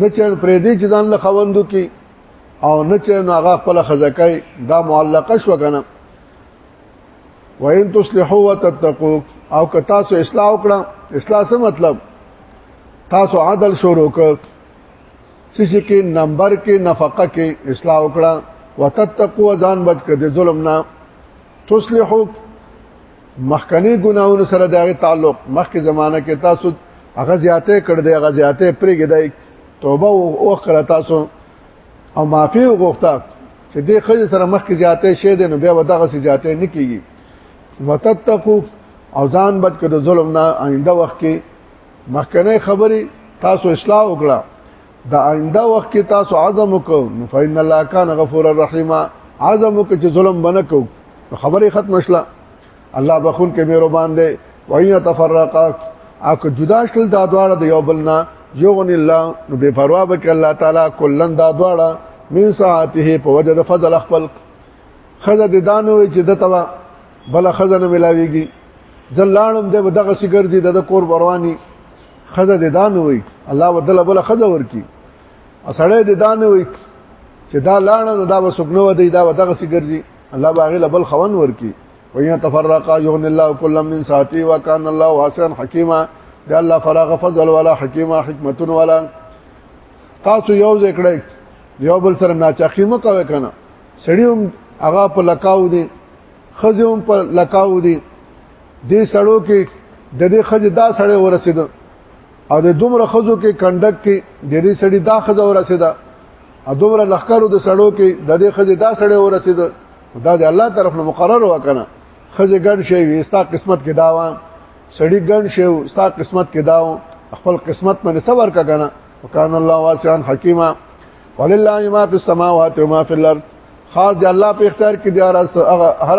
نه چې پرې دې چې ځان له خوندو کې او نه چې هغه خپل خزکای دا معلقه شو کنه وان تصلحوا وتتقوا او که تاسو اصلاح وکړه اصلاح څه مطلب تاسو عدل شروع کړ سشي کې نمبر کې نفقه کې اصلاح وکړه وتتقوا ځان بچ کړئ ظلم نه تصلحوا مخکنی ګناونه سره د هغه تعلق مخکې زمانہ کې تاسو هغه زیاته کړ دی هغه زیاته پرېګ دی توبه او وکړه تاسو او معافي وغوښته چې دې خځه سره مخکې زیاته شې دی نو بیا ودغه سي زیاته نه کیږي وتتقو او ځان بچ کړو ظلم نه آینده وخت کې مخکنه خبري تاسو اصلاح وکړه د آینده وخت کې تاسو عزم وکړو نو فإن الله کان غفور الرحیم عزم وکړو چې ظلم بنه کو خبره ختم شله الله بخون کې مهربان دی وایي تفرقا اګه جدا شل دا دواړه د یو بلنا یغنی الله نو بے پروا به الله تعالی کلن دا دواړه من ساعته په وجه د فضل خپل خزه د دانو چې د تبا بل خزه نه ملاویږي زلانم د دغه سګر دي د کور برواني خزه د دان وای الله ودل بل خزه ورکی اسړې د دان وای چې دا لاړه نو دا وسګنو ودی دا ودغه سي ګرځي الله باغی لبل خوان ورکی وین تفرقا یغن الله کل من ساعتی وکان الله واسعا حکیما دا الله فراغ فضل ولا حکیما حکمت ولا تاسو یو ذکر یو بل سره ناچاخی مکوي کنه سړیوم هغه په لکاو دي خزیوم په لکاو دي دې سړو کې د دې خځه دا سړی ورسېده او د دومره خزو کې کندک کې د دې سړی دا خزه ورسېده او دومره لخرو د سړو کې د دې خزه دا سړی ورسېده دا د الله طرف له مقرر وکنه خزه ګڼ شي وي ستا قسمت کې داوا سړی ګڼ شي ستا قسمت کې داو خپل قسمت باندې صبر کا کنه وکانه الله واسعا حکیمه ولله ما فی السماوات و ما فی الارض خاص دی الله په اختیار کې دی هر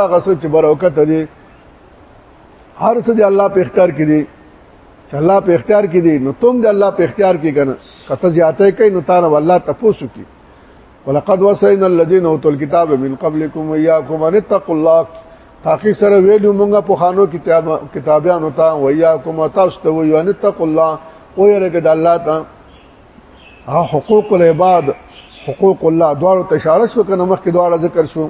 هغه څه چې برکت دی هر څه دی الله په اختیار کې دی چې الله په اختیار کې دی نو تم دی الله په اختیار کې کنه کته زیاته کوي نو تاره والله تاسو کې ولقد وصينا الذين اوتوا الكتاب من قبلكم واياكم ان اتقوا الله تاکي سره ویلو مونږه په خانو کتاب کتابانو ته واياكم تاسو ته ویو ان اتقوا الله او یره د الله ته حقوق العباد حقوق الله دوړو ته اشاره شو کنه مخکې دوړو ذکر شو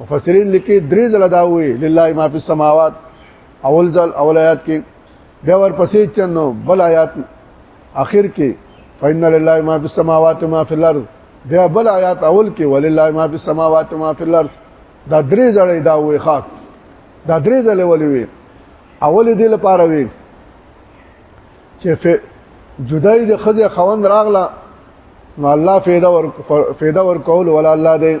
مفسرین لیکي درې ځله دا وې لله ما فی السماوات اول ځل اول آیات کې بیا ورپسې چنو بل آیات اخر کې فإن لله ما فی السماوات ما فی الارض بیا بل آیات اول کې ولله ما فی السماوات ما فی الارض دا درې ځله دا وې خاص دا درې ځله ولې وې اول دې لپاره وې چې جدای د خځه خوند راغله نو الله فایده ور فایده ور کول ولا الله دې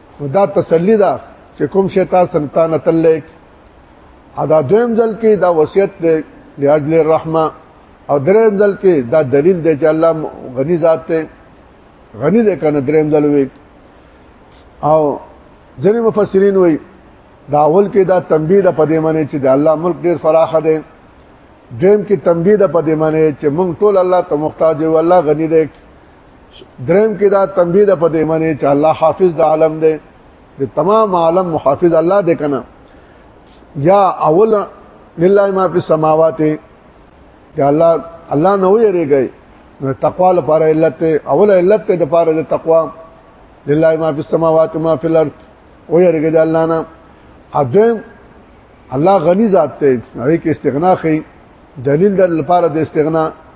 نو دا تسلی ده چې کوم شی تا سنتانه تلک ادا دویم ځل کې دا وصیت دی لاجل الرحمه او دریم ځل کې دا دلیل دی چې الله غنی ذات دی غنی دی کنه دریم ځل وی او ځینې مفسرین وی دا اول کې دا تنبیه ده په دې معنی چې د الله ملک ډیر فراخ دی دویم کې تنبیه ده په دې معنی چې موږ ټول الله ته محتاج یو الله غنی دی دریم کې دا تنبیه ده په دې معنی چې الله حافظ د عالم دی د تمام عالم محافظ الله دی کنه یا اول لله ما فی السماوات یا الله الله نه ویریږي نو تقوا لپاره علت اول علت ته د لپاره د تقوا لله ما فی السماوات ما فی الارض ویریږي د الله نه اذن الله غنی ذات ته هغه کې استغنا خي دلیل د لپاره د استغنا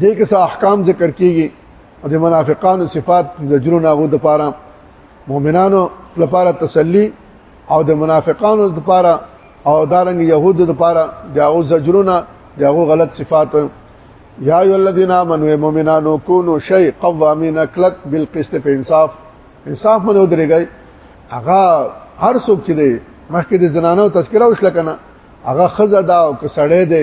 دې کې څه احکام ذکر کیږي او د منافقانو صفات زجرو ناغو د پاره مؤمنانو لپاره تسلی او د منافقانو لپاره او دارنګ يهود لپاره داغو زجرونه داغو غلط صفات یا ایو الذین آمنوا مؤمنانو کونو شی قوامین کلک بالقسط په انصاف انصاف منو درېږي هغه هر څوک چې دی مخکې د زنانو تذکره وشل کنه هغه خزه دا او که سړی دی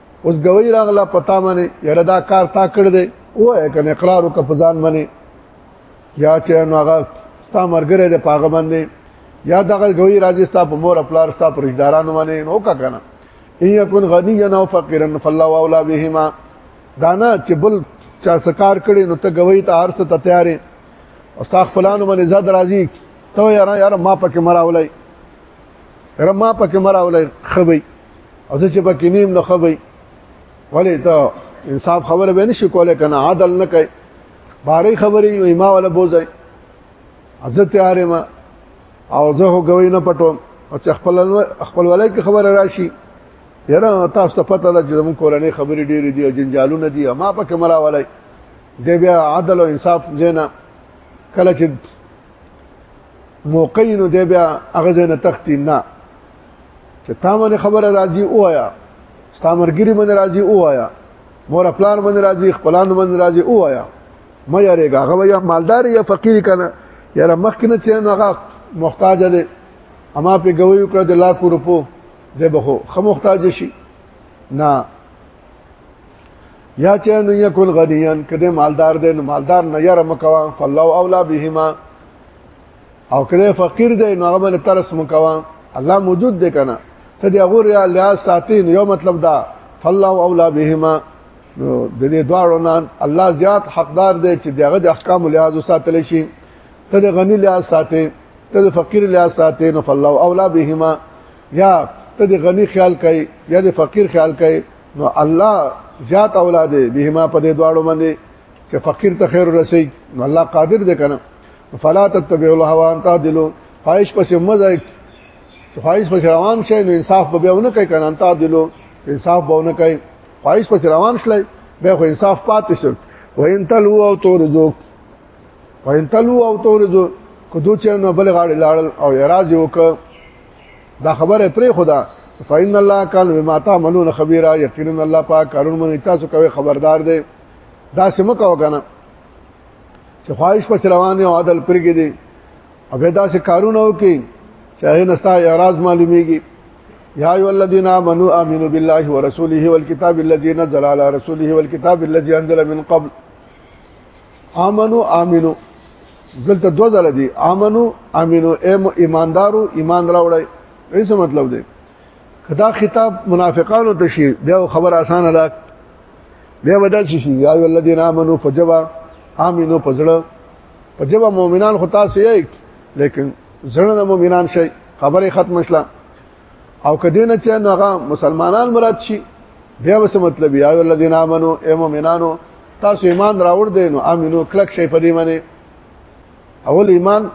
اوس ګوي راغله پتا منه یره دا کار تا کړ دې وای کنه اقرار وک په ځان منه یا چې نو هغه ستا مرګره دې پاغه باندې یا دغه ګوي راځي ستا په مور خپل ستا پر رشدارانو باندې نو کا کنه ان یکن غنیا او فقیرا فالله اولا بهما دانا چې بل چا سکار کړي نو ته ګوي ته هرڅه ته تیارې او ستا خپلانو باندې زاد راځي ته یاره یاره ما پکې مراولای یاره ما پکې مراولای خبي او چې په کینیم نه خوي ولې ته انصاف خبره به نشي کولای کنه عادل نه کوي باري خبرې یو ما ولا بوزای عزت یاره ما او زه غوي نه پټوم او چې خپل خپل ولای کی خبره راشي یاره تاسو ته پته ده چې زموږ کورنۍ خبرې ډېرې دي او جنجالونه دي ما په کمرا ولای دی بیا عدل او انصاف زینا کله چې موقعینو دی بیا هغه زینا تختی نه چې تا باندې خبره راځي وایا ستامرګری باندې راځي وایا مور خپلان باندې راځي خپلان باندې راځي وایا مې یاريګه هغه یا مالدار یا فقیر کنه یاره مخکې نه چې هغه محتاج دی اما په ګوي کړ د لاکو روپو دی به خو محتاج شي نه یا چې نو یکل غنیان کده مالدار دی نو مالدار نه یاره مکوا فالله اولا بهما او کله فقیر دی نو هغه باندې ترس مکوا الله موجود دی کنه ته دی غور یا لحاظ ساتین یو مطلب دا فالله اولا بهما نو د دې دواړو نه الله زیات حقدار دی چې دغه د احکام لحاظ ساتل شي ته د غنی لحاظ ساتې ته د فقیر لحاظ ساتې نو فالله اولا بهما یا ته د غنی خیال کوي یا د فقیر خیال کوي نو الله زیات اولاد بهما په دې دواړو باندې چې فقیر ته خیر رسي نو الله قادر دی کنه فلا تتبعوا الهوى ان تعدلوا خواهش پسې مزه خواهش پسې روان شي نو انصاف به بهونه کوي کنه ان تعدلوا انصاف بهونه کوي خواهش پسې روان شلای به خو انصاف پاتې شي وان تلو او تورزو وان تلو او تورزو کو دوی چې نو بل غاړي لاړل او اعتراض وکړ دا خبره پرې خدا فإن الله كان بما تعملون خبيرا یقینا الله پاک کارون من تاسو کوي خبردار دی دا سم کو کنه چې خواهش پس روان او عدل پرګې دي او به دا څه کارونه وکي چې هغه نستا اعتراض معلومیږي یا ایو الذین آمنو آمنو بالله ورسوله والکتاب الذی نزل علی رسوله والکتاب الذی انزل من قبل آمنو آمنو دلته دوه ځله دي آمنو آمنو ایم ایماندارو ایمان راوړی ایسه مطلب دی کدا خطاب منافقانو ته شي بیا خبر اسانه ده بیا ودا شي یا ای الذین آمنو فجوا امنو پزړه پجوا مؤمنان خو تاسو یې لیکن زړه د مؤمنان شي خبره ختم شله او کدی نه چې هغه مسلمانان مراد شي بیا وس مطلب یا ای الذین آمنو ای مؤمنانو تاسو ایمان راوړ دینو امنو کلک شي په دې باندې اول ایمان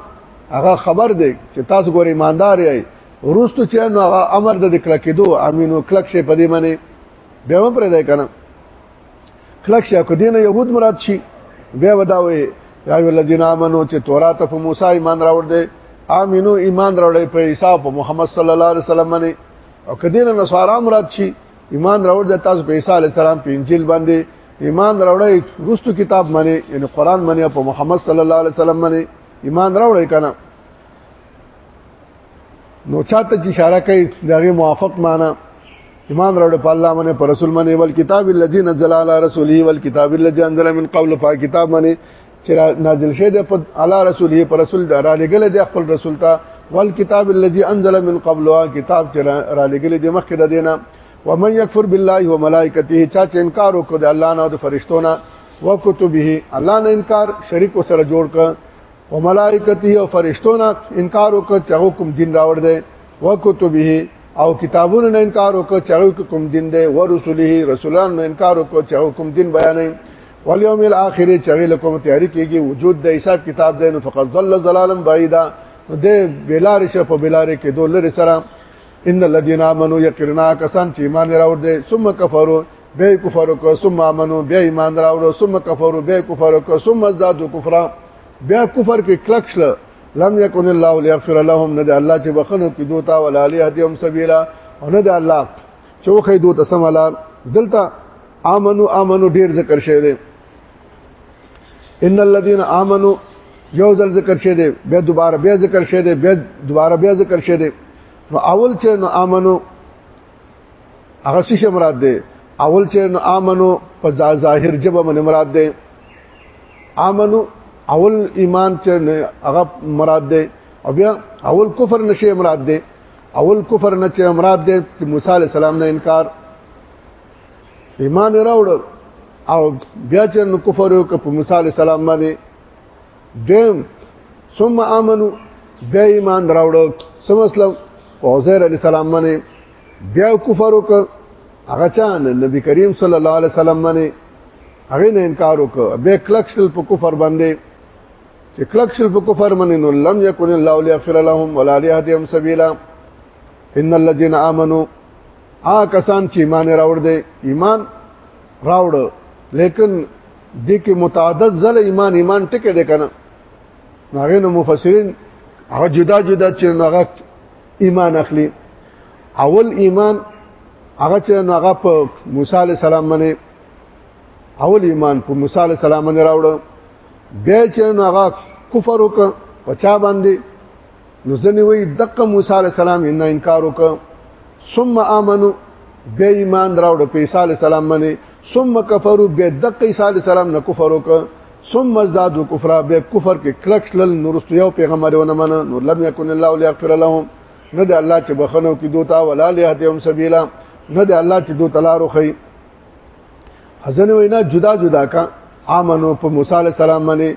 هغه خبر دی چې تاسو ګور ایماندار یې ورستو چې نو هغه امر د ذکر کېدو امینو کلک شي په دې معنی به هم پرې ده کنه کلک شي کو دینه يهود مراد شي به وداوي یا الذین آمنو چې تورات او موسی ایمان راوړ دي امینو ایمان راوړې په عیسی او محمد صلی الله علیه وسلم باندې او کدینه نصارا مراد شي ایمان راوړ د تاسو په عیسی علی السلام په انجیل باندې ایمان راوړی رستو کتاب منی یعنی قران منی په محمد صلی الله علیه وسلم منی ایمان راوړی کنه نو چاته چې اشاره کوي دغه موافق معنی ایمان راوړ په الله باندې پر رسول باندې ول کتاب الذي نزل على رسوله ول کتاب الذي انزل من قبل فا کتاب باندې چې نازل شه د على رسوله پر رسول دا را لګل د خپل رسول ته ول کتاب الذي انزل من قبل کتاب چې را لګل د مخکې د دینه ومن یکفر بالله وملائکته چا چې انکار وکړ د الله نه او د فرشتو نه وکتبه الله نه انکار شریک سره جوړ ک او ملائکته او فرشتو نه انکار وکړ چې هغه کوم دین راوړ دی وکتبه او کتابونو نه انکار وکړ چې هغه کوم دین دی او رسوله رسولان نه انکار وکړ چې هغه کوم دین بیانې والیوم الاخر چې هغه لکم تیاری کیږي وجود د حساب کتاب دی نو فقط ضل ضلالم بعیدا د بلار شفه بلار کې دولر سره ان الذين امنوا يقرنا کسان چې ایمان راوړ دي ثم كفروا به کفر کو ثم امنوا به ایمان راوړ ثم كفروا به کفر کو ثم ازدادوا كفرا بیا کفر کې کلک شل لم يكن الله ليغفر لهم ند الله چې بخنو کې دوتا ولا عليهم سبيلا او ند الله چوخې دوت سمالا دلته امنو امنو ډیر ذکر شوی دی ان الذين امنوا یو ځل ذکر شوی دی بیا دوباره بیا ذکر شوی دی بیا دوباره بیا ذکر شوی دی نو اول چې نو امنو هغه څه مراد دی اول چې نو امنو په ظاهر جبه من مراد دی امنو اول ایمان چې هغه مراد دی او بیا اول کفر نشه مراد دی اول کفر نه چې مراد دی چې موسی علی السلام نه انکار ایمان راوړ او بیا چې نو کفر وکړ په موسی علی السلام باندې دیم ثم امنو بیا ایمان راوړو سم اسلام عزیر علی السلام باندې بیا کفر وک هغه چان نبی کریم صلی الله علیه وسلم باندې هغه نه انکار وک به کلکشل په کفر باندې چې کلکشل په کفر باندې نو لم یکن الله لیغفر لهم ولا لیهدیهم سبیلا ان الذين امنوا آ کسان چې ایمان راوړ دي ایمان راوړ لیکن د کې متعدد ځله ایمان ایمان ټکه ده کنه هغه نو مفسرین هغه جدا جدا چې هغه ایمان اخلي اول ایمان هغه چې هغه په موسی علی السلام باندې اول ایمان په موسی علی السلام باندې راوړ بیا چې هغه کفر وکړ په چا باندې نو ځنی وی دقه موسی علی السلام ان انکار وک ثم امنو به ایمان راوړ په عیسی علی السلام باندې ثم کفروا به دقه عیسی علی السلام نه کفر وک ثم ازدادوا کفرا به کفر کې کلک شلل نورست یو پیغمبرونه من نور لم یکن الله لیغفر لهم نه د الله چې بخنو کې دوتا ولا لیهدهم سبیلا نه د الله چې دوت لارو خي حزن وینا جدا جدا کا امنو په موسی علی السلام باندې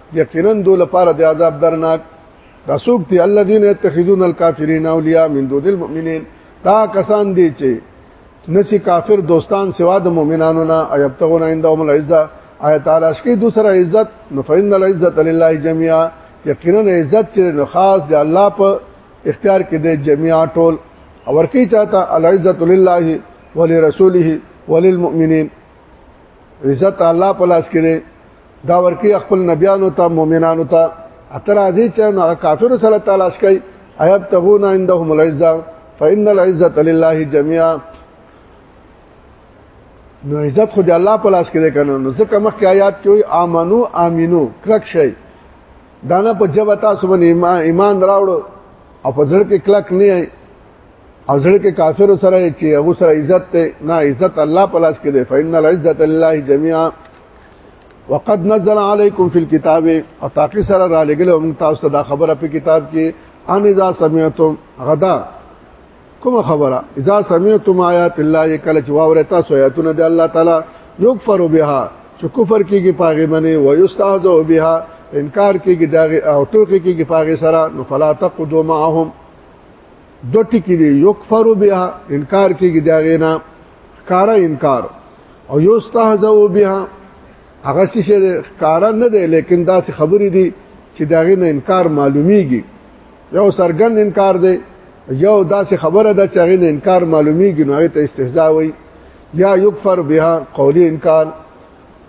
یقینا دو لپاره د عذاب درناک دا سوق دي الذين يتخذون الكافرين اولياء من دون المؤمنين دا کسان دي چې نسی کافر دوستان سوا د مؤمنانو نه ايبتغون عندهم العزه آیا تعالی شکی دوسر عزت نو فإن العزت لله جميعا یقینا عزت چې نو خاص دی الله په اختیار کې دی جميعا ټول اور کی چاته العزت لله ولرسوله وللمؤمنين عزت الله په لاس کې دی دا ورکی خپل نبیانو ته مؤمنانو ته اتر ازي چې نو کافر سره تلاش کوي ايب تبون عندهم العزه فان العزه لله جميعا نو عزت خو د الله په لاس کې کنه نو ځکه مخکې آیات کې وي امنو امینو کلک شي دانه په جبه تاسو باندې ایمان راوړو او په ځړ کې کلک نه او زړه کې کافر سره چې هغه سره عزت ته نه عزت الله په لاس کې دی فإن العزة لله جميعا وقد نزل عليكم في الكتاب او تاکي سره را لګل موږ تاسو ته دا خبره په کتاب کې ان اذا سمعتم غدا کوم خبره اذا سمعتم آیات الله کله چې واورې تاسو آیاتونه د الله تعالی یکفر بها چې کفر کېږي پاغه منی او یستهزئ بها انکار کېږي دا او ټوکی کېږي پاغه سره نو فلا تقدو معهم دو ټکی دی یکفر بها انکار کیږي دا غینا ښکارا انکار او یستهزئ بها هغه څه چې ښکارا نه دی لیکن دا څه خبرې دي چې دا غینا انکار معلومیږي یو سرګن انکار دی یو دا څه خبره ده چې غینا انکار معلومیږي نو هغه ته استهزاء وایي یا یکفر بها قولی انکار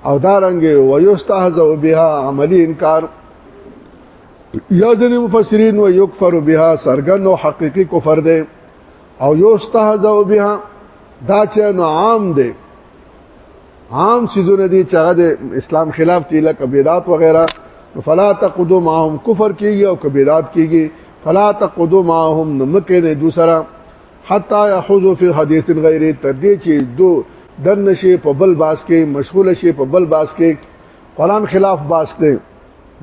او دارنګ ویستهزئ بها عملی انکار یا ځنې مفسرین و یکفر بها سرګن او حقيقي کفر دی او یستهزئ بها دا چې نو عام دی عام سيزونه دي چې هغه د اسلام خلاف دي لکه بدعات وغیرہ فلا تقدو معهم کفر کیږي او کبیرات کیږي فلا تقدو معهم نمکه نه دوسرا حتا يحوز في حديث غیر تر دې چې دو دن شي په بل باس کې مشغول شي په بل باس کې قران خلاف باس کې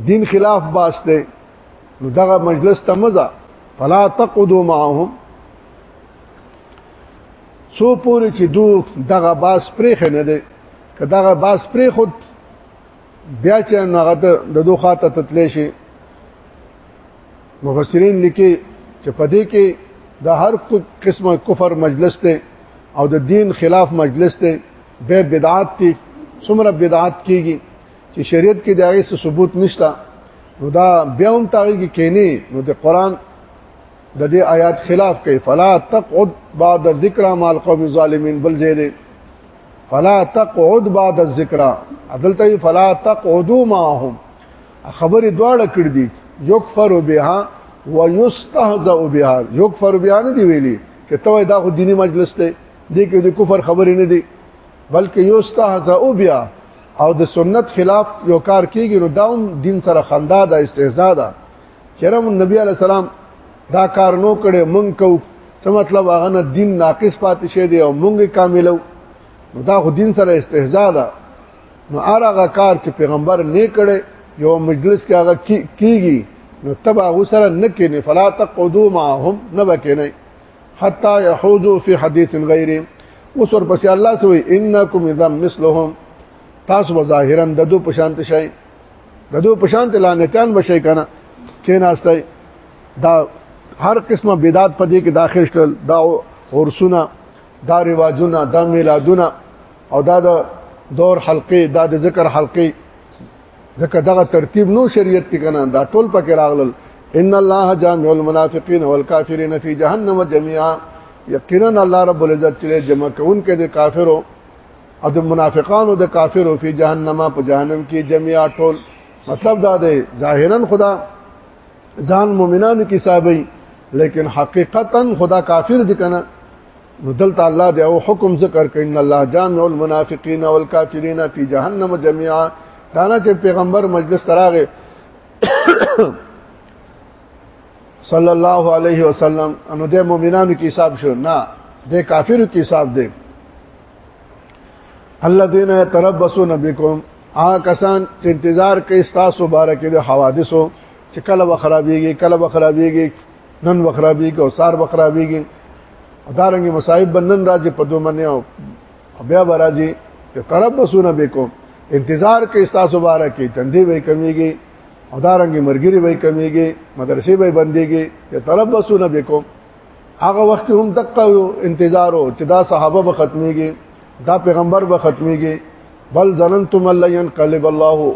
دین خلاف باسته نو دغه مجلس ته مزه فلا تقعدوا معهم سو پوری چې دو دغه باس پرېخ نه دی که دغه باس پرې خود بیا چې هغه د دوه خاطه تتلی شي مفسرین لیکي چې په دې کې د هر قسمه کفر مجلس ته او د دین خلاف مجلس ته به بدعات دي څومره بدعات کیږي چې شریعت کې دا هیڅ ثبوت نشته نو دا بیا هم تاغي کې کینی نو د قران د دې آیات خلاف کوي فلا تقعد بعد الذکر مع القوم الظالمین بل زیره فلا تقعد بعد الذکر عدلته فلا تقعدوا معهم خبرې دواړه کړې دي یکفر بها ويستهزأ بها یکفر بها نه دی ویلي چې ته دا خو دینی مجلس ته دې کې د کفر خبرې نه دي بلکې یستهزأ بها او د سنت خلاف یو کار کیږي نو داوم دین سره خندا ده استهزاء ده چیرې مون نبی علی السلام دا کار نو کړي مونږ کو څه مطلب هغه نه دین ناقص پاتې شه دی او مونږ کاملو نو دا خو دین سره استهزاء ده نو هغه کار چې پیغمبر نه کړي یو مجلس کې هغه کیږي نو تبع غسر نه کینی فلا تقعدوا معهم نه بکینی حتا يحوزو فی حدیث غیر اوس ور پسې الله سوی انکم اذا مثلهم تاسو ظاهرا د دو پشانت شئ د دو پشانت لانکان بشئ کنه کې ناشته دا هر قسمه بدعت پدې کې داخل شل دا ورسونه دا رواجونه دا میلادونه او دا د دور حلقې دا د ذکر حلقې ځکه دغه ترتیب نو شریعت کې کنه دا ټول پکې راغلل ان الله جامع المنافقین والکافرین فی جهنم جميعا یقینا الله رب العزت چې جمع کون کې د کافرو او د منافقانو د کافرو فی جهنم په جهنم کې جميعا ټول مطلب دا دی ظاهرا خدا ځان مؤمنانو کې حسابي لیکن حقیقتا خدا کافر دي کنه نو دلته الله دی او حکم ذکر کین الله جامع المنافقین والکافرین فی جهنم جميعا دا نه چې پیغمبر مجلس تراغه صلی الله علیه وسلم انو د مؤمنانو کې حساب شو نه د کافرو کې حساب دی الذين يتربصون بكم آ کسان چې انتظار کوي تاسو بارکه د حوادثو چې کله به خرابېږي کله به خرابېږي نن وخرابېږي او سار وخرابېږي دارنګ مصائب بنن راځي په دوه منه او بیا به راځي چې تربصون بكم انتظار کوي تاسو باره کې چندې به کمیږي او دارنګ مرګري به کمیږي مدرسې به بنديږي چې تربصون بكم هغه وخت هم دقه انتظار او چې دا صحابه به ختميږي دا پیغمبر به ختميږي بل ظننتم لن ينقلب الله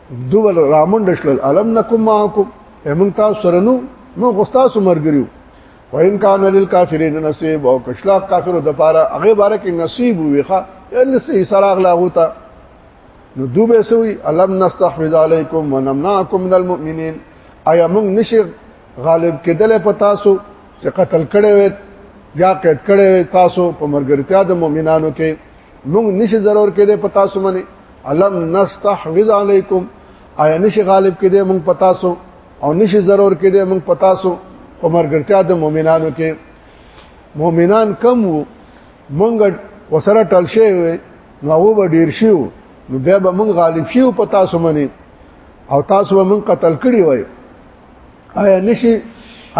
دوبل رامون دشل علم نکم معاکم امون تاسو سره نو نو غستا سو مرګریو وان کان للکافرین نصیب او کشلا کافر د پاره هغه باره کې نصیب ویخه ان سي سراغ لا غوتا نو دوبه سوی علم نستحفظ علیکم ونمنعکم من المؤمنین ایا موږ نشي غالب کېدل په تاسو چې قتل کړي وي یا قید کړي وي تاسو په مرګرتیا د مؤمنانو کې موږ نشي ضرور کېدل په تاسو باندې علم نستحوذ علیکم آیا نشي غالب کړي مونږ پتا سو او نشي ضرور کړي مونږ پتا سو په مرګرتیا د مؤمنانو کې مؤمنان کم وو مونږ وسره ټل شي نو هو به ډیر شي نو بیا به مونږ غالب شي په تاسو باندې او تاسو به مونږ قتل کړي وای آیا نشي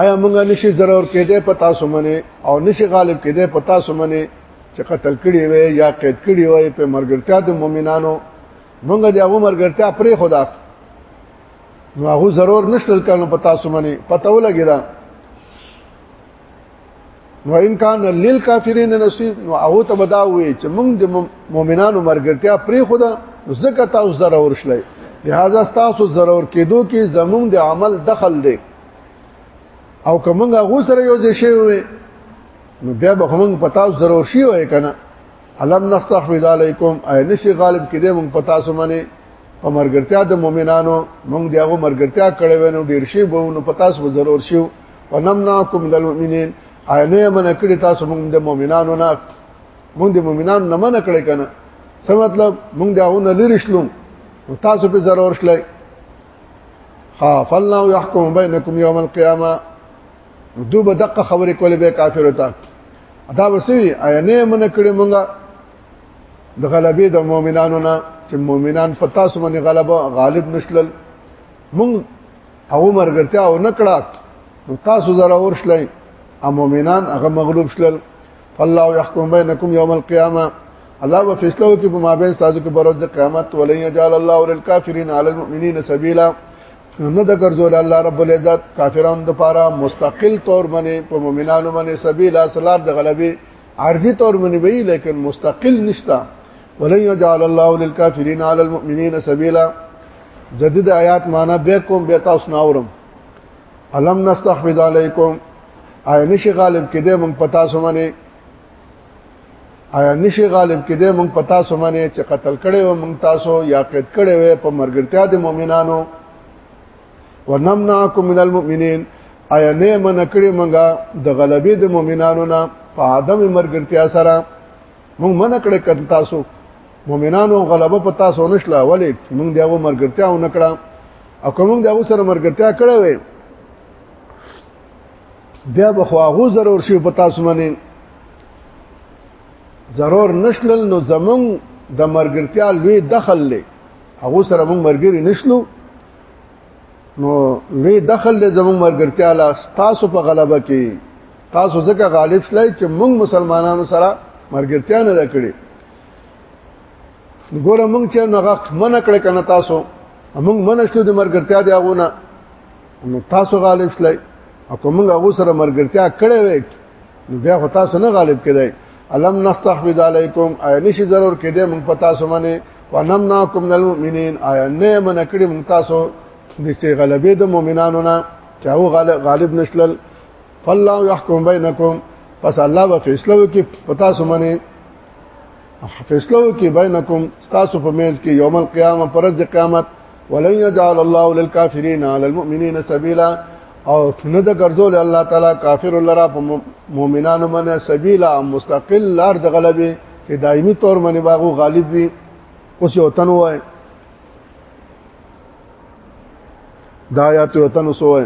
آیا مونږ نشي ضرور کېده په تاسو باندې او نشي غالب کېده په تاسو باندې چې قتل کړي وي یا قید کړي وي په مرګرتیا د مؤمنانو مونږ د هغه مرګرتیا پرې خدا نو هغه ضرور نشته کانو پتا سمنه پته ولګی دا نو ان کان للکافرین نصیب نو هغه ته بدا وي چې مونږ د مؤمنانو مرګرتیا پرې خدا زکه تاسو ضرور شلای لہذا تاسو ضرور کېدو کې زمونږ د عمل دخل دی او کومه غو سره یو ځای شوی نو بیا به موږ پتا ضرور شي وای کنه علم نستحفظ علیکم اي نشي غالب کړي موږ پتا سو منه په مرګرتیا د مؤمنانو موږ دیغه مرګرتیا کړي ونه ډیر شي به نو پتا سو ضرور شي ونمنعکم من المؤمنین اي نه من کړي تاسو موږ د مؤمنانو نه موږ د مؤمنانو نه من کړي کنه څه مطلب موږ دیغه نه لری شلو تاسو په ضرور شلای ها فالله يحكم بينكم يوم القيامه دوی به دغه خبرې کولې به کافر وتا دا وسوي عینه من کړي مونږه د غلبې د مؤمنانو نه چې مؤمنان په تاسو باندې غلبه غالب نشلل مونږ هغه مرګرتیا او نکړه نو تاسو زره ورشلای ا مؤمنان هغه مغلوب شلل فالله يحكم بينكم يوم القيامه الله به فیصله وکړي په مابین تاسو کې پرځ قیامت ولن يجعل الله للكافرين على المؤمنين سبيلا نه د ګرځول الله رب العزت کافرانو د پاره مستقل تور باندې په مؤمنانو باندې سبیل اسلام د غلبي عارضی تور باندې وی لیکن مستقل نشتا ولن يجعل الله للكافرين على المؤمنين سبيلا جدید آیات معنا به کوم به تاسو ناورم علم نستحفظ علیکم آیا نشي غالب کده مونږ پتا سو باندې آیا نشي غالب کې دې مونږ پتا سو منه چې قتل کړي و مونږ تاسو یا قید کړي و په مرګرتیا د مؤمنانو ونمنعکم من المؤمنین آیا نه من کړي مونږه د غلبې د مؤمنانو نه په ادم مرګرتیا سره مونږ من کړي کړه تاسو مؤمنانو غلبه په تاسو نشله ولی مونږ دیو مرګرتیا و نکړه او کوم دیو سره مرګرتیا کړه وې بیا به خو هغه ضرور شي په تاسو باندې ضرور نشلل نو زمون د مرګرتیا لوی دخل لې هغه سره مون مرګري نشلو نو لوی دخل لې زمون مرګرتیا لا تاسو په غلبه کې تاسو ځکه غالب شلای چې مون مسلمانانو سره مرګرتیا نه کړې ګوره مونږ چې نغه منه کړ کنه تاسو مونږ منه شو د مرګرتیا دی هغه نه نو تاسو غالب شلای او کوم هغه سره مرګرتیا کړې وې نو بیا خو تاسو نه غالب کړئ الم نستحفظ علیکم آیا نشي ضرور کېدې مونږ پتا سو باندې ونمناکم من المؤمنین آیا نه من کړی مونږ تاسو د سي غلبې د مؤمنانو نه چې هو غالب نشلل فالله يحكم بينكم پس الله به فیصله وکي پتا سو باندې فیصله وکي بينكم تاسو په میز کې یوم القیامه پرځ قیامت ولن يجعل الله للكافرين على المؤمنين سبيلا او نه د ګرځول الله تعالی کافر لرا په مؤمنانو باندې سبیلا مستقل لار د غلبې چې دایمي تور باندې باغو غالب وي اوس یو تن وای دا یا ته تن وسوای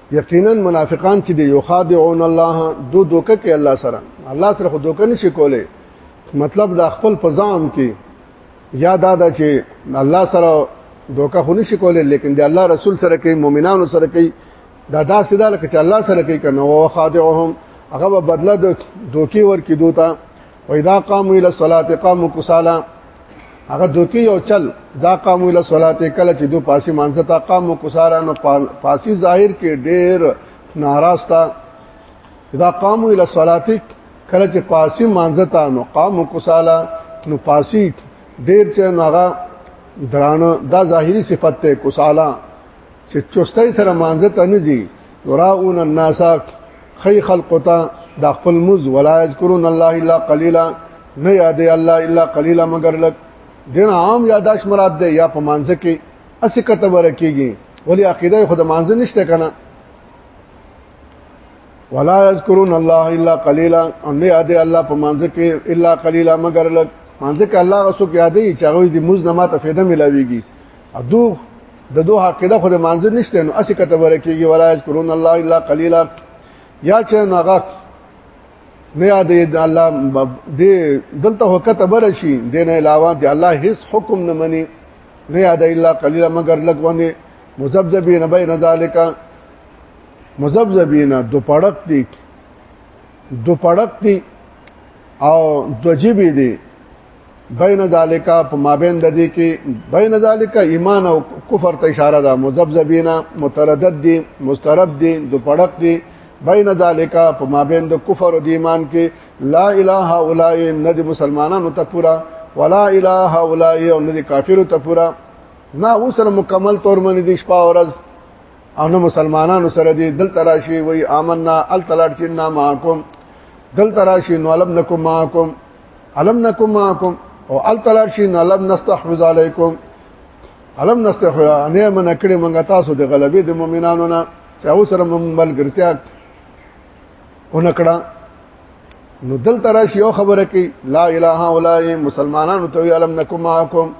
یقینا منافقان چې دی یخادعون الله دو دوکه کې الله سره الله سره خو دوکه نشي کوله مطلب دا خپل پزام کې یا دا دا چې الله سره دوکه خو نشي کوله لیکن دی الله رسول سره کې مؤمنانو سره کې دا دا سیدا لکه چې الله سره کې کنه او خادعهم هغه بدله د دوکي ورکی دوتا و اذا قاموا الى الصلاه قاموا كسالى هغه دوکي یو چل دا قام ویله صلات کله چې دو پاسي مانځه تا قام کوسارانو پاسي ظاهر کې ډېر ناراستا دا قام ویله صلات کله چې پاسي مانځه تا نو قام کوسالا نو پاسي ډېر چې ناغه درانه دا ظاهري صفت ته کوسالا چې چوستای سره مانځه ته نه ځي وراون الناس خی خلقتا د خپل مز ولا یذکرون الله الا قليلا نه یاد الله الا قليلا مگر لک دین عام یاداش مراد ده یا په مانځه کې اسی کته ورکیږي ولی عقیده خود مانځه نشته کنه ولا یذکرون الله الا قليلا ان نه یاد الله په مانځه کې الا قليلا مگر لک مانځه کې الله رسول یادې چې هغه د مز نه ماته فایده ملاويږي ادو د دوه عقیده خو د منځ نشته نو اسی کته ورکیږي ولا یذکرون الله الا قلیلا یا چې ناغه نه یاد د الله دې دلته وخت بر شي دین علاوه د الله هیڅ حکم نه مني نه یاد الا قلیلا مگر لګونه مزبذبین بین ذالک مزبذبین دو پړق دي دو پړق دي او دوجبی دي بین ذالک په مابین د دې کې بین ذالک ایمان او کفر ته اشاره ده مذبذبینا متردد دي مسترب دي د پړق دي بین ذالک په مابین د کفر او د ایمان کې لا اله الا الله ندی مسلمانانو ته پورا ولا اله الا الله او ندی کافرو ته پورا نه اوسره مکمل تور منی دي شپه او ورځ او نو مسلمانانو سره دي دل تراشي وي آمنا التلارچنا معاکم دل تراشي نو علم نکم معاکم علم نکم معکم او التلاشین علم نستحفظ علیکم علم نستحفظ نه من کړي مونږه تاسو د غلبې د مؤمنانو نه چې او سره ممبل ګرتیا اونکړه نو دل تراش یو خبره کوي لا اله الا الله مسلمانانو ته علم نکم معکم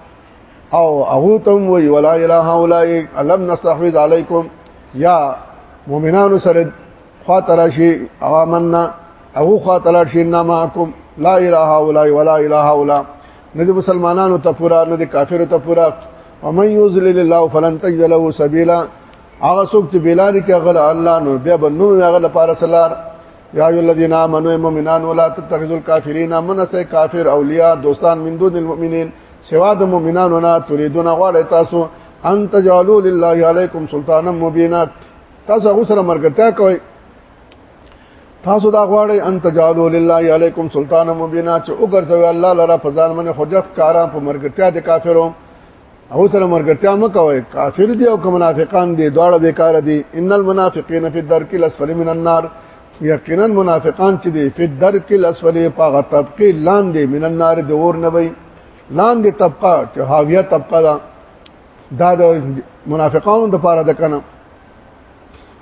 او هغه ته وی ولا اله الا الله علم نستحفظ علیکم یا مؤمنانو سره خاطرشی اوامننا هغه خاطر شي نه معکم لا اله الا ولا اله الا نه دي مسلمانانو ته پورا نه دي کافرو ته پورا ومن يذلل الله فلن تجد له سبيلا هغه څوک چې بلاد کې غل الله نو بیا بنو هغه لپاره سلار یا ای الذین آمنوا مؤمنان ولا تتخذوا الكافرین من سه کافر اولیاء دوستان من دون المؤمنین سوا د مؤمنانو نه تريدون غواړی تاسو ان تجعلوا لله علیکم سلطانا مبینا تاسو هغه سره مرګټا کوئ تاسو دا غواړئ ان تجادو لله علیکم سلطان مبینا چې وګرځوي الله لرا فزان من حجت کارا په مرګټیا د کافرو او سره مرګټیا م کوي کافر دي او منافقان دي دواړه بیکار دي ان المنافقین فی الدرک الاسفل من النار یقینا منافقان چې دي فی الدرک الاسفل په هغه طبقه لاندې من النار د اور نه وي لاندې طبقه چې حاویه طبقه ده دا د منافقانو د پاره د کنه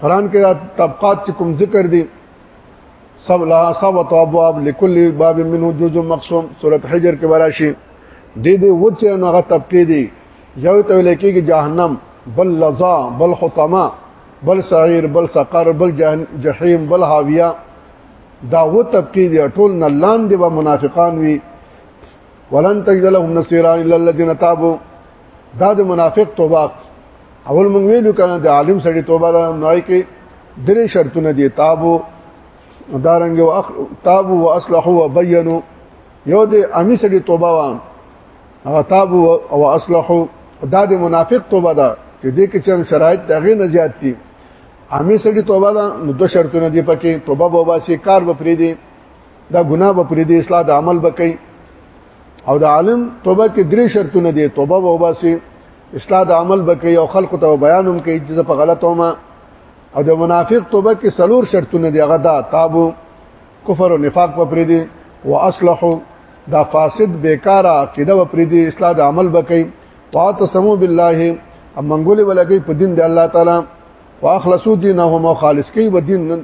قران کې دا طبقات چې کوم ذکر دي سب لا سب ابواب لكل باب منه جزء مقسوم سوره حجر کې وراشي دې دې وچه نو هغه طبقه دي یو ته لیکي کې جهنم بل لظا بل حطما بل سعير بل سقر بل جهنم بل حاويه دا و طبقه دي ټول نه لاندې به منافقان وي ولن تجد لهم نصيرا الا الذين تابوا دا د منافق توبه اول مونږ ویلو کنه د عالم سړي توبه ده نوای کې درې شرطونه دي تابو دارنګ او اخ تابو واصلحوا وبينوا یو د امي سړي توبه وان هغه تابو او اصلحوا دا د منافق توبه ده چې دې کې چې شرایط دغه نه زیات دي امي سړي توبه ده نو دوه شرطونه دي پکې توبه بوباسي کار به پری دي دا ګناه به پرې دی اصلاح د عمل به کوي او د عالم توبه کې درې شرطونه دي توبه به وباسي اصلاح د عمل به کوي او خلکو ته بیان هم کوي چې په غلطه ما او د منافق توبه کې سلور شرطونه دي هغه دا تابو کفر او نفاق په پرې دي واصلحو دا فاسد بیکاره عقیده په پرې دي اصلاح د عمل به کوي واعتصموا بالله امنګولې ولګي په دین د الله تعالی واخلصو دینهم خالص کوي و دین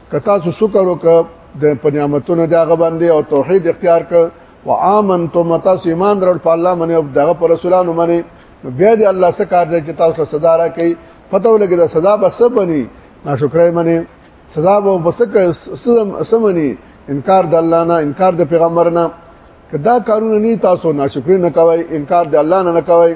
کتا سو شکر وک د پنیامتونو د هغه باندې او توحید اختیار ک و امنتم تاسو ایمان درول په الله باندې او دغه پر رسولانو باندې بیا دې الله سره کار دی چې تاسو صدا را کوي پته ولګي دا صدا به سب بني ناشکرای باندې صدا به بسک سمني انکار د الله نه انکار د پیغمبر نه کدا کارونه نه تاسو ناشکری نه کوي انکار د الله نه نه کوي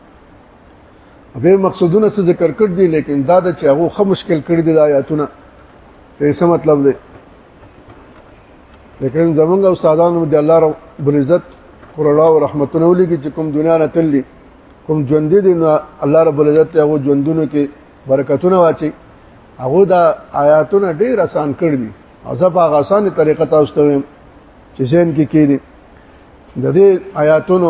به مقصدونه څه ذکر کړ دي لیکن دا د چې هغه خه مشکل کړی دي د آیاتونه په څه مطلب دی لیکن زمونږ استادانو د الله رب العزت قرآن او رحمتونه ولګي چې کوم دنیا نه تللی کوم ژوند دي نو الله رب العزت هغه ژوندونو کې برکتونه واچي هغه دا آیاتونه ډیر آسان کړی دي او زه په آسانه طریقه تاسو ته چې ځین کې کېدي د دې آیاتونو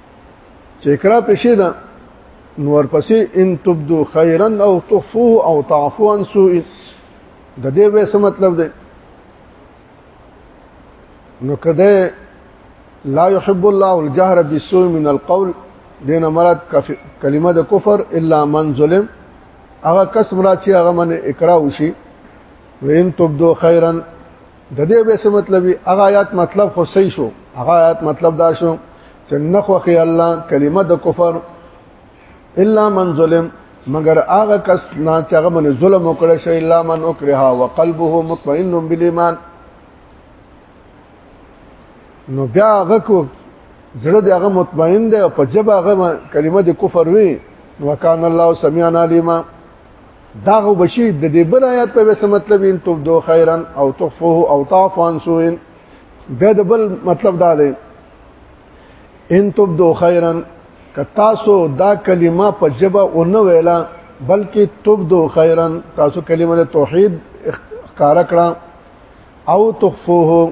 چې اقرا پېښې ده نور پسې ان تبدو خيرا او تخفوه او تعفو عن سوء د دې وې څه مطلب دی نو کده لا يحب الله الجهر بالسوء من القول دینه مراد کلمه د کفر الا من ظلم هغه کس مراد چې هغه من اقرا وشي وین تبدو خیرن د دې به څه مطلب وي هغه آیات مطلب خو صحیح شو هغه آیات مطلب دا شو چې نخوخي الله کلمه د کفر الا من ظلم مگر هغه کس نه چې هغه باندې ظلم وکړ شي الا من وکړه او قلبه مطمئن بالایمان نو بیا هغه کو زړه دی هغه مطمئن دی او په جبه هغه کلمه د کفر وی وکانه الله سميعا عليما دا غو بشي د دې بل آیات په وسه مطلب ان تو دو خیرا او تخفوه او تعفو عن سوء به د بل مطلب دا دی ان تو دو خیرا ک تاسو دا کلمه په جبه او نه ویلا بلکې تو دو خیرا تاسو کلمه توحید ښکارا کړه او تخفوه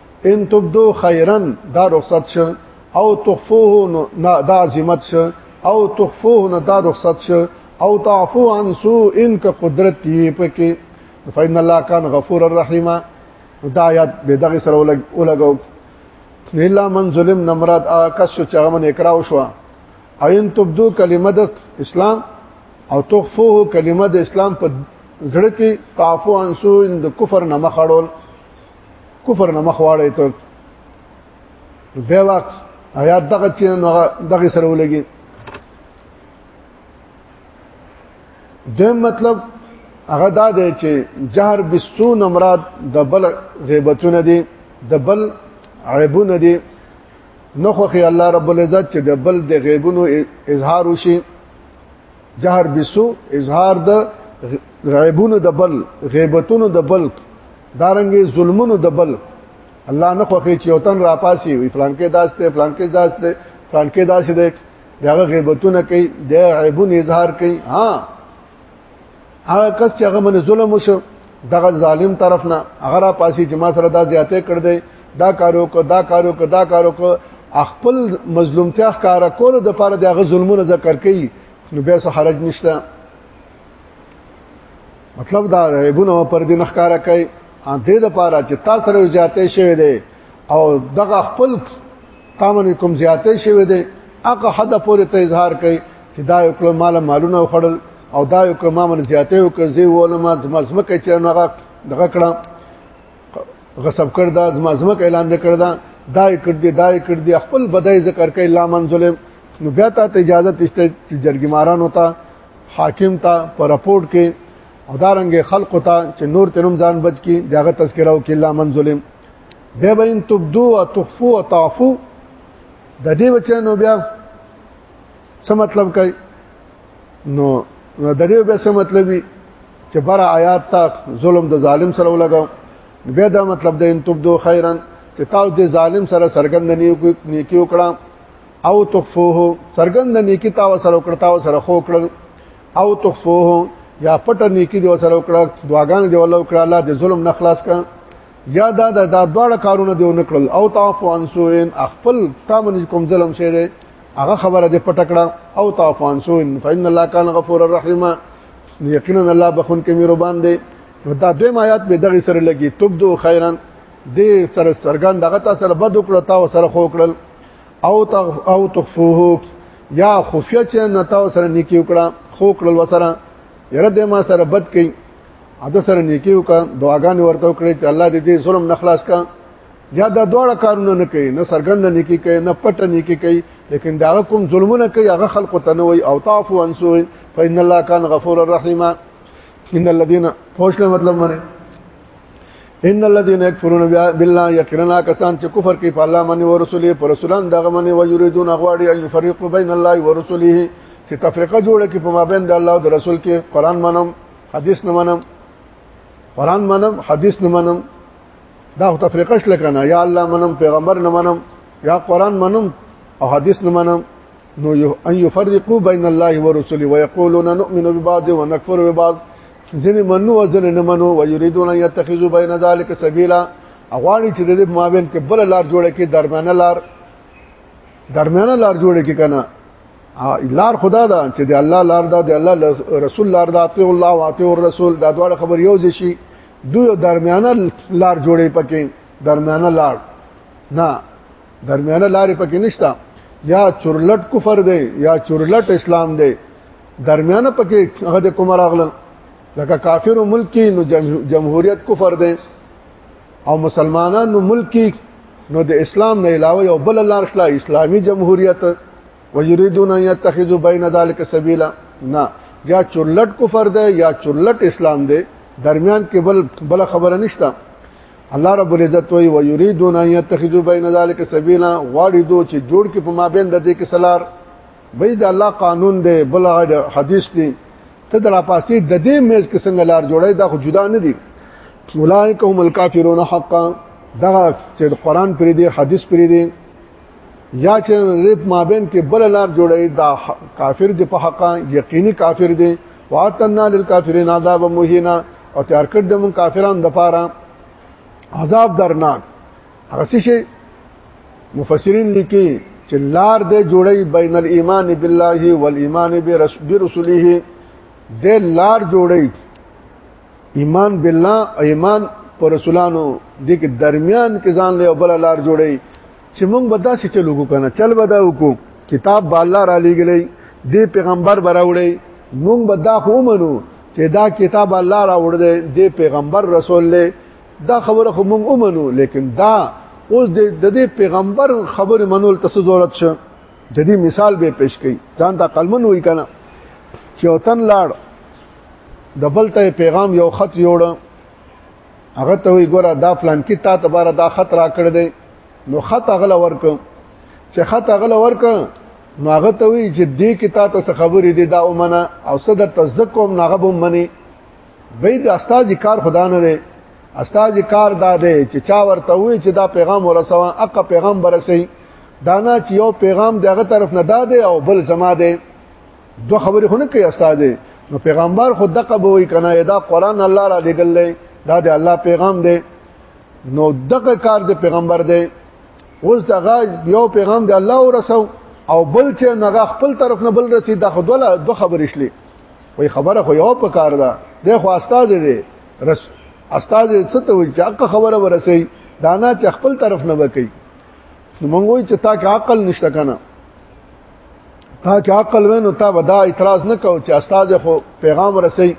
ان تبدو خیرا دا رخصت شه او تخفوه نه دا عظمت شه او تخفوه نه دا رخصت شه او تعفو عن سوء ان که قدرت یې پکې فإن الله كان غفور الرحیم دا آیات به دغه سره ولګو الا من ظلم نمرات کس چې هغه من اقرا وشو او ان تبدو کلمه د اسلام او تخفوه کلمه د اسلام په زړه کې تعفو عن سوء ان د کفر نه مخړول کفر نه مخواړی ته به وخت آیات دغه چې دغه سره ولګي د مطلب هغه دا دی چې جهر بسون مراد د بل غیبتونه دي د بل عیبونه دي نو خو خي الله رب العزت چې د بل د غیبونو اظهار وشي جهر بسو اظهار د غیبونو د بل غیبتونو د بل دارنګي ظلمونو دبل الله نه خوخي چې وطن را پاسي وي فلان کې داسته فلان کې داسته فلان کې داسې ده دغه غیبتونه کوي د عیبون اظهار کوي ها هغه کس چې هغه من ظلم وشو دغه ظالم طرف نه هغه را پاسي چې ما سره دا زیاته کړ دی دا کارو کو دا کارو کو دا کارو کو خپل مظلومتیا ښکارا کول د پاره دغه ظلمونه ذکر کوي نو بیا څه حرج نشته مطلب دا عیبونه پر دې نخکارا کوي ان دې د پاره چې تاسو سره زیاتې شوی دی او دغه خپل تامن کوم زیاتې شوی دی هغه حد پورې ته اظهار کوي چې دا یو کله مال مالونه وخړل او دا یو کله مامن زیاتې وکړ زی ولما زمزمه کې چې هغه دغه کړه غصب کړ دا زمزمه کې اعلان کړ دا دا کړ دی دا کړ دی خپل بدای ذکر کوي لا من ظلم نو بیا ته اجازه تشته چې جرګماران وتا حاکم ته پر رپورت کې او دارنګ خلق ته چې نور تنم ځان بچ کی داغه تذکرہ او کله من ظلم به بین تبدو او تخفو او تعفو د دې بچنو بیا څه مطلب کوي نو د دې بیا څه مطلب وي چې بر آیات تا ظلم د ظالم سره ولګاو بیا دا مطلب د ان تبدو خیرن چې تاسو د ظالم سره سرګند نیو نیکی وکړه او تخفوه سرګند نیکی تا وسره وکړتا وسره خو کړل او تخفوه یا پټ نیکی دی وسره وکړه دعاګان دی ول وکړه الله دې ظلم نه خلاص کړه یا دا دا دا دواړه کارونه دی ونکړل او تعفو عن سوءن خپل تامن کوم ظلم شه دی هغه خبره دې پټ کړه او تعفو عن سوءن فإن الله كان غفور رحیم یقینا الله بخون کې مهربان دی نو دا دویم آیات به دغه سره لګي تبدو خیرن دې سره سرګان دغه تاسو سره بد وکړه تاسو سره خو کړل او تغف او تخفوه یا خفیه چې نه تا سره نیکی وکړه خو کړل وسره یره دې ما سره بد کړي اته سره نیکی وکړه دعاګانې ورته وکړي چې الله دې دې ظلم نه خلاص کړي یا دا دواړه کارونه نه کوي نه سرګند نه کی کوي نه پټ نه کی کوي لیکن دا کوم ظلمونه کوي هغه خلق ته نه وي او تعفو عن سوء فإن الله كان غفور رحيما ان الذين فوشله مطلب منه ان الذين يكفرون بالله يقرنا کسان چې کفر کوي په الله باندې او رسوله پر رسولان دغه باندې وجریدون غواړي ان يفرقوا بين الله ورسوله چې تفریقه جوړه کې په مابین د الله او د رسول کې قران منم حدیث نه منم قران منم حدیث نه منم دا تفریقه شل کنه یا الله منم پیغمبر نه منم یا قران منم او حدیث نه منم نو ان يفرقوا بين الله ورسوله ويقولون نؤمن ببعض ونكفر ببعض ځنه منو او ځنه نه منو ويريدون يتخذوا بين ذلك سبيلا اغواړي چې د دې مابین کې بل لار جوړه کې درمیانه لار درمیانه لار جوړه کې کنه لار خدا دا چې د الله لار دا د الله رسول لار دا اطیع الله او اطیع الرسول دا دواړه خبر یو ځای شي دوی درمیانه لار جوړې پکې درمیانه لار نه درمیانه لارې پکې نشته یا چورلټ کفر دی یا چورلټ اسلام دی درمیانه پکې هغه د کوم راغلل لکه کافر ملک کې نو جمهوریت کفر دی او مسلمانانو ملک کې نو د اسلام نه علاوه یو بل لار شته اسلامي جمهوریت ويريدون ان يتخذوا بين ذلك سبيلا نه یا چورلټ کفر دی یا چورلټ اسلام دی درمیان کې بل بل خبره نشته الله رب العزت وی و یریدون ان یتخذوا بین ذلک سبیلا غواړي دو چې جوړ کې په مابین د دې کې سلار وای د الله قانون دی بل حدیث دی ته د راپاسې د دې میز کې څنګه لار جوړای دا خو جدا نه دي اولئک هم الکافرون حقا دا چې قرآن پرې دی حدیث پرې دی یا چې رب مابین کې بل لار جوړای دا کافر دی په حقا یقیني کافر دی واتنا للکافرین عذاب مهینا او تیار کړ د مون کافرانو د پاره عذاب درناک هغه څه شي مفسرین لیکي چې لار دې جوړي بین الايمان بالله والايمان برسوله دې لار جوړي ایمان بالله ایمان پر رسولانو دې کې درمیان کې ځان له بل لار جوړي چې موږ به داسې چل وکړو کنه چل به دا وکړو کتاب به الله را لېږلی دی پیغمبر به راوړی موږ به دا خو ومنو چې دا کتاب الله راوړ دی دی پیغمبر رسول دی دا خبره خو موږ ومنو لیکن دا اوس د دې پیغمبر خبر منول تاسو ضرورت شه د دې مثال به پیش کړي ځان ته قلمن وای کنه چې وطن لاړ د بل ته پیغام یو خط جوړ هغه ته وی ګوره دا فلان کې تا تباره دا خط را کړ دی نو خط غل ورک چې خط غل ورک نو هغه ته وی چې دې کې تا ته خبرې دي دا اومنه او صدر تزکم ناغه بم منی وی د استاد کار خدا نه دی استاد کار دا دی چې چا ورته وی چې دا پیغام ورسوه اقا پیغام برسي دانا چې یو پیغام دغه طرف نه داده او بل زما ده دوه خبرې خو نه کوي استاد نو پیغمبر خو دغه به وي کنه دا قران الله را لګلې دا د الله پیغام دی نو دغه کار د پیغمبر دی اوس دغه یو پیغام دی الله ورسو او بل چې نغه خپل طرف نه بل رسی د خدوله دوه خبرې شلې وای خبره خو یو په کار ده د خو استاد دی رس استاد څه ته وي چې خبره ورسي دانا چې خپل طرف نه وکي نو موږ وایو چې تا کې عقل نشته کنه تا کې عقل وینو تا به دا اعتراض نه کو چې استاد خو پیغام رسي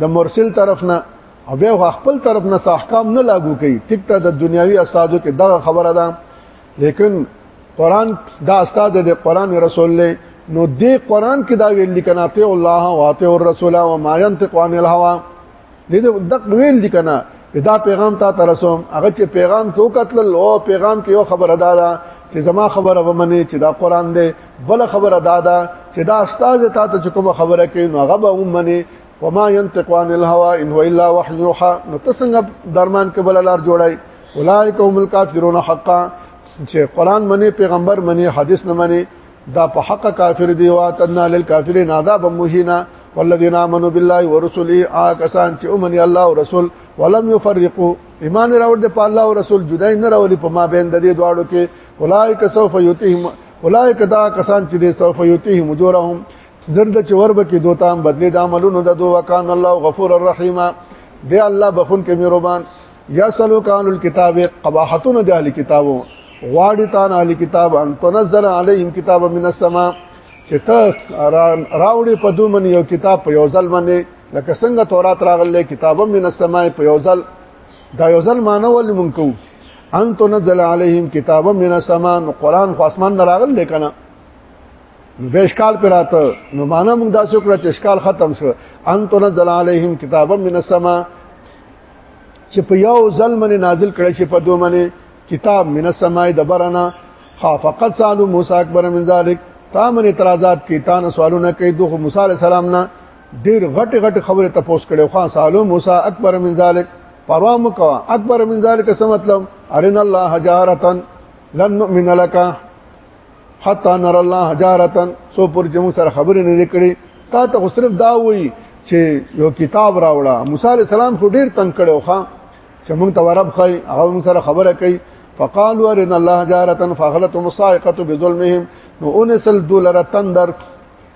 د مرسل طرف نه او بیا خپل طرف نه احکام نه لاګو کوي ټیک ته د دنیوي استادو کې دا خبره ده لیکن قران دا استاد د قران رسول له نو دې قران کې دا ویل لیکناته الله واته الرسول او ما ينطق عن الهوى دې دق ویل دي کنه دا پیغام تا ترسوم هغه چې پیغام کې وکتل او پیغام کې یو خبر ادا ده چې زما خبره ومني چې دا قران دی بل خبره ادا ده چې دا استاد تا ته کوم خبره کوي نو هغه به ومني وما ينطق عن الهوى ان هو الا وحي يوحى نو تاسو درمان کې بل لار جوړای اولئک هم الکافرون حقا چې قران منی پیغمبر منی حدیث نه منی دا په حق کافر دی واتنا للکافرین عذاب مهینا والذین آمنوا بالله ورسله آکسان چې اومني الله او رسول ولم يفرقوا ایمان راوړ د په الله او رسول جدا نه راولي په ما بین د دې دواړو کې اولایک سوف یتیهم اولایک دا کسان چې دې سوف یتیهم جورهم زرد چې ورب کې دوتام بدلی د عملونو د دوه کان الله غفور الرحیم دی الله بخون کې مهربان یا سلو کان الكتاب قباحتون د اهل کتابو غواړي تان اهل کتاب ان تنزل علیهم کتاب من السما چې ته راوړي په دوه من یو کتاب په یو ځل باندې لکه څنګه تورات راغله کتاب من السما په یو ځل دا یو ځل معنی ول مونږ کو ان تنزل علیهم کتاب من السما قرآن خو اسمان نه راغله کنه نو به اشکال پر راته نو معنا موږ داسې کړ چې اشکال ختم شو ان تنزل علیهم کتابا من السما چې په یو ځل باندې نازل کړي شي په دوه باندې کتاب من السماء دبرنا خافقت سالو موسی اکبر من ذلک تا من اعتراضات کی تا نه سوالونه کوي دوه موسی علی السلام نه ډیر غټ غټ خبره تپوس کړي خو سالو موسی اکبر من ذلک پروا مکوا اکبر من ذلک څه مطلب ارن الله جارتن لن نؤمن لك حتا نر الله حجارتن سو پر چې موږ سره خبرې نه کړې تا ته صرف دا وایي چې یو کتاب راوړه موسی عليه السلام خو ډیر تنگ کړو ښا چې موږ ته ورب خای هغه موږ سره خبره کوي فقالوا ارنا الله جارتن فغلتهم الصائقه بظلمهم نو انسل دولره تندر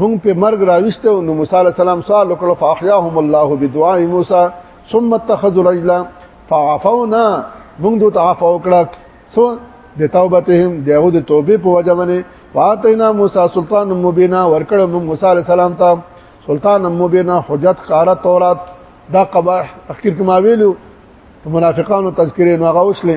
مونږ په مرګ راويسته نو موسی عليه السلام سوال وکړ فاحياهم الله بدعاء موسی ثم اتخذوا رجلا فعفونا مونږ دوی ته عفو وکړه سو د توبتهم دغه د توبې په وجه باندې واتینا موسی سلطان مبینا ورکړ مونږ موسی عليه السلام ته سلطان مبینا حجت قاره تورات دا قباح اخر کما ویلو منافقانو تذکرې نو غوښلې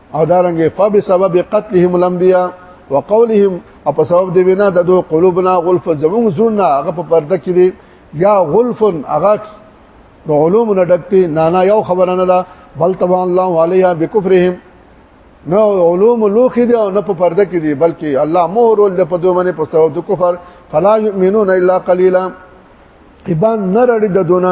او دارنګه فبسبب قتلهم الانبیاء وقولهم او په سبب دی وینا د دوه قلوبنا غلف زمون زړه هغه په پرده کې دی یا غلف هغه د علوم نه ډکته نه نه یو خبره نه ده بل تبع الله علیها بکفرهم نه علوم لوخي دي او نه په پرده کې دي بلکې الله مور ول د پدو باندې په سبب د کفر فلا یؤمنون الا قليلا ایمان نه رړي د دونه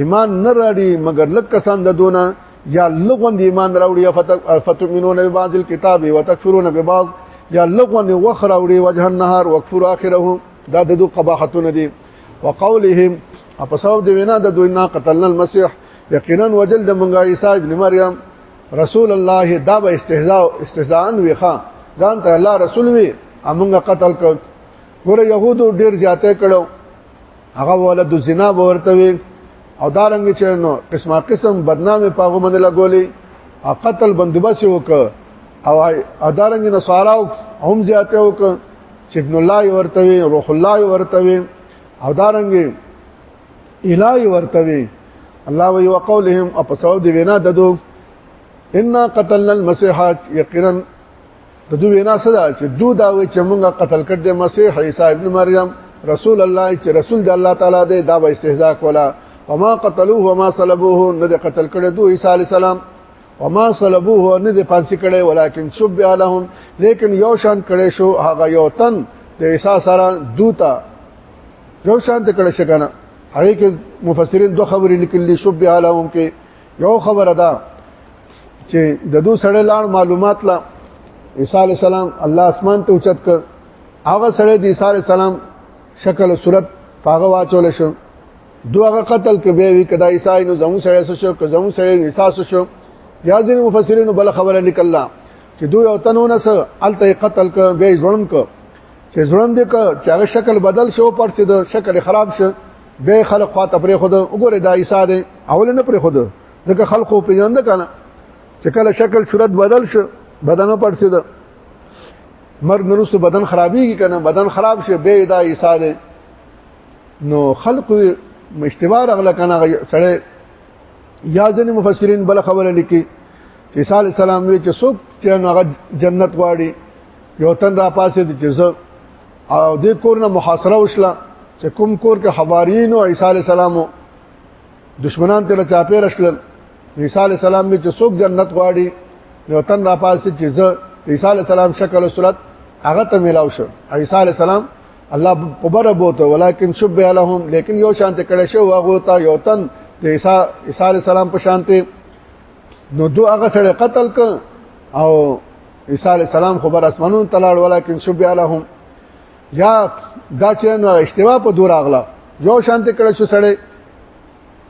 ایمان نه راړي مګر لک کسان د دونه یا لغون دی ایمان راوړي فتؤمنون ببعض الكتاب وتكفرون ببعض یا لغون وخ راوړي وجه النهار وکفر اخره دا د دو قباحتونه دي وقولهم په سبب دی وینا د دوی نه قتلنا المسيح یقینا وجل د منګا عیسی ابن مریم رسول الله دا به استهزاء استهزاء ویخا ځان ته الله رسول وی امنګ قتل کړ ګوره يهودو ډیر زیاته کړو هغه ولد زنا ورته وي او دا رنګ چې نو قسمه قسم بدنامي پاغو باندې لګولې او قتل بندوبس وک او ادارنګ نصارا هم زیاته وک چې ابن الله ورته وي روح الله ورته وي او دارنګ الای ورته وي الله وی وقولهم او په سبب دی وینا ددو ان قتلنا المسيحات یقینا د دوی وینا څه ده چې دوی دا وایي چې موږ قتل کړ د مسیح عیسی ابن مریم رسول الله چې رسول د الله تعالی دی دا به استهزاء کولا وما قتلوه وما صلبوه نه د قتل کړ دوی عیسی علی السلام وما صلبوه نه د پانسی کړي ولیکن شب عليهم لیکن یو شان کړي شو هغه یو تن د عیسی سره دوتا یو شان ته کړي شګنه هغه کې مفسرین دوه خبرې لیکلي شب عليهم کې یو خبره ده چې د دوه سړی لاړ معلومات لا عیسی علی السلام الله اسمان ته اوچت ک هغه سړی د عیسی علی السلام شکل او صورت پاغه واچول شو دوغه قتل کې به وی کدا عیسی نو زمو سره سره شو که زمو سره عیسی سره شو یا ځین مفسرین بل خبره لیکلا چې دوی او تنونه سره الته قتل ک به ظلم ک چې ظلم دې ک چې هغه شکل بدل شو پر څه د شکل خراب شو به خلق خوا تپری خود وګوره دا عیسی دی اول نه پری خود دغه خلقو پیژند کنه چې کله شکل صورت بدل شو بدن پړسي ده مرګ نرسو بدن خرابېږي کنه بدن خراب شي به دا عیسی دی نو خلق مشتبه رغله کنه سړی یا ځنې مفسرین بل خبره لیکي چې عیسی علی السلام وی چې څوک چې هغه جنت غواړي یو تن را پاسې چې زه او دې کور نه محاصره وشله چې کوم کور کې حوارین او عیسی علی السلام دشمنان ته چاپې رسل عیسی علی السلام می چې څوک جنت غواړي یو تن را پاسې چې زه عیسی علی السلام شکل او صورت هغه ته ملاو شو عیسی علی السلام الله په بره بوته ولیکن شب لهم لیکن یو شانت کړه شو هغه تا یو تن د عیسی عیسی علی السلام په شانته نو دو هغه سره قتل ک او عیسی علی السلام خو بر اسمانون تلاړ ولیکن شو بیا لهم یا دا چې نو اشتباه په دور اغلا یو شانته کړه شو سړی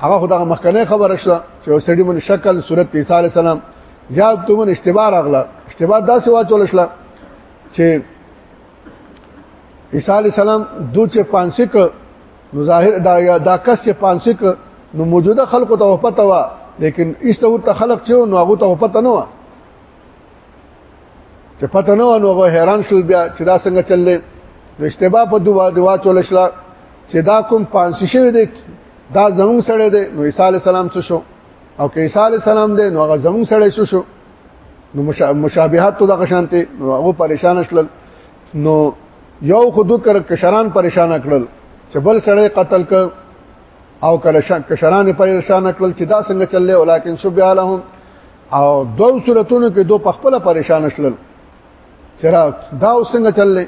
هغه خدای مخکنه خبره شو چې سړی من شکل صورت عیسی علی السلام یا ته من اشتباه اغلا اشتباه دا سوا چول شله چې عیسی علی السلام دو چې پانسک نو ظاهر دا دا کس چې پانسک نو موجوده خلکو ته پته و لیکن ایسته ورته خلق چې نو هغه ته پته نه و چې پته نه ونه غو حیران شول بیا چې دا څنګه چللې نو اشتباه په دوه دوا چول شلا چې دا کوم پانسی شوی دی دا زمون سره دی نو عیسی علی السلام څه شو او که عیسی علی السلام دی نو هغه زمون سره شو شو نو مشابهت ته د شانته نو هغه پریشان شول نو یو خود کر کشران پریشان کړل چې بل سره قتل ک او کله کشران پریشان کړل چې دا څنګه چللې ولیکن شبیا لهم او دوه صورتونو کې دوه په خپل پریشان شول چې را دا وسنګ چللې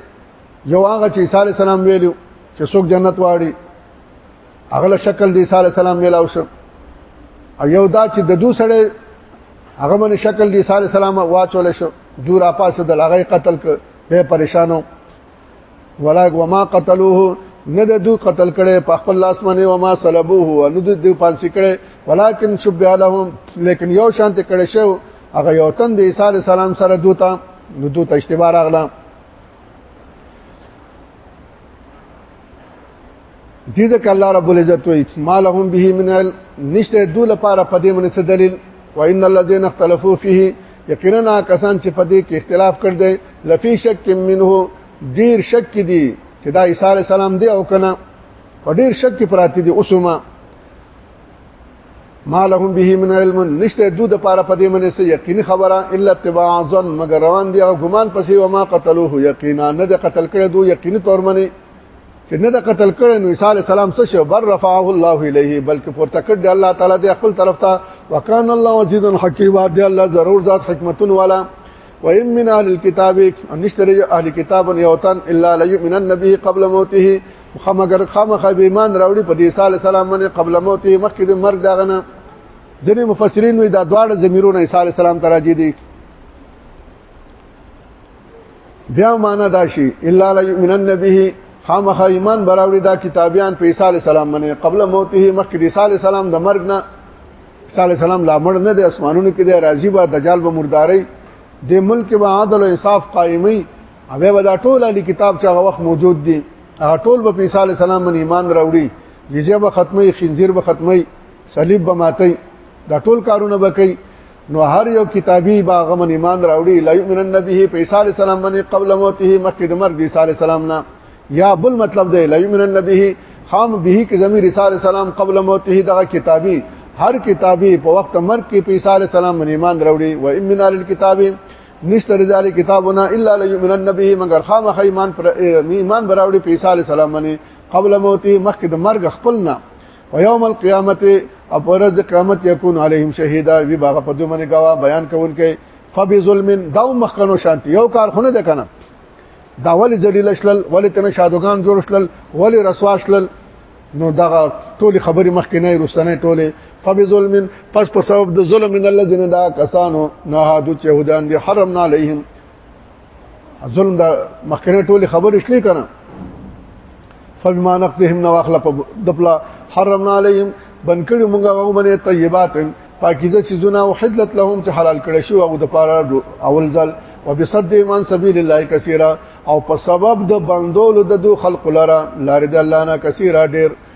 یو هغه چې عیسی علی السلام ویلو چې څوک جنت واړي اغله شکل دی عیسی علی السلام ملاو شو او یو دا چې د دوه سره هغه باندې شکل دی عیسی علی السلام واچول شو دور اپاسه د لغې قتل ک به پریشانو ولکه وما قتلوه نه د دوی قتل کړي په خپل لاس باندې و ما صلبوه و نه د دوی پانسی کړي ولکن شبه لهم لیکن یو شانت کړي شو هغه یو تن د عیسی علی السلام سره دوتا نو دوته اشتباه راغله دې ځکه الله رب العزت وایي ما لهم به من علم نشته دوی لپاره په دې باندې څه دلیل وان الذين اختلفوا فيه یقینا کسان چې په دې کې اختلاف کړ دي لفي شک منه ډیر شک دي چې دا عیسی علی السلام دی او کنه په ډیر شک کې پراتی دي اوسما ما لهم به من علم نشته دود لپاره په دې منې سه یقیني خبره الا اتباع ظن مگر روان دي او ګمان پسې وما قتلوه یقینا نه د قتل کړي دو یقیني تور منی چې نه د قتل کړي نو عیسی علی السلام څه شو بر رفعه الله الیه بلکې پورته کړ دی الله تعالی د خپل طرف ته وکان الله عزیز حکیم دی الله ضرور ذات حکمتون والا وان من اهل الكتاب ان نشتر اهل کتاب یوتن الا ليؤمن النبي قبل موته خمگر خامخ به ایمان راوړي په دې عیسی علی السلام باندې قبل موته مخکې د مرګ داغه نه ځینې مفسرین وي دا دواړه ضمیرونه عیسی علی السلام ته راځي دي بیا معنا دا شي الا لا یؤمنن به خامخ ایمان براوړي دا کتابیان په عیسی علی السلام باندې قبل موته مخکې د عیسی علی السلام د مرګ نه عیسی علی السلام لا مړ نه دی اسمانونو کې دی راځي با دجال به مرداري د ملک به عادل او انصاف قائمي هغه به دا ټول علی کتاب چې هغه وخت موجود دي هغه ټول به عیسی علی السلام باندې ایمان راوړي جزیه به ختمي خنزیر به ختمي صلیب به ماتي دا ټول کارونه به کوي نو هر یو کتابي باغ من ایمان راوړي لا یؤمن النبی په عیسی علی السلام باندې قبل موته مخکې د مرګ عیسی علی السلام نه یا بل مطلب دی لا یؤمن النبی خام به کې زمير عیسی علی السلام قبل موته دغه کتابي هر کتابي په وخت مرګ کې په عیسی علی السلام باندې ایمان راوړي و ان من الکتاب نشته رجال کتابونه الا لا یؤمن النبی مگر خام ایمان پر ایمان براوړي په عیسی علی السلام باندې قبل موته مخکې د مرګ خپلنا ويوم القيامت اپرز قیامت یکون علیهم شهیدا وی باغ په دوی باندې گواه بیان کون کې فبظلم دا مخکنو شانتی یو کار خونه ده کنه دا ولی ذلیل شلل ولی تن شادوغان جوړ شلل ولی رسوا شلل نو دا ټول خبرې مخکې نه رسنه ټوله فبظلم پس په سبب د ظلم من الذين دا کسانو نه هادو چې هدان دي حرمنا عليهم ظلم دا مخکنه ټولي خبرې شلې کنه فبما نقضهم نواخل دپلا حرمنا عليهم بن کړي مونږه هغه باندې طیبات پاکیزه سيزونه او حلت لهم چې حلال کړي شو هغه د پاره اول ځل وبصد من سبيل الله كثيرا او په سبب د بندولو د دو خلق لره لارې د الله نه کثیره ډېر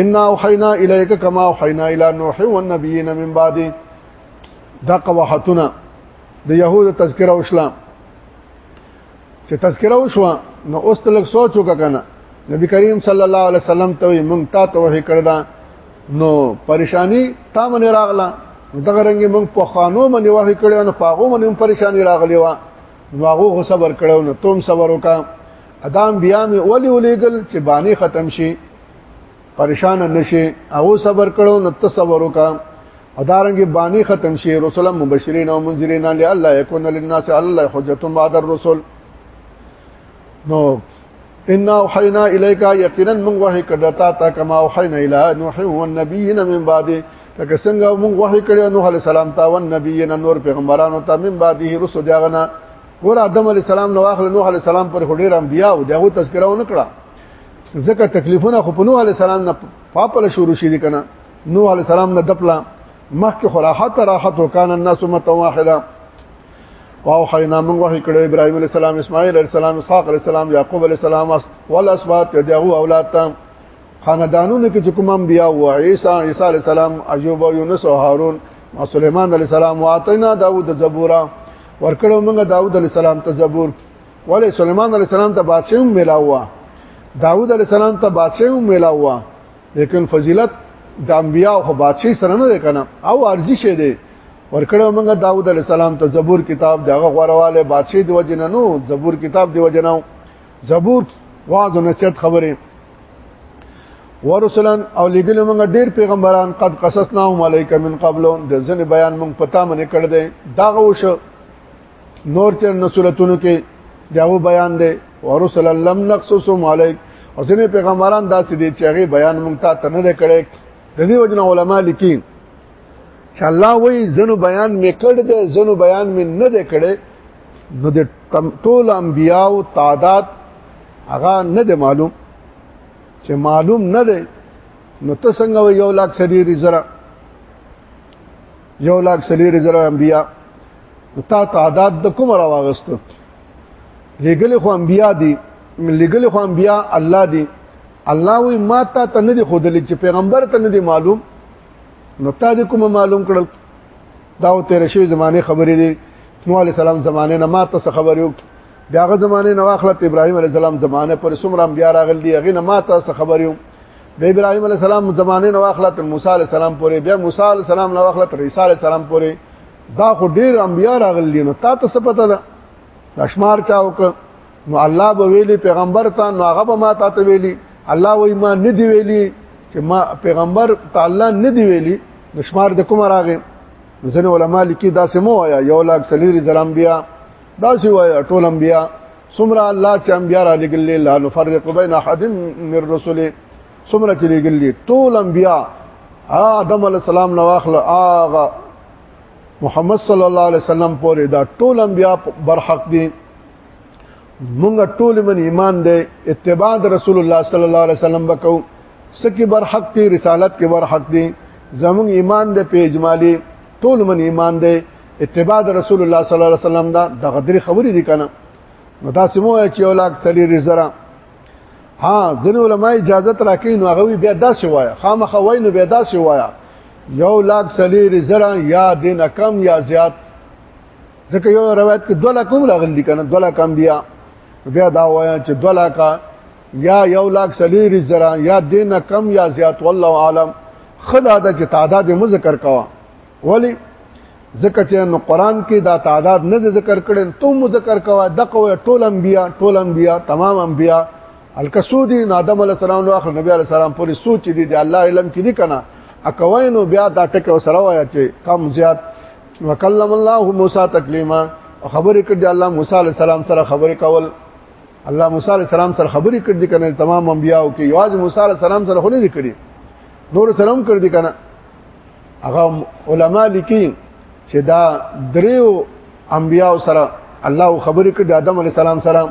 ان اوحینا الیک کما اوحینا الی نوح والنبیین من بعد دا قواحتنا د يهود تذکره وشلا چې تذکره وشو نو اوس تلک سوچ وکنه نبی کریم صلی الله علیه وسلم ته مونږ ته توحی کړدا نو پریشانی تا من راغلا دغه رنګ مونږ په خانو باندې وحی کړو نو پاغو باندې پریشانی راغلی و نو هغه صبر کړو نو تم صبر وکا ادم بیا می اولی اولیګل چې باندې ختم شي پریشان نشي او صبر کړو نو تصور وکا ادارنګ باندې ختم شي رسول مبشرین او منذرین لئلا یکون للناس علی الله حجت بعد الرسل نو ان اوحینا الیک یقینا من وحی کړتا تا کما اوحینا الی نوح و النبیین من بعد لکه څنګه موږ وحی کړو نوح علی السلام ته او نبیین نور پیغمبرانو ته من بعده رسو دیغنا ګور ادم علی السلام نو اخر نوح علی السلام پر هډیر انبیا او دغه تذکرہ ونکړه ځکه تکلیفونه خو په نوح علی السلام نه پاپله شروع شې دي کنه نوح علی السلام نه دپلا مخکې خراحت راحت وکان الناس امه واحده او حینا موږ وحی کړو ابراهیم علی السلام اسماعیل علی السلام اسحاق علی السلام یعقوب علی السلام ول اسبات دغه اولاد ته خاندانونو کې کوم انبیا او عیسی عیسی علی السلام ایوب او یونس او هارون او سليمان عليه السلام واتینا داوود زبورا ورکړو موږ داوود عليه السلام ته زبور ولی سليمان عليه السلام ته بادشاہ هم ملاوه داوود عليه السلام ته بادشاہ هم ملاوه لیکن فضیلت د انبیاء او بادشاہ سره نه کنه او ارزي شه دی ورکړو موږ داوود علی السلام ته زبور کتاب دغه غورواله بادشاہ دی وجنه نو زبور کتاب دی وجنه زبور واعظ نصیحت خبره ورسلن او لګل موږ ډیر پیغمبران قد قصصناهم علیک من قبل د ځنه بیان موږ پتا منه کړ دې داغه وشو نور تر نصورتونو کې داو بیان دی ورسل لم نقصصم علیک او ځینې پیغمبران داسې دي چې هغه بیان مونږ ته تنه نه کړي د دې وجنه علما لیکي چې الله وایي زنو بیان مې کړ دې زنو بیان مې نه دې کړي نو د ټول انبیاو تعداد هغه نه دی معلوم چې معلوم نه دی نو ته څنګه یو لاک سری زره یو لاک سلیر زره انبیا تا تعداد د کوم راوغست لګل خو انبیا دي لګل خو انبیا الله دي الله وی ما تا ته نه دي خودل چې پیغمبر ته نه دي معلوم نو تا دې کوم معلوم کړل دا و تیر شوی زمانه خبرې دي نو علی سلام زمانه نه ما ته خبر یو داغه زمانه نو اخلت ابراهيم عليه السلام زمانه پر سمرام بیا راغل دي هغه نه ما ته خبر یو د ابراهيم عليه السلام زمانه نو اخلا تر موسی عليه السلام پورې بیا موسی عليه السلام نو اخلا تر عيسى عليه السلام پورې دا خو ډېر انبيار اغلي نو تا ته څه پته ده لشمار چاو ک نو الله به ویلي پیغمبر ته نو هغه به ما ته ویلي الله وای ما نه دی ویلي چې ما پیغمبر تعالی نه دی ویلي نو شمار د کوم راغې ځنه علما لیکي دا سمو یا یو لاک سلیری زلام بیا دا سی وای ټول انبیا څومره الله چې انبیا را لګلې لا نفرق بین احد من رسل څومره چې لګلې ټول انبیا آدم علی السلام نو اخله آغا محمد صلی الله علیه وسلم پورې دا ټول انبیا برحق دي مونږ ټول من ایمان دی اتباع رسول الله صلی الله علیه وسلم وکاو سکه برحق دی رسالت کې برحق دی زمونږ ایمان دی په اجمالی ټول من ایمان دی اتباع د رسول الله صلی الله علیه وسلم دا د غدری خبرې دي کنه نو دا سمو چې یو لاک تلې رزرا ها ځین علماء اجازه راکې نو هغه بیا دا سی وایا خامخ وای نو بیا دا سی وایا یو لاک تلې رزرا یا دین کم یا زیات ځکه یو روایت کې دوه لاکم راغلي دي کنه دوه لاکم بیا بیا دا وایا چې دوه لاکا یا یو لاک تلې رزرا یا دین کم یا زیات والله عالم خدا د تعداد مذکر کوا ولی ځکه چې نو قران کې دا تعداد نه ذکر کړي ته مو ذکر کوا د قوه ټول انبیا ټول انبیا تمام انبیا الکسودی آدم علی السلام نو اخر نبی علی السلام پوری سوچ دي د الله علم کې دي کنه اکوینو بیا دا ټکو سره وای چې کم زیات وکلم الله موسی تکلیما خبرې کړې الله موسی علی السلام سره خبرې کول الله موسی علی السلام سره خبرې کړې کنه تمام انبیاو کې یواز موسی علی السلام سره خو نه دي کړې نور سلام کړې کنه هغه علما لیکي چې دا دریو انبیاء سره الله خبرې کړې د آدم علی السلام سره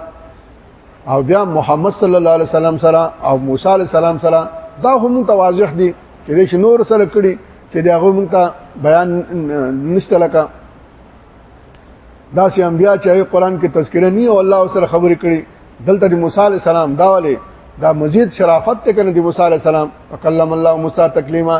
او بیا محمد صلی الله علیه وسلم سره او موسی علی السلام سره دا هم تواضح دي چې د نور سره کړي چې دا هم ته بیان نشته لکه دا سي انبیا چې قرآن کې تذکرہ نه او الله سره خبرې کړي دلته د موسی علی السلام دا ولې دا مزید شرافت ته کنه د موسی علی السلام وکلم الله موسی تکلیما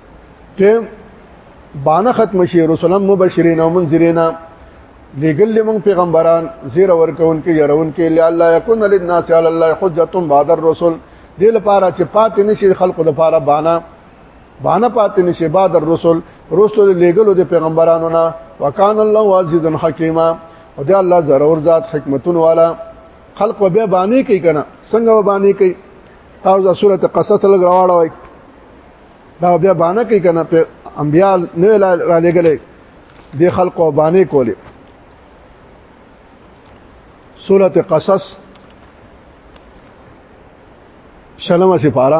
ته بانه ختم شي رسول مبشرین او منذرین لګل موږ پیغمبران زیر ورکون کې يرون کې لا الله يكون للناس على الله حجه بعد الرسل دې لپاره چې پاتې نشي خلقو لپاره بانه بانه پاتې نشي بعد الرسل رسل لګلو د پیغمبرانو نه وکان الله عزیز حکیما او دې الله ضرور ذات حکمتون والا خلق به باندې کوي کنه څنګه باندې کوي تاسو سورته قصص لګ راوړوي دا بیا باندې کوي کنه په انبیا نه را لګلې د خلکو باندې کولې سورت قصص شلمه سپاره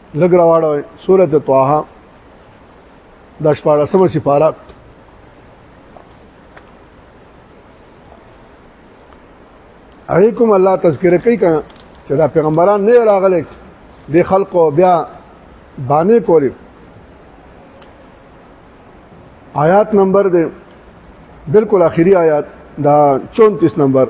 لګ راوړو سورته طه د شپږ سمه سپاره علیکم الله تذکرہ کوي کنه چې دا پیغمبران نه راغلي د خلکو بیا باندې کولی آیات نمبر دې بالکل اخیری آیات دا 34 نمبر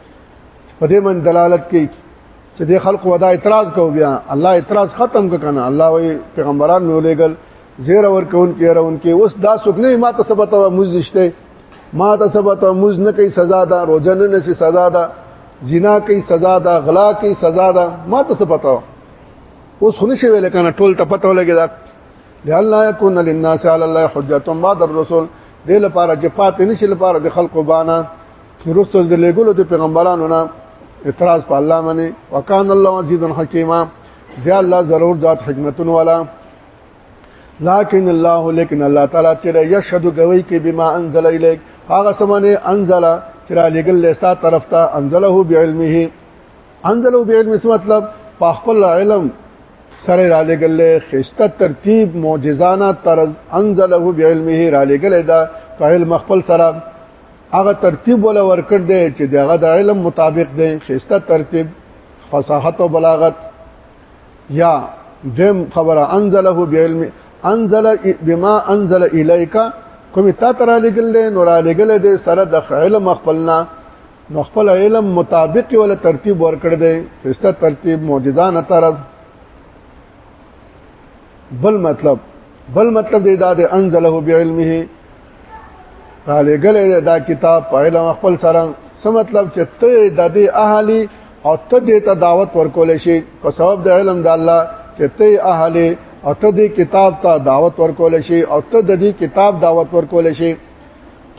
په دې من دلالت کوي چې د خلکو ودا اعتراض کو بیا الله اعتراض ختم کنه الله وی پیغمبران نو لګل زیر ور کون کې راون کې اوس دا څوک نه ما ته سبت او مزشته ما ته سبت او مز نه کوي سزا ده روزه نه نسی سزا ده زنا کوي سزا ده غلا کوي سزا ده ما ته سبت اوس خو نشي ویل کنه ټول ته پته ولګی دا لئلا یکون للناس علی الله حجت بعد الرسول دې لپاره چې پاتې نشي لپاره د خلکو باندې چې وروسته د لګولو د پیغمبرانو نه اعتراض په الله باندې وکان الله عزیز حکیمه دی الله ضرور ذات حکمتون والا لكن الله لیکن الله تعالی چې یشهد کوي کې بما انزل الیک هغه سمونه انزل چې را لګل لستا طرف ته انزله بعلمه انزله بعلمه څه مطلب په خپل علم سره را لګل خسته ترتیب معجزانه طرز انزله بعلمه را لګل دا په علم خپل سره هغه ترتیب ولا ورکړ دی چې دغه د علم مطابق دی خسته ترتیب فصاحت او بلاغت یا دیم خبره انزله بعلم انزل بما انزل الیک کوم تا تر لګل دی نور لګل دی سره د علم خپلنا نو خپل علم مطابق ولا ترتیب ورکړ دی خسته ترتیب معجزانه طرز بل مطلب بل مطلب دی دا د انزله بعلمه را لګلې دا کتاب په علم خپل سره څه مطلب چې ته د دې اهالي او ته دې ته دعوت ورکول شي په سبب د علم د الله چې ته اهالي او ته دې کتاب ته دعوت ورکول شي او ته د دې کتاب دعوت ورکول شي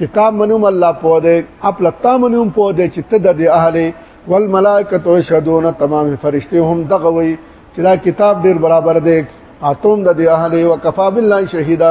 کتاب منوم الله په دې خپل تا منوم په دې چې ته د دې اهالي والملائکه یشهدون تمام فرشتي هم دغه وي چې دا کتاب ډیر برابر دی اتوم د دې اهالي وکفا بالله شهیدا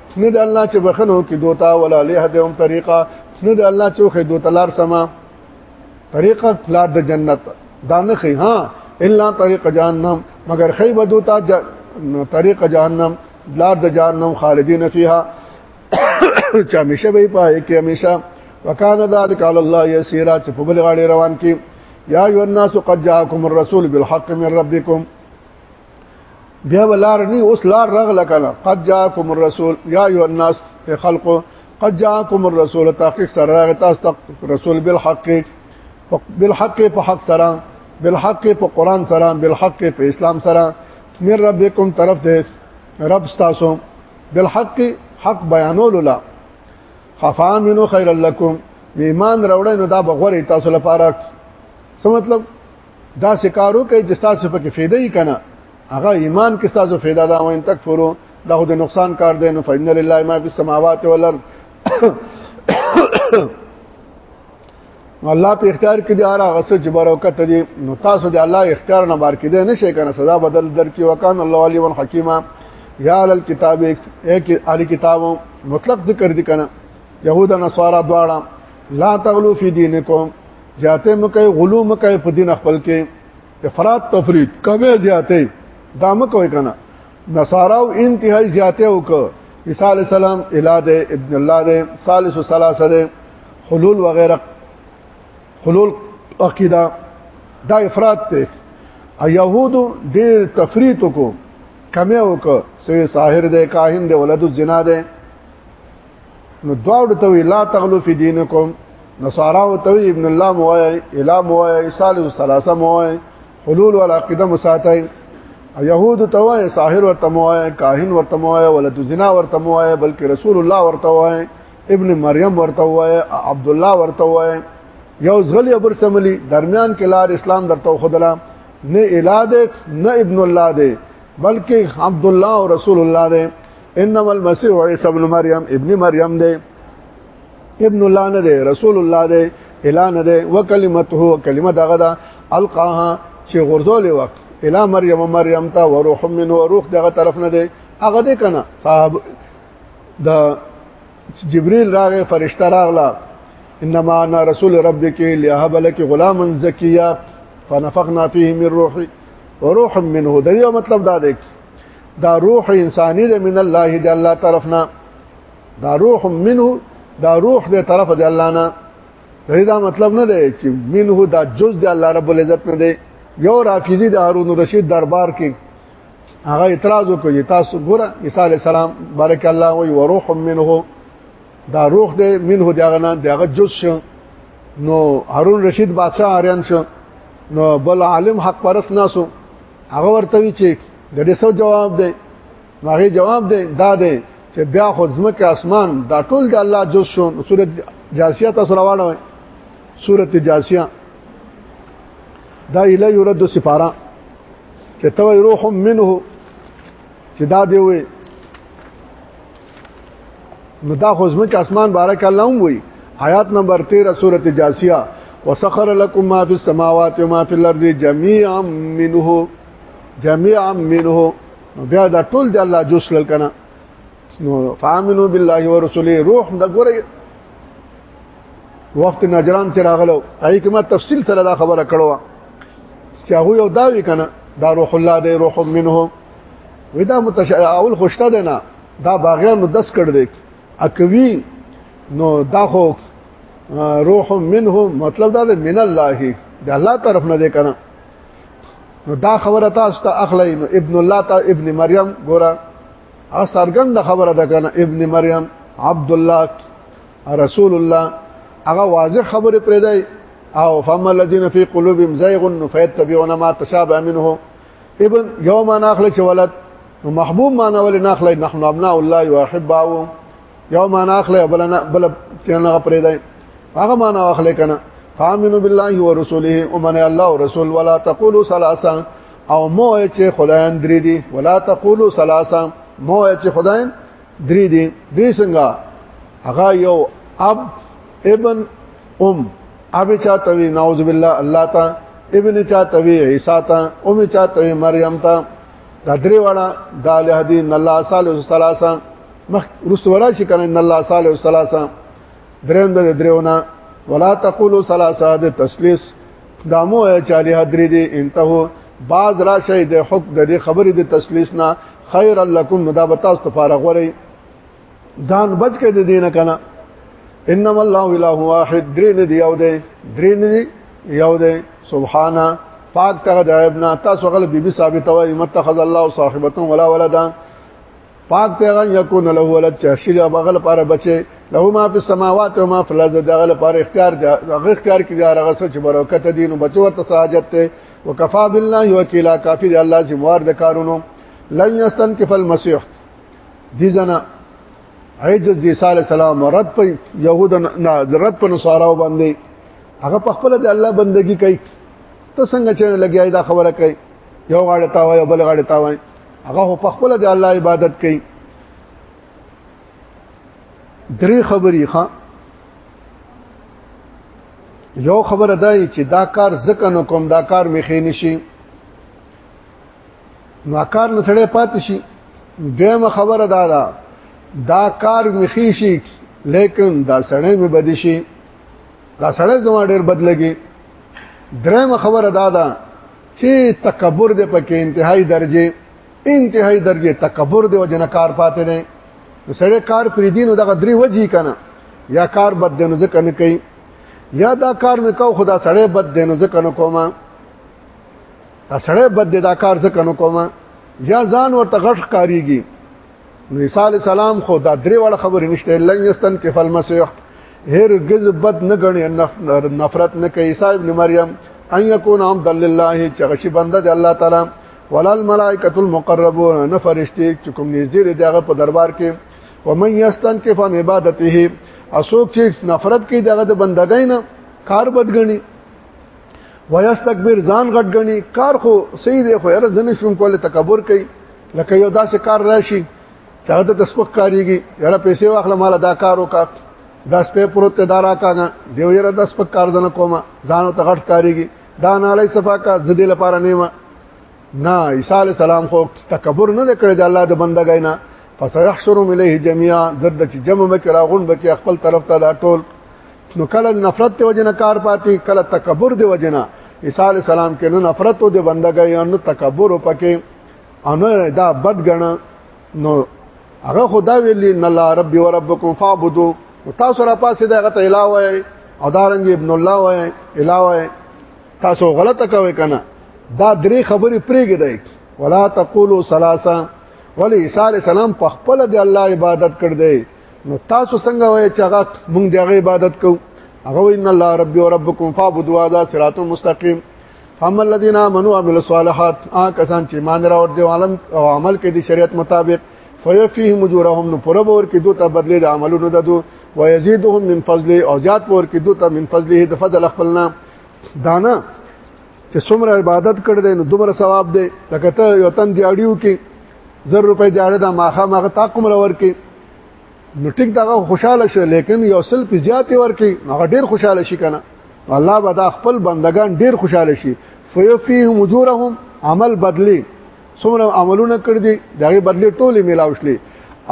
نه د الله چې بخنو کې دوتا ولا له دهم طریقه نه د الله چې خو دوتا لار سما طریقه لار د جنت دانه خي ها الا طریق جهنم مگر خي بدوتا ج... طریق جهنم لار د جهنم خالدین فیها چې همیشه به پای کې همیشه وکانه ذلک علی الله یسیرا چې په بل غاړي روان کې یا ایو الناس قد جاءکم الرسول بالحق من ربکم بیا ولار نه اوس لار رغله کنه قد جاءکم الرسول یا ایه الناس خلقو قد جاءکم الرسول تحقیق سره راغی تاسو رسول بالحق بالحق په حق سره بالحق په قران سره بالحق په اسلام سره من ربکم طرف دې رب تاسو بالحق حق بیانول لا خفامنو خیر لکم ایمان راوړی نو دا بغور تاسو لپاره څه مطلب دا سکارو کوي چې تاسو په کې فایده یې کنه هغه ایمان کې تاسو فایده دا وین تک فرو دا خو د نقصان کار دی نو فإن لله ما فی السماوات والارض الله په اختیار کې دی اره غسه چې برکت دی نو تاسو د الله اختیار نه بار کې دی نه شي کنه سزا بدل در کې وکان الله علی ون حکیمه یا ال کتاب ایک علی کتاب مطلق ذکر دی کنه يهود نصارا دواړه لا تغلو فی دینکم زیاته مکه غلو مکه په دین خپل کې افراط تفرید کمه زیاته دا مکه کنه نصاراو انتهای زیاته وک عیسی علی السلام الاده ابن الله ده ثالث ثلاثه ده حلول وغیرہ حلول عقیده دا افراط ته يهود ډېر تفریط کو کمه وک سوی ساحر ده کاهن ده ولد الزنا ده نو دواړو ته وی لا تغلو فی دینکم نصارا او توی ابن الله موای الا موای صالح ثلاثه موای حلول ولا قدم ساتای يهود توای ساحر ورته موای کاهن ورته موای ولد زنا ورته موای بلکې رسول الله ورته وای ابن مریم ورته وای عبد الله ورته وای یو زغلی ابر سملی درمیان کې لار اسلام درته خدلا نه الاده نه ابن الله ده بلکې عبد الله او رسول الله ده انما المسيح عيسى ابن مريم ابن مريم دی ابن الله نه دی رسول الله دی اله نه دی وکلمته کلمه دغه دا القاها چې غردول وخت اله مریم مریم ته وروح من وروح دغه طرف نه دی هغه دی کنه صاحب د جبريل راغه فرشتہ راغله انما انا رسول ربك لهب لك غلاما زكيا فنفخنا فيه من روحي وروح منه دا یو مطلب دا دی دا روح انساني ده من الله دی الله طرفنا دا روح منه دا روح دی طرف دی الله نه دا مطلب نه دی چې منه دا جز دی الله رب العزت نه دی یو رافیزی د هارون رشید دربار کې هغه اعتراض وکړي تاسو ګوره عیسی علی السلام بارک الله وی وروح منه دا روح دی منه دی هغه نه دی هغه جز شو نو هارون رشید بادشاہ اریان شو نو بل عالم حق پرس ناسو هغه ورته وی چې د دې سو جواب دی هغه جواب دی دا دی چې بیا خو ځمکه اسمان دا ټول د الله جز شو سورۃ جاسیه تاسو راوړل سورۃ جاسیه دا اله یرد سفاره چې تو روح منه چې دا دی وي نو دا خو زموږ اسمان بارک الله هم وي آیات نمبر 13 سورته جاسیه وسخر لكم ما في السماوات وما في الارض جميعا منه جميعا منه بیا دا ټول د الله جوش لل کنه نو فامنوا بالله ورسوله روح د ګوره وخت نجران چې راغلو هغه کومه تفصیل سره دا خبره کړو چې هغه یو دا وی کنه دا روح الله دی روح منه وې دا متشاول خوشته ده نه دا باغیانو دس کړ دې اکوي نو دا خو روح منه مطلب دا من الله د الله طرف نه دی کنه نو دا خبره تاسو ته اخلي نو ابن الله تا ابن مریم ګوره او سرګند خبره ده کنه ابن مریم عبد الله رسول الله هغه واضح خبره پرې دی او فهم الذين في قلوبهم زيغ فيتبعون ما تشابه منه ابن یو معنا اخلي چې ولد نو محبوب معنا ولې نه اخلي نحنو ابناء الله واحباو یو معنا اخلي بل نه بل څنګه پرې دی هغه معنا اخلي کنه فامنوا بالله ورسوله ومن الله ورسول ولا تقولوا ثلاثه او مو چې خدایان درې دي ولا تقولوا ثلاثه مو چې خدایان درې دي دې څنګه هغه یو اب ابن ام ابي چاته وي نعوذ بالله الله تا ابن چاته وي عيسى تا ام چاته وي مريم تا دا درې واړه د له دین الله صالح الثلاثه مخ رسولا شي کنه ان الله صالح الثلاثه درېند د درېونه ولا تقولوا ثلاثه د تسلیث دامو چاله درې دي انتهو بعض را شي د حق د خبرې د تسلیث نه خیر لکم مدابتا استفاره غوري ځان بچ کړي د دینه کنه انما الله اله واحد درې نه دی یو دی درې نه دی یو دی سبحانه پاک تغه د ابن تاسو غل بیبي ثابت وای متخذ الله صاحبته ولا ولدا پاک تغه یکون له ولد چې شری بغل پاره بچي له ما په سماوات او ما په لز دغه لپاره اختیار دی هغه اختیار کې دی هغه څه چې برکت دي نو بچو ته ساجت ته وکفا بالله وکیلا کافی دی الله چې موار د کارونو لن یستنکف المسیح دي ځنه عجز دي صلی الله علیه وسلم رد په يهود نه رد په نصاراو باندې هغه په خپل د الله بندگی کوي ته څنګه چې لګیای دا خبره کوي یو غاړه تا وای بل غاړه تا وای هغه په خپل د الله عبادت کوي درې خبرې ښا یو خبره ده چې دا کار زکه نو کوم دا کار مخې نشي نو کار نه سړی پاتې شي دویمه خبره دا ده دا کار مخی شي لیکن دا سړی به بد شي دا سړی زما ډیر بد لګي درېمه خبره دا ده چې تکبر دې پکې انتهایی درجه انتهایی درجه تکبر دې وجنه کار پاتې نه سړی کار پر دین او دغه درې وجې کنه یا کار بد دینو ځکه نه کوي یا دا کار مې کو خدا سړی بد دینو ځکه نه کومه دا سړی بد دی دا کار څه کنو کومه یا ځان ورته غټ کاریږي نو عیسی علی السلام خو دا درې وړ خبرې نشته لن یستن کې فل مسیح هرگز بد نه غني نفرت نه کوي عیسی ابن مریم ان یکون عبد لله چې غشي بنده دی الله تعالی ولل ملائکه المقربون نه فرشتي چې کوم نږدې دی هغه په دربار کې ومن یستن کې فن عبادته اسوک چې نفرت کوي دغه د بندګۍ نه کار بدګنی ويستكبر ځان غټګني کار خو صحیح دی خو یاره ځنه شوم کوله تکبر کوي لکه یو داسې کار راشي چې هغه د سپک کاریږي یاره پیسې واخله مال دا کار وکا دا سپې پروت دا را کاغه دی یاره د سپک کار دنه کومه ځان ته غټ کاریږي دا نه لای صفا کا زدي لپاره نیمه نه عیسی علی السلام خو تکبر نه کړی د الله د بندګای نه فسيحشرهم الیه جميعا درد چې جمع مکه راغون بکې خپل طرف ته دا ټول نو کله نفرت دی وجنه کار پاتې کله تکبر دی وجنه عیسی علی السلام کې نه نفرت او دی بندګي او نه تکبر پکې او نه دا بد غنه نو هغه خدا ویلی ان الله ربي وربکم فعبدوا تاسو را پاسې دا غته الہ وای او دارنګ ابن الله وای الہ وای تاسو غلطه کوي کنه دا درې خبرې پرېږي دی ولا تقولوا ثلاثه ولی عیسی علی السلام په خپل د الله عبادت کړ دی نو تاسو څنګه وای چې هغه مونږ د عبادت کوو هغه ان الله ربي او ربكم فاعبدوا هذا صراط مستقيم فهم الذين امنوا وعملوا الصالحات آ کسان چې مان راوړ دي عالم او عمل کوي د شریعت مطابق فيفيهم اجورهم نو پر باور کې دوته بدلې د عملونو ددو ويزيدهم من فضل او زیات باور کې دوته من فضله د فضل خپلنا دانا چې څومره عبادت کړ دې نو دومره ثواب دې لکه ته یو تن دی اړیو کې زر روپۍ دی اړه دا ماخه ماخه تا کوم لور کې نو ټیک دغه خوشاله شه لیکن یو سل په زیات ورکی هغه ډیر خوشاله شي کنه الله به دا خپل بندگان ډیر خوشاله شي فیفیهم اجورهم عمل بدلی څومره عملونه کړ دي دغه بدلی ټوله میلاو شلې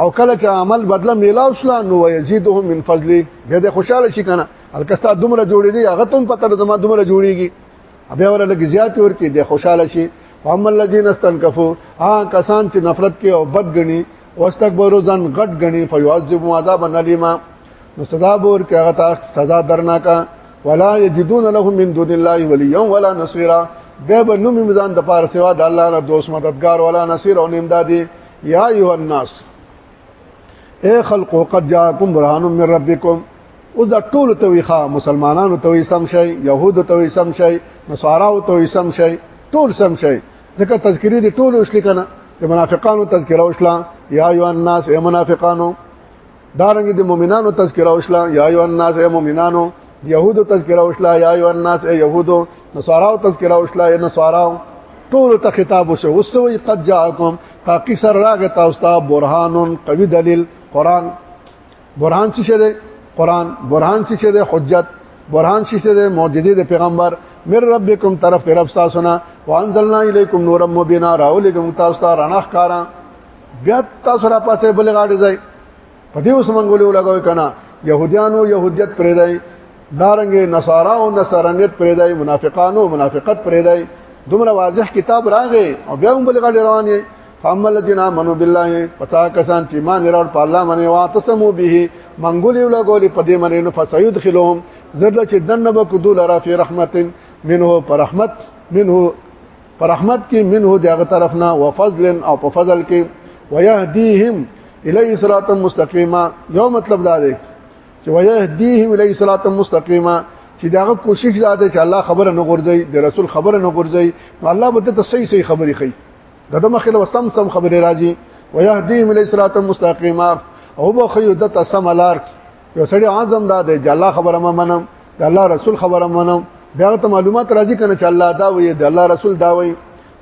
او کله چې عمل بدله میلاو شله نو یزيدهم من فضلی به د خوشاله شي کنه الکستا دومره جوړې دي هغه تم پته د ما دومره جوړیږي بیا ور لګ زیات ور کې د خوشاله شي هم الذين استنكفوا ها کسان چې نفرت کې او بد غني واستكبروا ځان غټ غني فيعذبوا عذابا اليما نو سزا بور کې هغه ته سزا درناکا ولا يجدون لهم من دون الله وليا ولا نصيرا به به نو میزان د پاره سوا د الله نه دوست مددگار ولا نصير او امدادي یا ایه الناس اے خلق قد جاءکم برهان من ربکم او دا ټول ته ویخه مسلمانانو ته وی سم شي يهود ته وی سم شي نصاراو ته وی سم شي ټول سم شي ځکه تذکری دي ټول وشل کنه د منافقانو تذکره وشلا یا ایو الناس ای منافقانو دارنګ د مؤمنانو تذکره وشلا یا ایو الناس ای مؤمنانو يهودو تذکره وشلا یا ایو الناس ای يهودو نصاراو تذکره وشلا ای نصاراو ټول ته خطاب وشو وسوي قد جاءکم تاکي سر راغه تاسو ته برهانون قوي دلیل قران برهان څه شه ده قران برهان څه شه ده حجت برهان څه شه ده معجزه د پیغمبر مر ربکم طرف رب تاسو نه وانزلنا الیکم نورا مبینا راولګم تاسو ته رڼا ښکارا بیا تاسو را پاسه بل غاړي ځای په دې اوس مونږ ولې لګوي کنه يهوديانو يهوديت پرې دی دارنګ نصارا او نصرانيت پرې دی منافقانو منافقت پرې دی دومره واضح کتاب راغې او بیا هم بل غړي روان یې فاما الذين امنوا بالله پتا کسان چې ایمان لرل په الله باندې واعتصموا به منګولې لګولې په دې باندې نو فسيدخلهم زړه چې دنه بکدو لرا فی رحمت منه پر رحمت منه پر رحمت کې منه دغه طرف نه وفضل او په فضل کې ويهديهم الی صراط مستقیما یو مطلب دا دی چې ويهديهم الی صراط مستقیما چې داغه کوشش زیاته چې الله خبره نه غورځي د رسول خبره نه غورځي نو الله به ته صحیح صحیح خبرې کوي دغه مخله وسم سم خبرې راځي ويهديهم الی صراط مستقیما او بخیو دته سملار یو سړی عزم دا دی چې الله خبره ما منم د الله رسول خبره منم بیا ته معلومات راځي کنه چې الله دا وایي د الله رسول دا وایي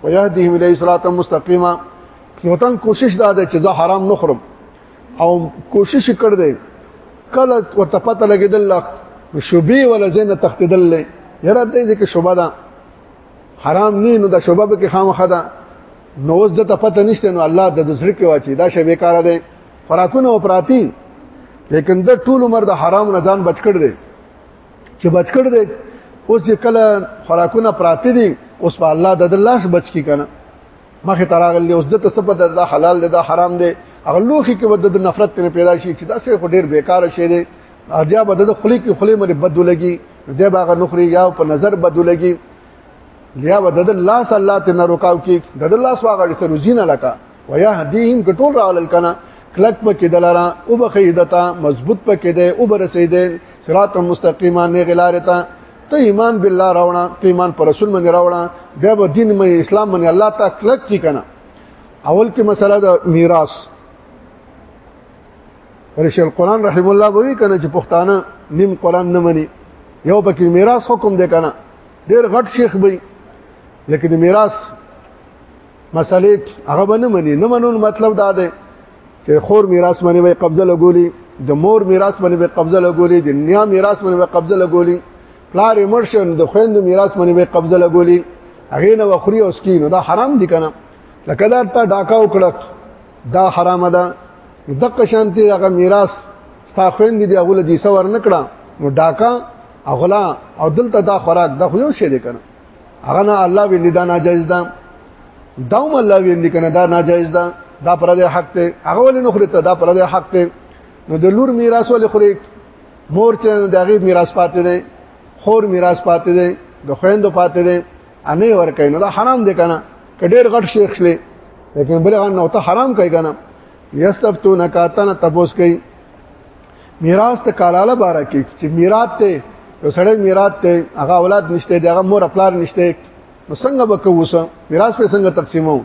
ويهديهم الى صراط مستقيما یوتن کوشش دا ده چې زه حرام نه خورم او کوشش کړ دې کله ورته پته لګیدل شوبې ولا زین تختیدل لې یره دې کې شوبه ده حرام نه نو دا شوبه به کې خامخه ده نو اوس د ته پته نشته نو الله د ذکر کې واچي دا شوبې کار ده خوراکونه او پراتی لیکن د ټول عمر د حرام نه ځان بچ کړ دی چې بچ کړ دی اوس چې کله خوراکونه پراتی دي اوس په الله د الله ش بچ کی کنه مخه تراغلی اوس د تصف د الله حلال دی دا حرام دی هغه لوخي کې ود د نفرت تر پیدا شي چې دا څه ډیر بیکار شي دی اجا بد د خلی کې خلی مری بد لګي د باغ نخري یا په نظر بد لګي لیا ود د الله صلی الله تعالی رکاو کې د الله سواغړي سره زینه لکه ويهديهم کټول راول کنا کلک پکې دلارا او بخیدتا مضبوط پکې ده او برسیده صراط مستقیما نه غلارتا ته ایمان بالله راوړه ته ایمان پر رسول باندې راوړه بیا به دین مې اسلام باندې الله تعالی کلک کی کنه اول کې مسله د میراث ورشه القرآن رحم الله وی کنه چې پښتانه نیم قرآن نه مني یو پکې میراث حکم دی کنه ډیر غټ شیخ وي لکه د میراث مسلې هغه باندې مني نه منون مطلب دا دی چې خور میراث باندې به قبضه لګولي د مور میراث باندې به قبضه لګولي د نیا میراث باندې به قبضه لګولي پلار مرشن د خويند میراث باندې به قبضه لګولي هغه نه وخوري او سکین دا حرام دي کنه لکه دا ته ډاکا وکړه دا حرام ده دغه شانتي هغه میراث ستا خويند دی هغه لدی سور نکړه نو ډاکا اغلا او دلته دا خوراک د خو یو شی دی کنه هغه نه الله ویلی دا ناجایز ده دا هم الله ویلی کنه دا ناجایز ده دا پر دې حق ته هغه ولې نه خوري ته دا پر دې حق ته نو د لور میراث ولې خوري مور چې د غیب میراث پاتې دی خور میراث پاتې دی د خويندو پاتې دی انې ور کوي نو دا حرام دی کنه کډیر غټ شیخ شلې لیکن بلغه نو ته حرام کوي کنه یستفتو نکاتن تبوس کوي میراث ته کالاله باره کې چې میراث ته یو سړی میراث ته هغه اولاد نشته دی هغه مور خپل نشته نو څنګه به کوسه میراث په څنګه تقسیمو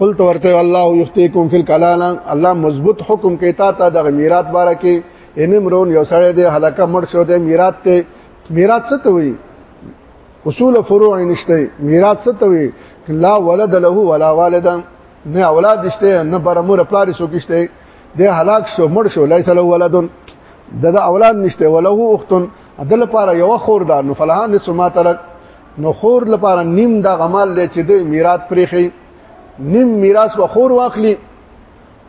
قلت ورته الله یفتیکم فی الکلالا الله مضبوط حکم کوي تا ته د میراث باره کې ان مرون یو سړی دی هلاکه مړ شو دی میراث ته میراث څه ته وي اصول فروع نشته میراث څه ته وي لا ولد له ولا والدا نه اولاد شته نه بر مور پلار سو کېشته د هلاک شو مړ شو ليس له ولد د اولاد نشته وله اخت عدل لپاره یو خور ده نو فلها نصف ما ترک نو خور لپاره نیم دا غمال دی چې د میراث پرېخي نیم میراث و خور واخلي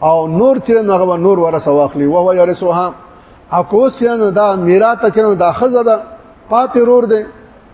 او نور چې هغه نور ورسه واخلي او هو يرثها اكوسيان دا میراث چې دا خزه ده پاتې رور دی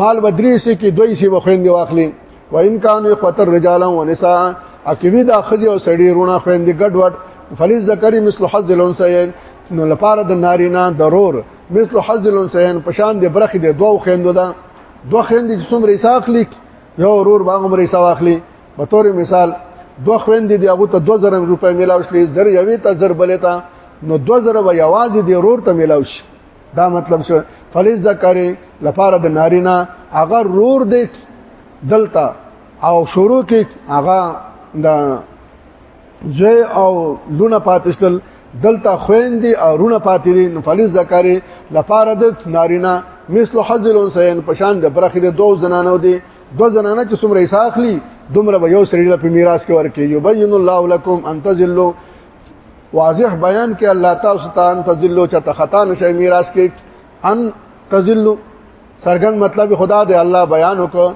مال بدري سي کې دوی سي وخويندې واخلي و ان کان خطر رجالا و نساء اکوي دا خزي او سړي رونه خويندې ګډ وډ فلیز ذکری مثل حظ الانثیین نو لپاره د نارینه ضرور مثل حظ الانثیین پشان د برخې د دوو خويندو ده دوه خويندې چې څومره حساب لیک یو ورور باغ عمر حساب اخلي په تور مثال دوه خويندې دی هغه ته 2000 روپۍ ملاوي شلې زر یوي ته زر بلې ته نو 2000 و یوازې دی ورور ته ملاوي شي دا مطلب څه فلز ذکر لپاره د نارینا هغه رور دی دلته او شروع کې هغه د زوی او لونه پاتشتل دلته خويندې او رونه پاتې دي فلز ذکر لپاره د نارینا مثل حظ الانسان پشان د برخې د دوه زنانو دي دو زنانه چې څومره حساب اخلي دومره به یو سړي په میراث کې ورکړي یبین الله لكم ان تزلوا واضح بیان کې الله تاسو ته ان تذلو چې تخطا نشي میراث کې ان تذلو سرګن مطلب خدا دې الله بیان وکړه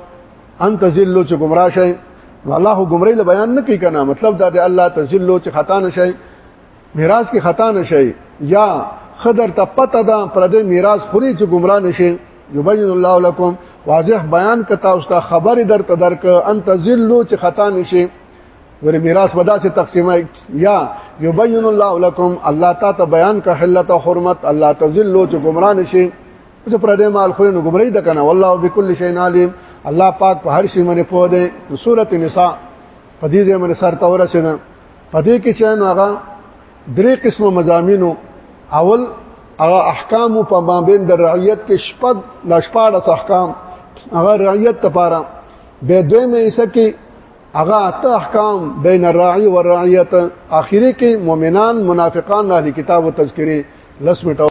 ان تذلو چې گمراه شي الله گمراهي له بیان نه کوي کنه مطلب دا دې الله تذلو چې خطا نشي میراث کې خطا نشي یا خدر ته پته ده پر دې میراث خوري چې گمراه نشي یبین الله لكم واضح بیان کتا اوس ته خبر در تدرک ان تذلو چې خطا نشي ور میراث ودا سے تقسیم یا یبین الله لكم الله تا ته بیان کا حلت او حرمت الله تذلوا چې گمراه نشي چې پر دې مال خوري نو گمراهي د کنه والله بكل شيء عليم الله پاک په هر شي باندې پوه دی سوره نساء په دې ځای باندې سر تور شي نه په دې کې چې نو هغه درې قسمه مزامینو اول هغه احکام په مابین د رعیت کې شپږ لاشپاړه احکام هغه رعیت لپاره به دوی مې ایسه کې هغه اته احکام بین الراعی والرعیه اخیری کې مؤمنان منافقان اهل کتاب او تذکری لس میټو